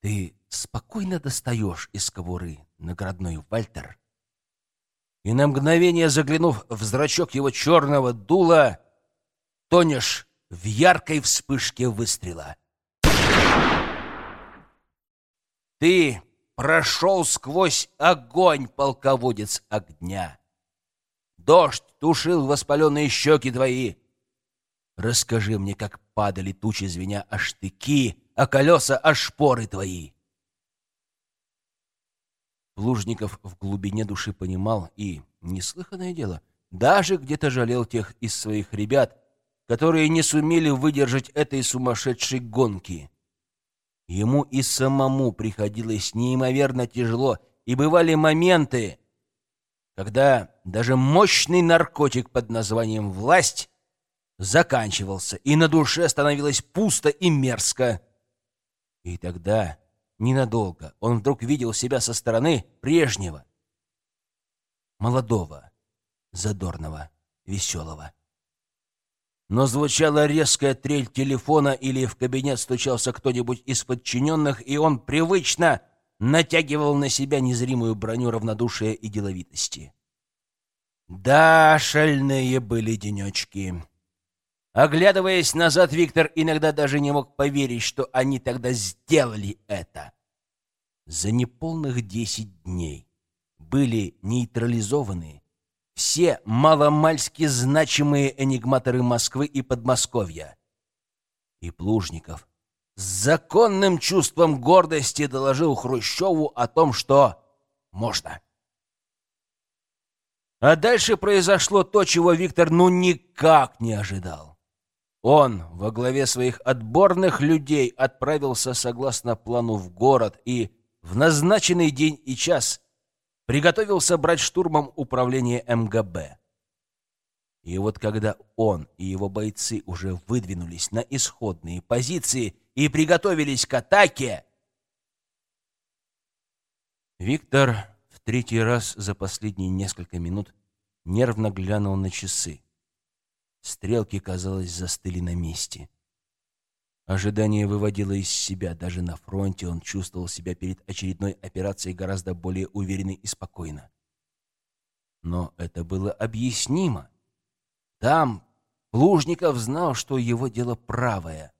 ты спокойно достаешь из кобуры наградной Вальтер и на мгновение заглянув в зрачок его черного дула, тонешь в яркой вспышке выстрела. Ты прошел сквозь огонь, полководец огня. Дождь тушил воспаленные щеки твои. Расскажи мне, как падали тучи звеня о штыки, а колеса о шпоры твои. Плужников в глубине души понимал и, неслыханное дело, даже где-то жалел тех из своих ребят, которые не сумели выдержать этой сумасшедшей гонки. Ему и самому приходилось неимоверно тяжело, и бывали моменты, когда даже мощный наркотик под названием «власть» заканчивался, и на душе становилось пусто и мерзко. И тогда Ненадолго он вдруг видел себя со стороны прежнего, молодого, задорного, веселого. Но звучала резкая трель телефона или в кабинет стучался кто-нибудь из подчиненных, и он привычно натягивал на себя незримую броню равнодушия и деловитости. Да, шальные были денечки. Оглядываясь назад, Виктор иногда даже не мог поверить, что они тогда сделали это. За неполных десять дней были нейтрализованы все маломальски значимые энигматоры Москвы и Подмосковья. И Плужников с законным чувством гордости доложил Хрущеву о том, что можно. А дальше произошло то, чего Виктор ну никак не ожидал. Он во главе своих отборных людей отправился согласно плану в город и в назначенный день и час приготовился брать штурмом управление МГБ. И вот когда он и его бойцы уже выдвинулись на исходные позиции и приготовились к атаке, Виктор в третий раз за последние несколько минут нервно глянул на часы. Стрелки, казалось, застыли на месте. Ожидание выводило из себя. Даже на фронте он чувствовал себя перед очередной операцией гораздо более уверенно и спокойно. Но это было объяснимо. Там Плужников знал, что его дело правое.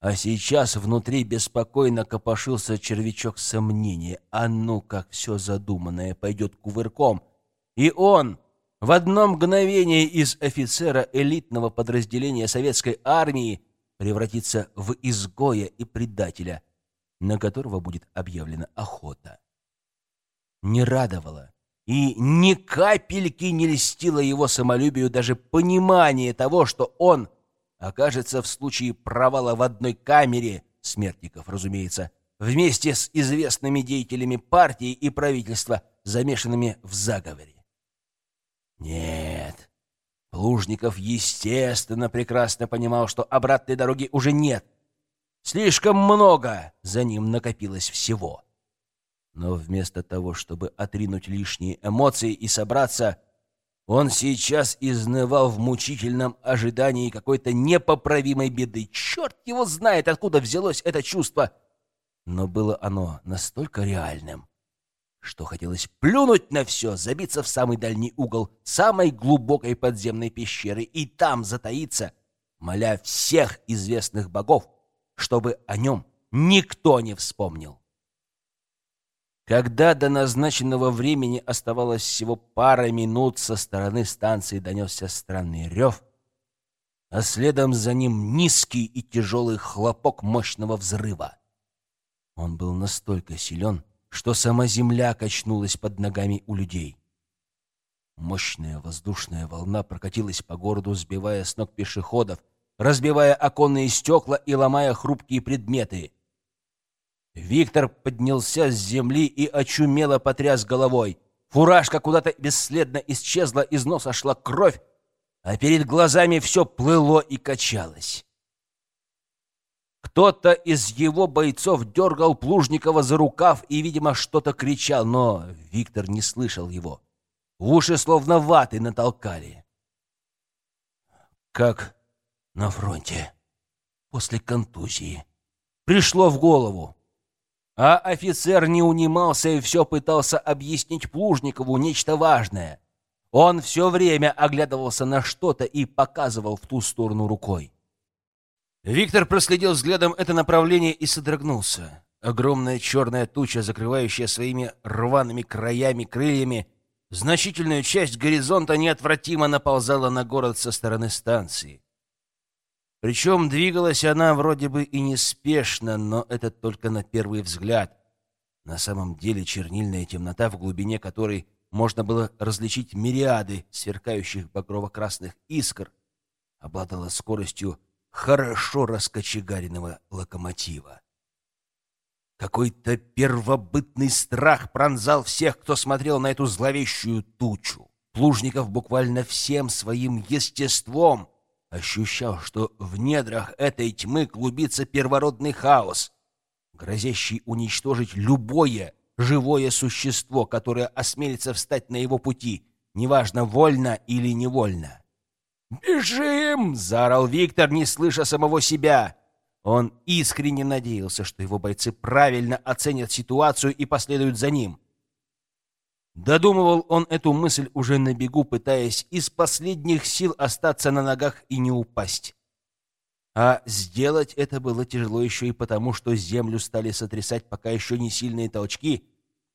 А сейчас внутри беспокойно копошился червячок сомнения. А ну, как все задуманное пойдет кувырком. И он в одно мгновение из офицера элитного подразделения советской армии превратится в изгоя и предателя, на которого будет объявлена охота. Не радовало и ни капельки не льстило его самолюбию даже понимание того, что он окажется в случае провала в одной камере, смертников, разумеется, вместе с известными деятелями партии и правительства, замешанными в заговоре. Нет. Плужников, естественно, прекрасно понимал, что обратной дороги уже нет. Слишком много за ним накопилось всего. Но вместо того, чтобы отринуть лишние эмоции и собраться, он сейчас изнывал в мучительном ожидании какой-то непоправимой беды. Черт его знает, откуда взялось это чувство. Но было оно настолько реальным, что хотелось плюнуть на все, забиться в самый дальний угол самой глубокой подземной пещеры и там затаиться, моля всех известных богов, чтобы о нем никто не вспомнил. Когда до назначенного времени оставалось всего пара минут, со стороны станции донесся странный рев, а следом за ним низкий и тяжелый хлопок мощного взрыва. Он был настолько силен, что сама земля качнулась под ногами у людей. Мощная воздушная волна прокатилась по городу, сбивая с ног пешеходов, разбивая оконные стекла и ломая хрупкие предметы. Виктор поднялся с земли и очумело потряс головой. Фуражка куда-то бесследно исчезла, из носа шла кровь, а перед глазами все плыло и качалось. Кто-то из его бойцов дергал Плужникова за рукав и, видимо, что-то кричал, но Виктор не слышал его. В уши словно ваты натолкали. Как на фронте после контузии. Пришло в голову. А офицер не унимался и все пытался объяснить Плужникову нечто важное. Он все время оглядывался на что-то и показывал в ту сторону рукой. Виктор проследил взглядом это направление и содрогнулся. Огромная черная туча, закрывающая своими рваными краями крыльями, значительную часть горизонта неотвратимо наползала на город со стороны станции. Причем двигалась она вроде бы и неспешно, но это только на первый взгляд. На самом деле чернильная темнота, в глубине которой можно было различить мириады сверкающих багрово-красных искр, обладала скоростью хорошо раскочегаренного локомотива. Какой-то первобытный страх пронзал всех, кто смотрел на эту зловещую тучу. Плужников буквально всем своим естеством ощущал, что в недрах этой тьмы клубится первородный хаос, грозящий уничтожить любое живое существо, которое осмелится встать на его пути, неважно, вольно или невольно. «Бежим!» — заорал Виктор, не слыша самого себя. Он искренне надеялся, что его бойцы правильно оценят ситуацию и последуют за ним. Додумывал он эту мысль уже на бегу, пытаясь из последних сил остаться на ногах и не упасть. А сделать это было тяжело еще и потому, что землю стали сотрясать пока еще не сильные толчки,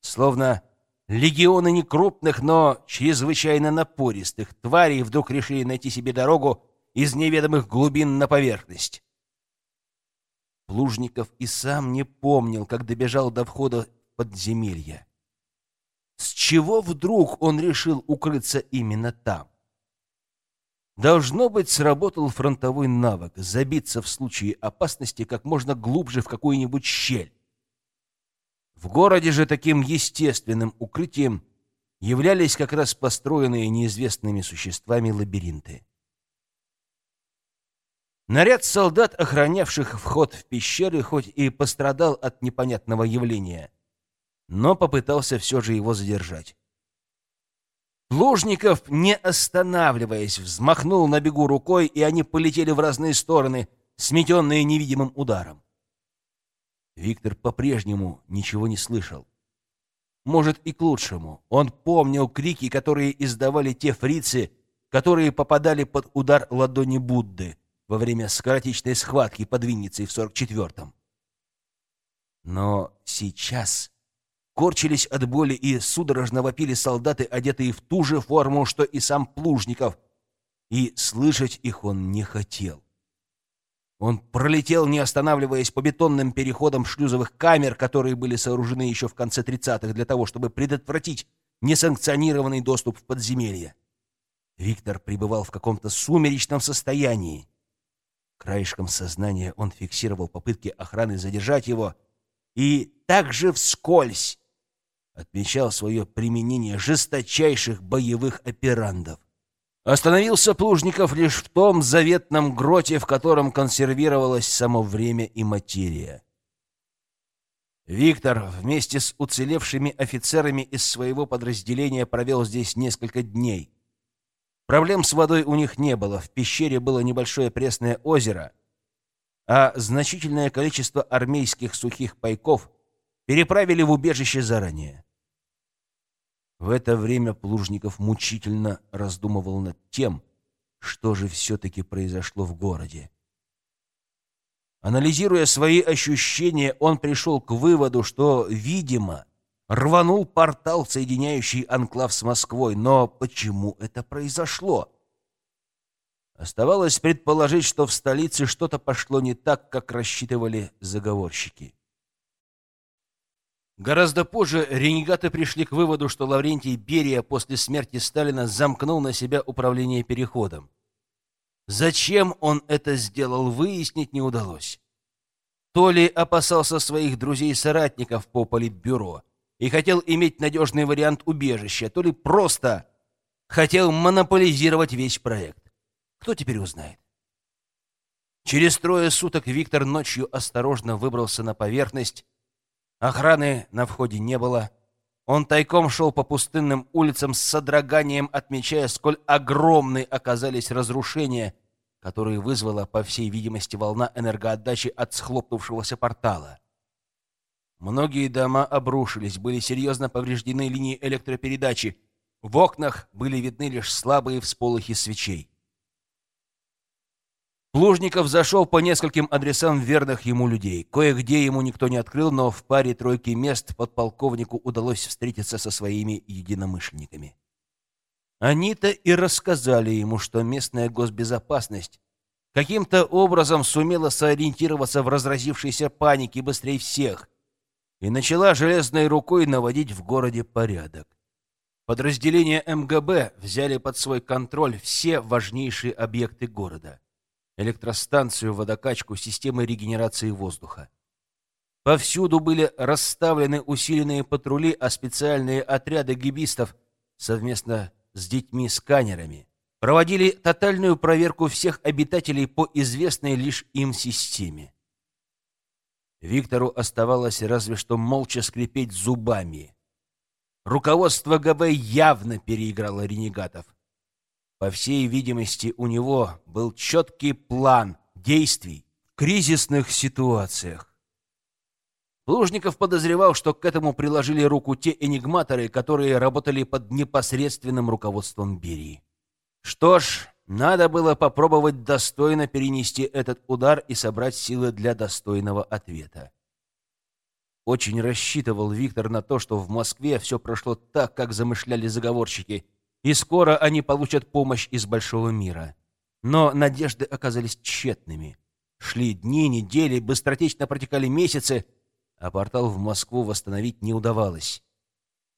словно легионы некрупных, но чрезвычайно напористых тварей вдруг решили найти себе дорогу из неведомых глубин на поверхность. Плужников и сам не помнил, как добежал до входа в подземелье. С чего вдруг он решил укрыться именно там? Должно быть, сработал фронтовой навык — забиться в случае опасности как можно глубже в какую-нибудь щель. В городе же таким естественным укрытием являлись как раз построенные неизвестными существами лабиринты. Наряд солдат, охранявших вход в пещеры, хоть и пострадал от непонятного явления, но попытался все же его задержать. Лужников, не останавливаясь, взмахнул на бегу рукой, и они полетели в разные стороны, сметенные невидимым ударом. Виктор по-прежнему ничего не слышал. Может, и к лучшему. Он помнил крики, которые издавали те фрицы, которые попадали под удар ладони Будды во время скоротечной схватки под Винницей в 44-м. Но сейчас корчились от боли и судорожно вопили солдаты, одетые в ту же форму, что и сам Плужников, и слышать их он не хотел. Он пролетел, не останавливаясь, по бетонным переходам шлюзовых камер, которые были сооружены еще в конце 30-х для того, чтобы предотвратить несанкционированный доступ в подземелье. Виктор пребывал в каком-то сумеречном состоянии. Краешком сознания он фиксировал попытки охраны задержать его и также вскользь отмечал свое применение жесточайших боевых операндов. Остановился Плужников лишь в том заветном гроте, в котором консервировалось само время и материя. Виктор вместе с уцелевшими офицерами из своего подразделения провел здесь несколько дней. Проблем с водой у них не было, в пещере было небольшое пресное озеро, а значительное количество армейских сухих пайков переправили в убежище заранее. В это время Плужников мучительно раздумывал над тем, что же все-таки произошло в городе. Анализируя свои ощущения, он пришел к выводу, что, видимо, рванул портал, соединяющий анклав с Москвой. Но почему это произошло? Оставалось предположить, что в столице что-то пошло не так, как рассчитывали заговорщики. Гораздо позже ренегаты пришли к выводу, что Лаврентий Берия после смерти Сталина замкнул на себя управление переходом. Зачем он это сделал, выяснить не удалось. То ли опасался своих друзей-соратников по политбюро и хотел иметь надежный вариант убежища, то ли просто хотел монополизировать весь проект. Кто теперь узнает? Через трое суток Виктор ночью осторожно выбрался на поверхность. Охраны на входе не было. Он тайком шел по пустынным улицам с содроганием, отмечая, сколь огромны оказались разрушения, которые вызвала, по всей видимости, волна энергоотдачи от схлопнувшегося портала. Многие дома обрушились, были серьезно повреждены линии электропередачи. В окнах были видны лишь слабые всполохи свечей. Плужников зашел по нескольким адресам верных ему людей. Кое-где ему никто не открыл, но в паре тройки мест подполковнику удалось встретиться со своими единомышленниками. Они-то и рассказали ему, что местная госбезопасность каким-то образом сумела сориентироваться в разразившейся панике быстрее всех и начала железной рукой наводить в городе порядок. Подразделения МГБ взяли под свой контроль все важнейшие объекты города электростанцию, водокачку, системы регенерации воздуха. Повсюду были расставлены усиленные патрули, а специальные отряды гибистов совместно с детьми-сканерами проводили тотальную проверку всех обитателей по известной лишь им системе. Виктору оставалось разве что молча скрипеть зубами. Руководство ГБ явно переиграло ренегатов. По всей видимости, у него был четкий план действий в кризисных ситуациях. Плужников подозревал, что к этому приложили руку те энигматоры, которые работали под непосредственным руководством Берии. Что ж, надо было попробовать достойно перенести этот удар и собрать силы для достойного ответа. Очень рассчитывал Виктор на то, что в Москве все прошло так, как замышляли заговорщики, и скоро они получат помощь из большого мира. Но надежды оказались тщетными. Шли дни, недели, быстротечно протекали месяцы, а портал в Москву восстановить не удавалось.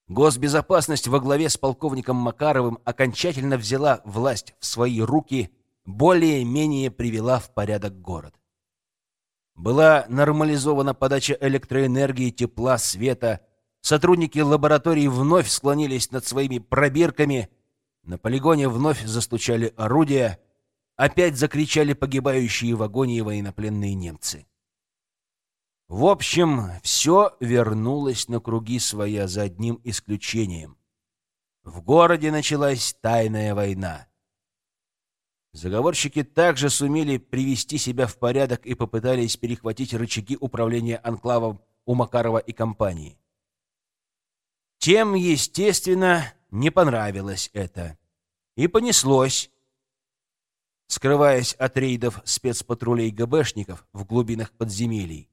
Госбезопасность во главе с полковником Макаровым окончательно взяла власть в свои руки, более-менее привела в порядок город. Была нормализована подача электроэнергии, тепла, света. Сотрудники лаборатории вновь склонились над своими пробирками, на полигоне вновь застучали орудия, опять закричали погибающие в агонии военнопленные немцы. В общем, все вернулось на круги своя за одним исключением. В городе началась тайная война. Заговорщики также сумели привести себя в порядок и попытались перехватить рычаги управления анклавом у Макарова и компании. Тем, естественно, не понравилось это. И понеслось. Скрываясь от рейдов спецпатрулей ГБшников в глубинах подземелий,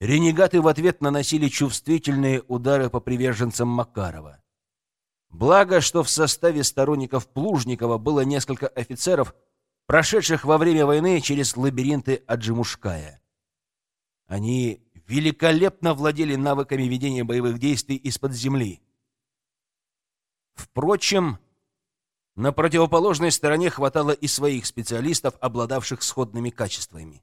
ренегаты в ответ наносили чувствительные удары по приверженцам Макарова. Благо, что в составе сторонников Плужникова было несколько офицеров, прошедших во время войны через лабиринты Аджимушкая. Они великолепно владели навыками ведения боевых действий из-под земли. Впрочем, на противоположной стороне хватало и своих специалистов, обладавших сходными качествами.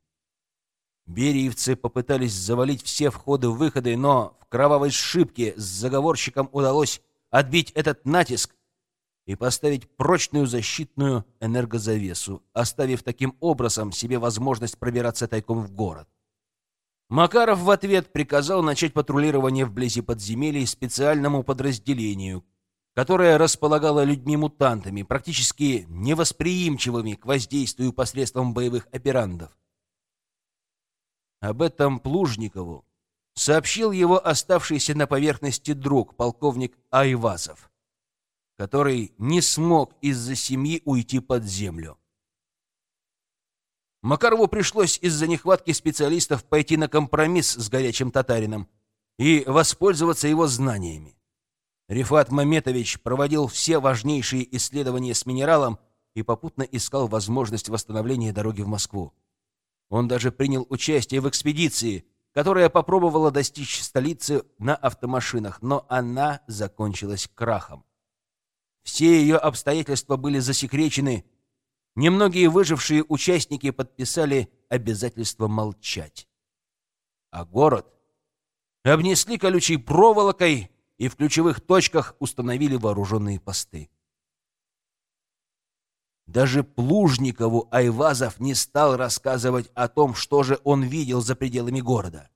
Бериевцы попытались завалить все входы-выходы, но в кровавой сшибке с заговорщиком удалось отбить этот натиск и поставить прочную защитную энергозавесу, оставив таким образом себе возможность пробираться тайком в город. Макаров в ответ приказал начать патрулирование вблизи подземелий специальному подразделению, которое располагало людьми-мутантами, практически невосприимчивыми к воздействию посредством боевых операндов. Об этом Плужникову сообщил его оставшийся на поверхности друг, полковник Айвазов, который не смог из-за семьи уйти под землю. Макарову пришлось из-за нехватки специалистов пойти на компромисс с горячим татарином и воспользоваться его знаниями. Рифат Маметович проводил все важнейшие исследования с минералом и попутно искал возможность восстановления дороги в Москву. Он даже принял участие в экспедиции, которая попробовала достичь столицы на автомашинах, но она закончилась крахом. Все ее обстоятельства были засекречены. Немногие выжившие участники подписали обязательство молчать. А город обнесли колючей проволокой и в ключевых точках установили вооруженные посты. Даже Плужникову Айвазов не стал рассказывать о том, что же он видел за пределами города.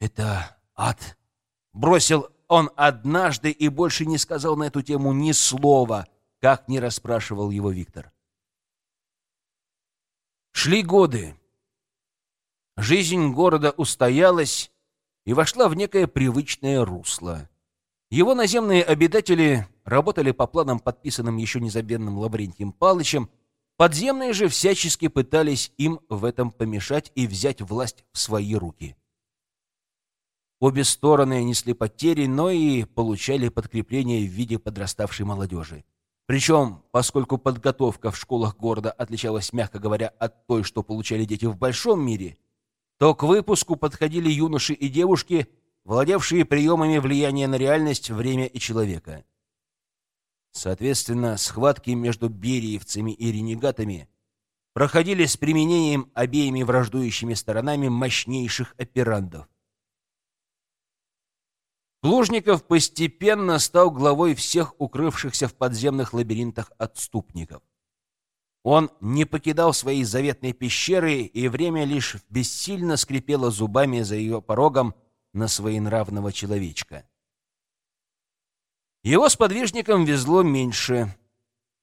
«Это ад!» — бросил он однажды и больше не сказал на эту тему ни слова, как не расспрашивал его Виктор. Шли годы. Жизнь города устоялась и вошла в некое привычное русло. Его наземные обитатели работали по планам, подписанным еще незабвенным Лаврентием Палычем, подземные же всячески пытались им в этом помешать и взять власть в свои руки. Обе стороны несли потери, но и получали подкрепление в виде подраставшей молодежи. Причем, поскольку подготовка в школах города отличалась, мягко говоря, от той, что получали дети в большом мире, то к выпуску подходили юноши и девушки, владевшие приемами влияния на реальность, время и человека. Соответственно, схватки между бериевцами и ренегатами проходили с применением обеими враждующими сторонами мощнейших операндов. Плужников постепенно стал главой всех укрывшихся в подземных лабиринтах отступников. Он не покидал своей заветной пещеры, и время лишь бессильно скрипело зубами за ее порогом на своенравного человечка. Его сподвижникам везло меньше.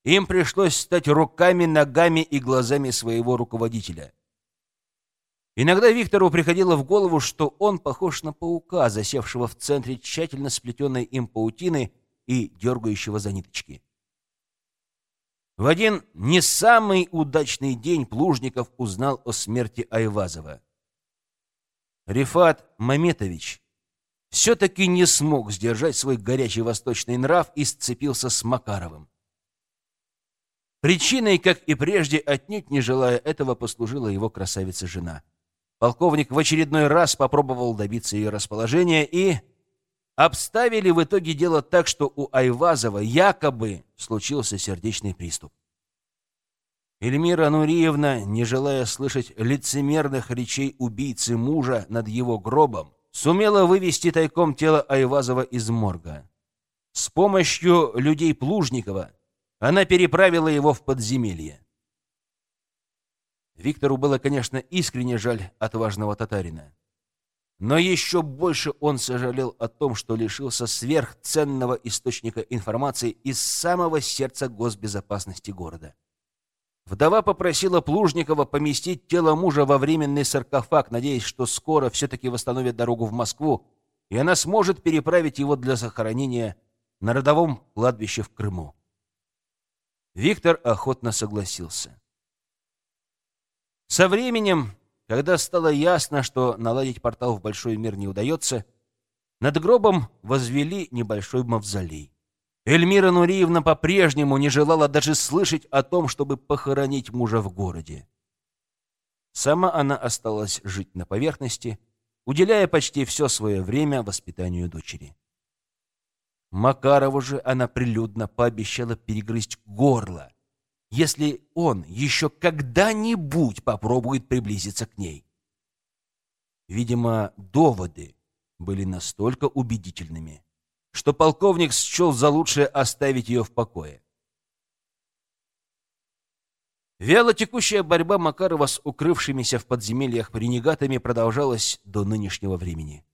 Им пришлось стать руками, ногами и глазами своего руководителя. Иногда Виктору приходило в голову, что он похож на паука, засевшего в центре тщательно сплетенной им паутины и дергающего за ниточки. В один не самый удачный день Плужников узнал о смерти Айвазова. Рифат Маметович все-таки не смог сдержать свой горячий восточный нрав и сцепился с Макаровым. Причиной, как и прежде, отнюдь не желая этого, послужила его красавица-жена. Полковник в очередной раз попробовал добиться ее расположения и обставили в итоге дело так, что у Айвазова якобы случился сердечный приступ. Эльмира Нуриевна, не желая слышать лицемерных речей убийцы мужа над его гробом, сумела вывести тайком тело Айвазова из морга. С помощью людей Плужникова она переправила его в подземелье. Виктору было, конечно, искренне жаль отважного татарина. Но еще больше он сожалел о том, что лишился сверхценного источника информации из самого сердца госбезопасности города. Вдова попросила Плужникова поместить тело мужа во временный саркофаг, надеясь, что скоро все-таки восстановит дорогу в Москву, и она сможет переправить его для захоронения на родовом кладбище в Крыму. Виктор охотно согласился. Со временем когда стало ясно, что наладить портал в большой мир не удается, над гробом возвели небольшой мавзолей. Эльмира Нуриевна по-прежнему не желала даже слышать о том, чтобы похоронить мужа в городе. Сама она осталась жить на поверхности, уделяя почти все свое время воспитанию дочери. Макарову же она прилюдно пообещала перегрызть горло, если он еще когда-нибудь попробует приблизиться к ней. Видимо, доводы были настолько убедительными, что полковник счел за лучшее оставить ее в покое. Вяло текущая борьба Макарова с укрывшимися в подземельях ренегатами продолжалась до нынешнего времени.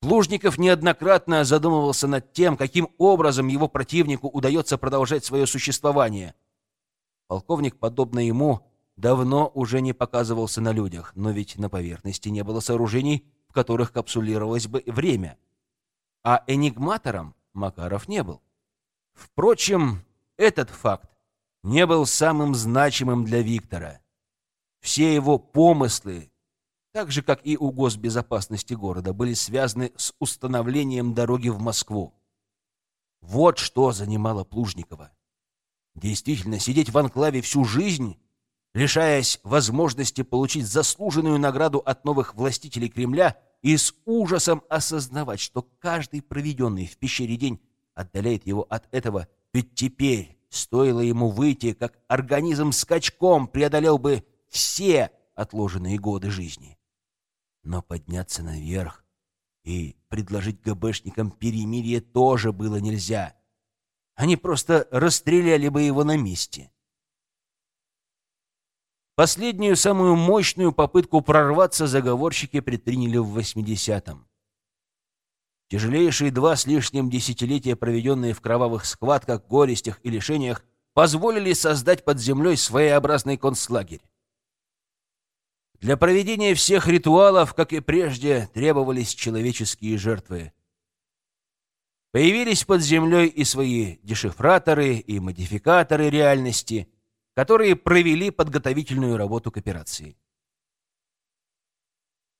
Плужников неоднократно задумывался над тем, каким образом его противнику удается продолжать свое существование, Полковник, подобно ему, давно уже не показывался на людях, но ведь на поверхности не было сооружений, в которых капсулировалось бы время. А энигматором Макаров не был. Впрочем, этот факт не был самым значимым для Виктора. Все его помыслы, так же, как и у госбезопасности города, были связаны с установлением дороги в Москву. Вот что занимало Плужникова. Действительно, сидеть в анклаве всю жизнь, лишаясь возможности получить заслуженную награду от новых властителей Кремля и с ужасом осознавать, что каждый проведенный в пещере день отдаляет его от этого, ведь теперь стоило ему выйти, как организм скачком преодолел бы все отложенные годы жизни. Но подняться наверх и предложить ГБшникам перемирие тоже было нельзя. Они просто расстреляли бы его на месте. Последнюю, самую мощную попытку прорваться заговорщики предприняли в 80-м. Тяжелейшие два с лишним десятилетия, проведенные в кровавых схватках, горестях и лишениях, позволили создать под землей своеобразный концлагерь. Для проведения всех ритуалов, как и прежде, требовались человеческие жертвы. Появились под землей и свои дешифраторы, и модификаторы реальности, которые провели подготовительную работу к операции.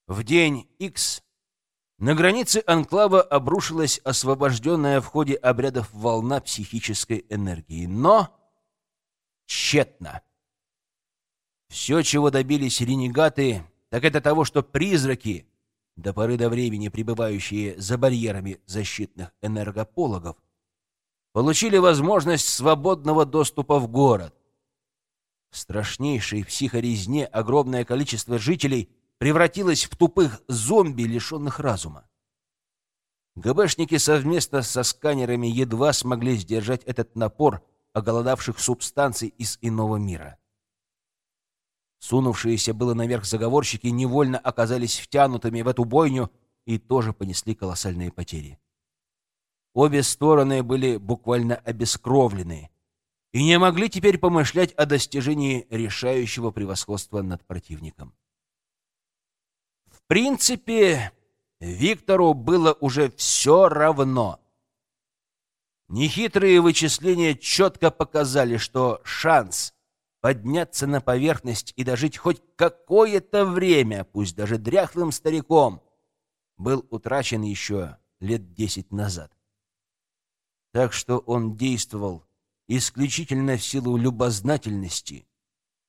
В день X на границе анклава обрушилась освобожденная в ходе обрядов волна психической энергии, но тщетно. Все, чего добились ренегаты, так это того, что призраки, до поры до времени пребывающие за барьерами защитных энергопологов, получили возможность свободного доступа в город. В страшнейшей психорезне огромное количество жителей превратилось в тупых зомби, лишенных разума. ГБшники совместно со сканерами едва смогли сдержать этот напор оголодавших субстанций из иного мира. Сунувшиеся было наверх заговорщики невольно оказались втянутыми в эту бойню и тоже понесли колоссальные потери. Обе стороны были буквально обескровлены и не могли теперь помышлять о достижении решающего превосходства над противником. В принципе, Виктору было уже все равно. Нехитрые вычисления четко показали, что шанс подняться на поверхность и дожить хоть какое-то время, пусть даже дряхлым стариком, был утрачен еще лет десять назад. Так что он действовал исключительно в силу любознательности,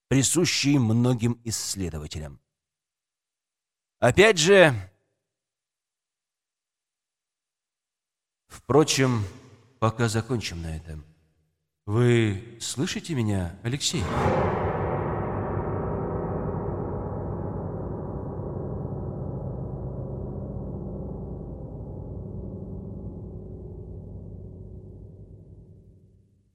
присущей многим исследователям. Опять же, впрочем, пока закончим на этом. Вы слышите меня, Алексей?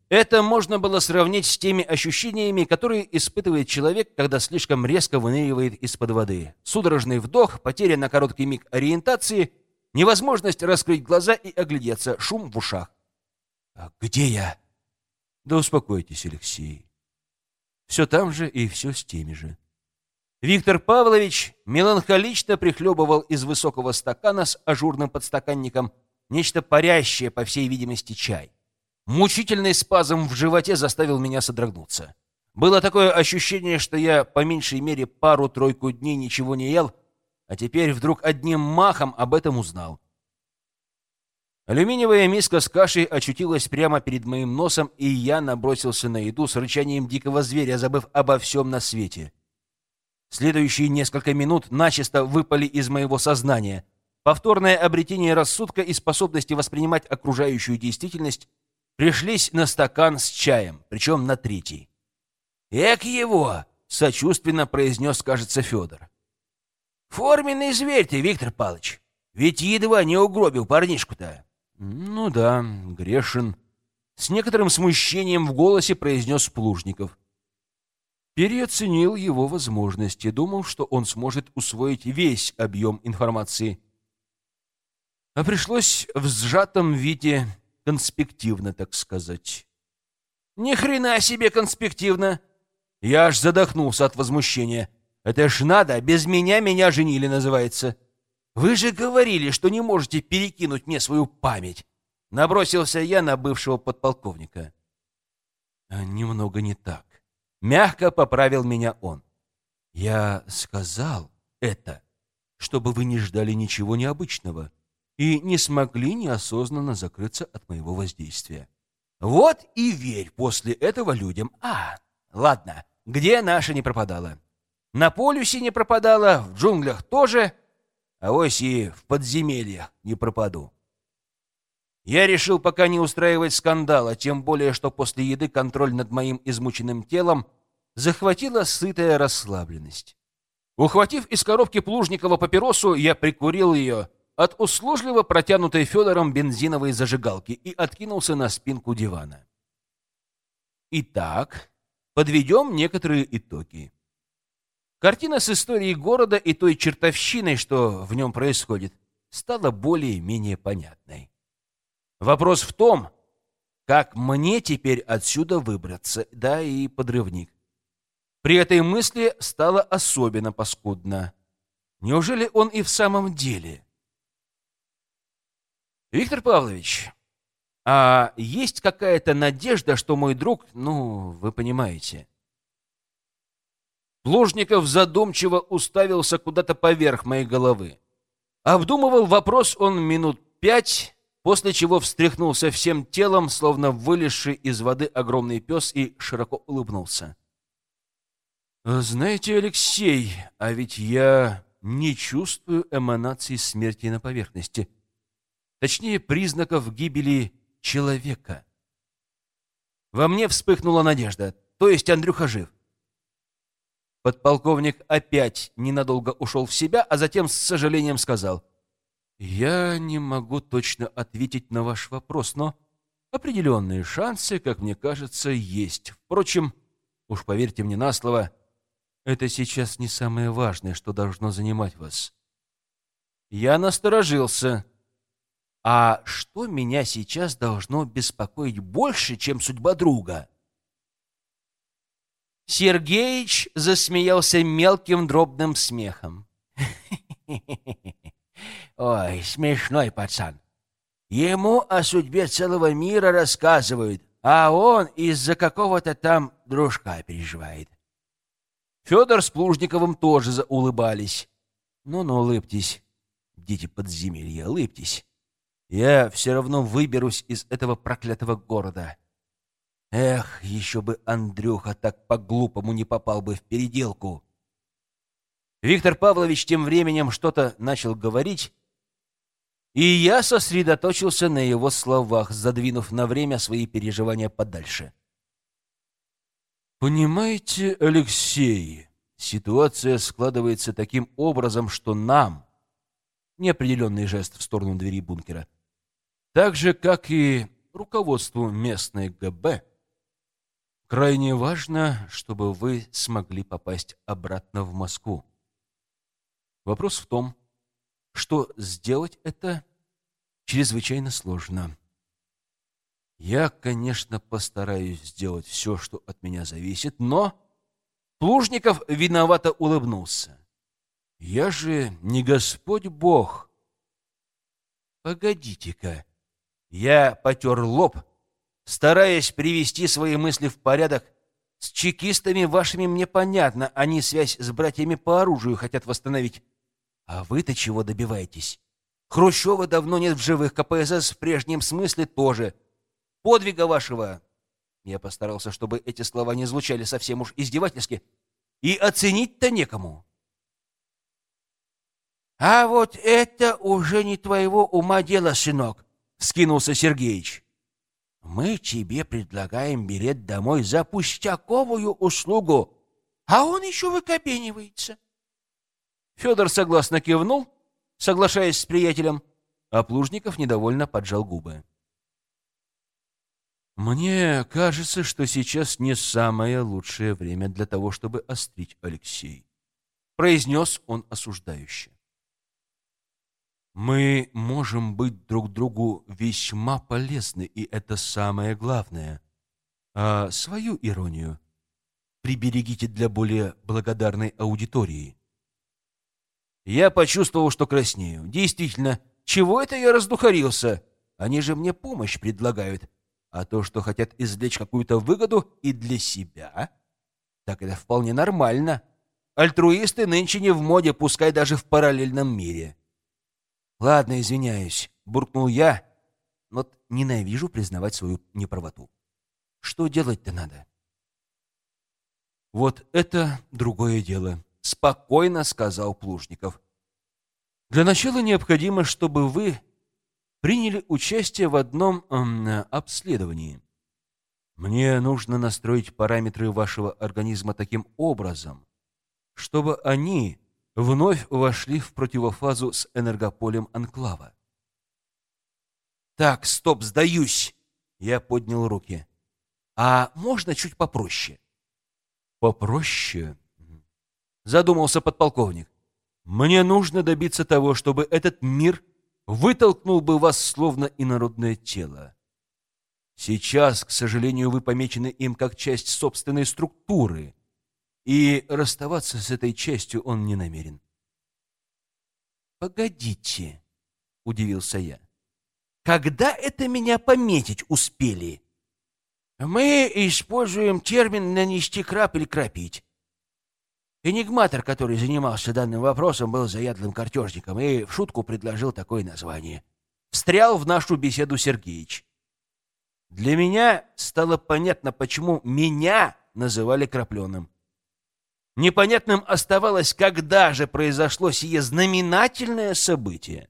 Это можно было сравнить с теми ощущениями, которые испытывает человек, когда слишком резко выныривает из-под воды. Судорожный вдох, потеря на короткий миг ориентации, невозможность раскрыть глаза и оглядеться, шум в ушах. «А «Где я?» Да успокойтесь, Алексей. Все там же и все с теми же. Виктор Павлович меланхолично прихлебывал из высокого стакана с ажурным подстаканником нечто парящее, по всей видимости, чай. Мучительный спазм в животе заставил меня содрогнуться. Было такое ощущение, что я по меньшей мере пару-тройку дней ничего не ел, а теперь вдруг одним махом об этом узнал. Алюминиевая миска с кашей очутилась прямо перед моим носом, и я набросился на еду с рычанием дикого зверя, забыв обо всем на свете. Следующие несколько минут начисто выпали из моего сознания. Повторное обретение рассудка и способности воспринимать окружающую действительность пришлись на стакан с чаем, причем на третий. «Эк его!» — сочувственно произнес, кажется, Федор. «Форменный зверь ты, Виктор Павлович! Ведь едва не угробил парнишку-то!» «Ну да, грешен», — с некоторым смущением в голосе произнес Плужников. Переоценил его возможности, думал, что он сможет усвоить весь объем информации. А пришлось в сжатом виде, конспективно, так сказать. «Ни хрена себе конспективно!» Я аж задохнулся от возмущения. «Это ж надо, без меня меня женили, называется!» Вы же говорили, что не можете перекинуть мне свою память. Набросился я на бывшего подполковника. А немного не так. Мягко поправил меня он. Я сказал это, чтобы вы не ждали ничего необычного и не смогли неосознанно закрыться от моего воздействия. Вот и верь после этого людям. А, ладно, где наша не пропадала? На полюсе не пропадала, в джунглях тоже, а ось и в подземельях не пропаду. Я решил пока не устраивать скандала, тем более, что после еды контроль над моим измученным телом захватила сытая расслабленность. Ухватив из коробки Плужникова папиросу, я прикурил ее от услужливо протянутой Федором бензиновой зажигалки и откинулся на спинку дивана. Итак, подведем некоторые итоги. Картина с историей города и той чертовщиной, что в нем происходит, стала более-менее понятной. Вопрос в том, как мне теперь отсюда выбраться, да и подрывник. При этой мысли стало особенно паскудно. Неужели он и в самом деле? Виктор Павлович, а есть какая-то надежда, что мой друг, ну, вы понимаете. Плужников задумчиво уставился куда-то поверх моей головы. Обдумывал вопрос он минут пять, после чего встряхнулся всем телом, словно вылезший из воды огромный пес, и широко улыбнулся. «Знаете, Алексей, а ведь я не чувствую эманации смерти на поверхности. Точнее, признаков гибели человека. Во мне вспыхнула надежда, то есть Андрюха жив. Подполковник опять ненадолго ушел в себя, а затем с сожалением сказал, «Я не могу точно ответить на ваш вопрос, но определенные шансы, как мне кажется, есть. Впрочем, уж поверьте мне на слово, это сейчас не самое важное, что должно занимать вас». Я насторожился. А что меня сейчас должно беспокоить больше, чем судьба друга? Сергеич засмеялся мелким дробным смехом. Ой, смешной пацан. Ему о судьбе целого мира рассказывают, а он из-за какого-то там дружка переживает. Федор с Плужниковым тоже заулыбались. Ну-ну, улыбьтесь, дети подземелья, улыбьтесь. Я все равно выберусь из этого проклятого города. Эх, еще бы Андрюха так по-глупому не попал бы в переделку. Виктор Павлович тем временем что-то начал говорить, и я сосредоточился на его словах, задвинув на время свои переживания подальше. «Понимаете, Алексей, ситуация складывается таким образом, что нам...» Неопределенный жест в сторону двери бункера. «Так же, как и руководству местной ГБ, Крайне важно, чтобы вы смогли попасть обратно в Москву. Вопрос в том, что сделать это чрезвычайно сложно. Я, конечно, постараюсь сделать все, что от меня зависит, но... Плужников виновато улыбнулся. Я же не Господь Бог. Погодите-ка. Я потер лоб, стараясь привести свои мысли в порядок. С чекистами вашими мне понятно, они связь с братьями по оружию хотят восстановить. А вы-то чего добиваетесь? Хрущева давно нет в живых, КПСС в прежнем смысле тоже. Подвига вашего... Я постарался, чтобы эти слова не звучали совсем уж издевательски. И оценить-то некому. — А вот это уже не твоего ума дело, сынок, — скинулся Сергеич. Мы тебе предлагаем билет домой за пустяковую услугу, а он еще выкопенивается. Федор согласно кивнул, соглашаясь с приятелем, а Плужников недовольно поджал губы. «Мне кажется, что сейчас не самое лучшее время для того, чтобы острить Алексей», — произнес он осуждающе. Мы можем быть друг другу весьма полезны, и это самое главное. А свою иронию приберегите для более благодарной аудитории. Я почувствовал, что краснею. Действительно, чего это я раздухарился? Они же мне помощь предлагают. А то, что хотят извлечь какую-то выгоду и для себя, так это вполне нормально. Альтруисты нынче не в моде, пускай даже в параллельном мире. «Ладно, извиняюсь», — буркнул я но ненавижу признавать свою неправоту. Что делать-то надо? Вот это другое дело, спокойно сказал Плужников. Для начала необходимо, чтобы вы приняли участие в одном эм, обследовании. Мне нужно настроить параметры вашего организма таким образом, чтобы они вновь вошли в противофазу с энергополем анклава. Так, стоп, сдаюсь. Я поднял руки. А можно чуть попроще? Попроще? Задумался подполковник. Мне нужно добиться того, чтобы этот мир вытолкнул бы вас словно инородное тело. Сейчас, к сожалению, вы помечены им как часть собственной структуры, и расставаться с этой частью он не намерен. «Погодите», — удивился я, — «когда это меня пометить успели?» «Мы используем термин «нанести крап» или «крапить». Энигматор, который занимался данным вопросом, был заядлым картежником и в шутку предложил такое название. Встрял в нашу беседу Сергеич. Для меня стало понятно, почему меня называли крапленым. Непонятным оставалось, когда же произошло сие знаменательное событие.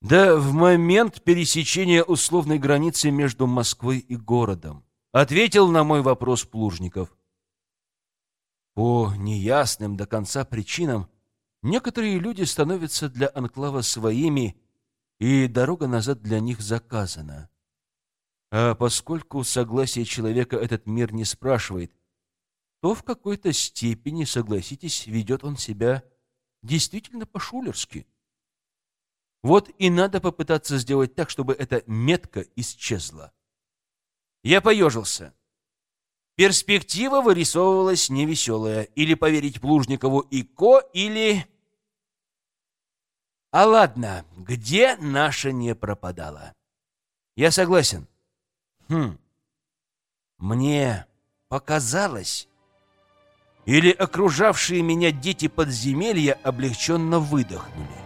Да в момент пересечения условной границы между Москвой и городом. Ответил на мой вопрос Плужников. По неясным до конца причинам некоторые люди становятся для анклава своими, и дорога назад для них заказана. А поскольку согласие человека этот мир не спрашивает, то в какой-то степени, согласитесь, ведет он себя действительно по-шулерски. Вот и надо попытаться сделать так, чтобы эта метка исчезла. Я поежился. Перспектива вырисовывалась невеселая. Или поверить Плужникову и Ко, или... А ладно, где наша не пропадала? Я согласен. Хм. Мне показалось... Или окружавшие меня дети подземелья облегченно выдохнули.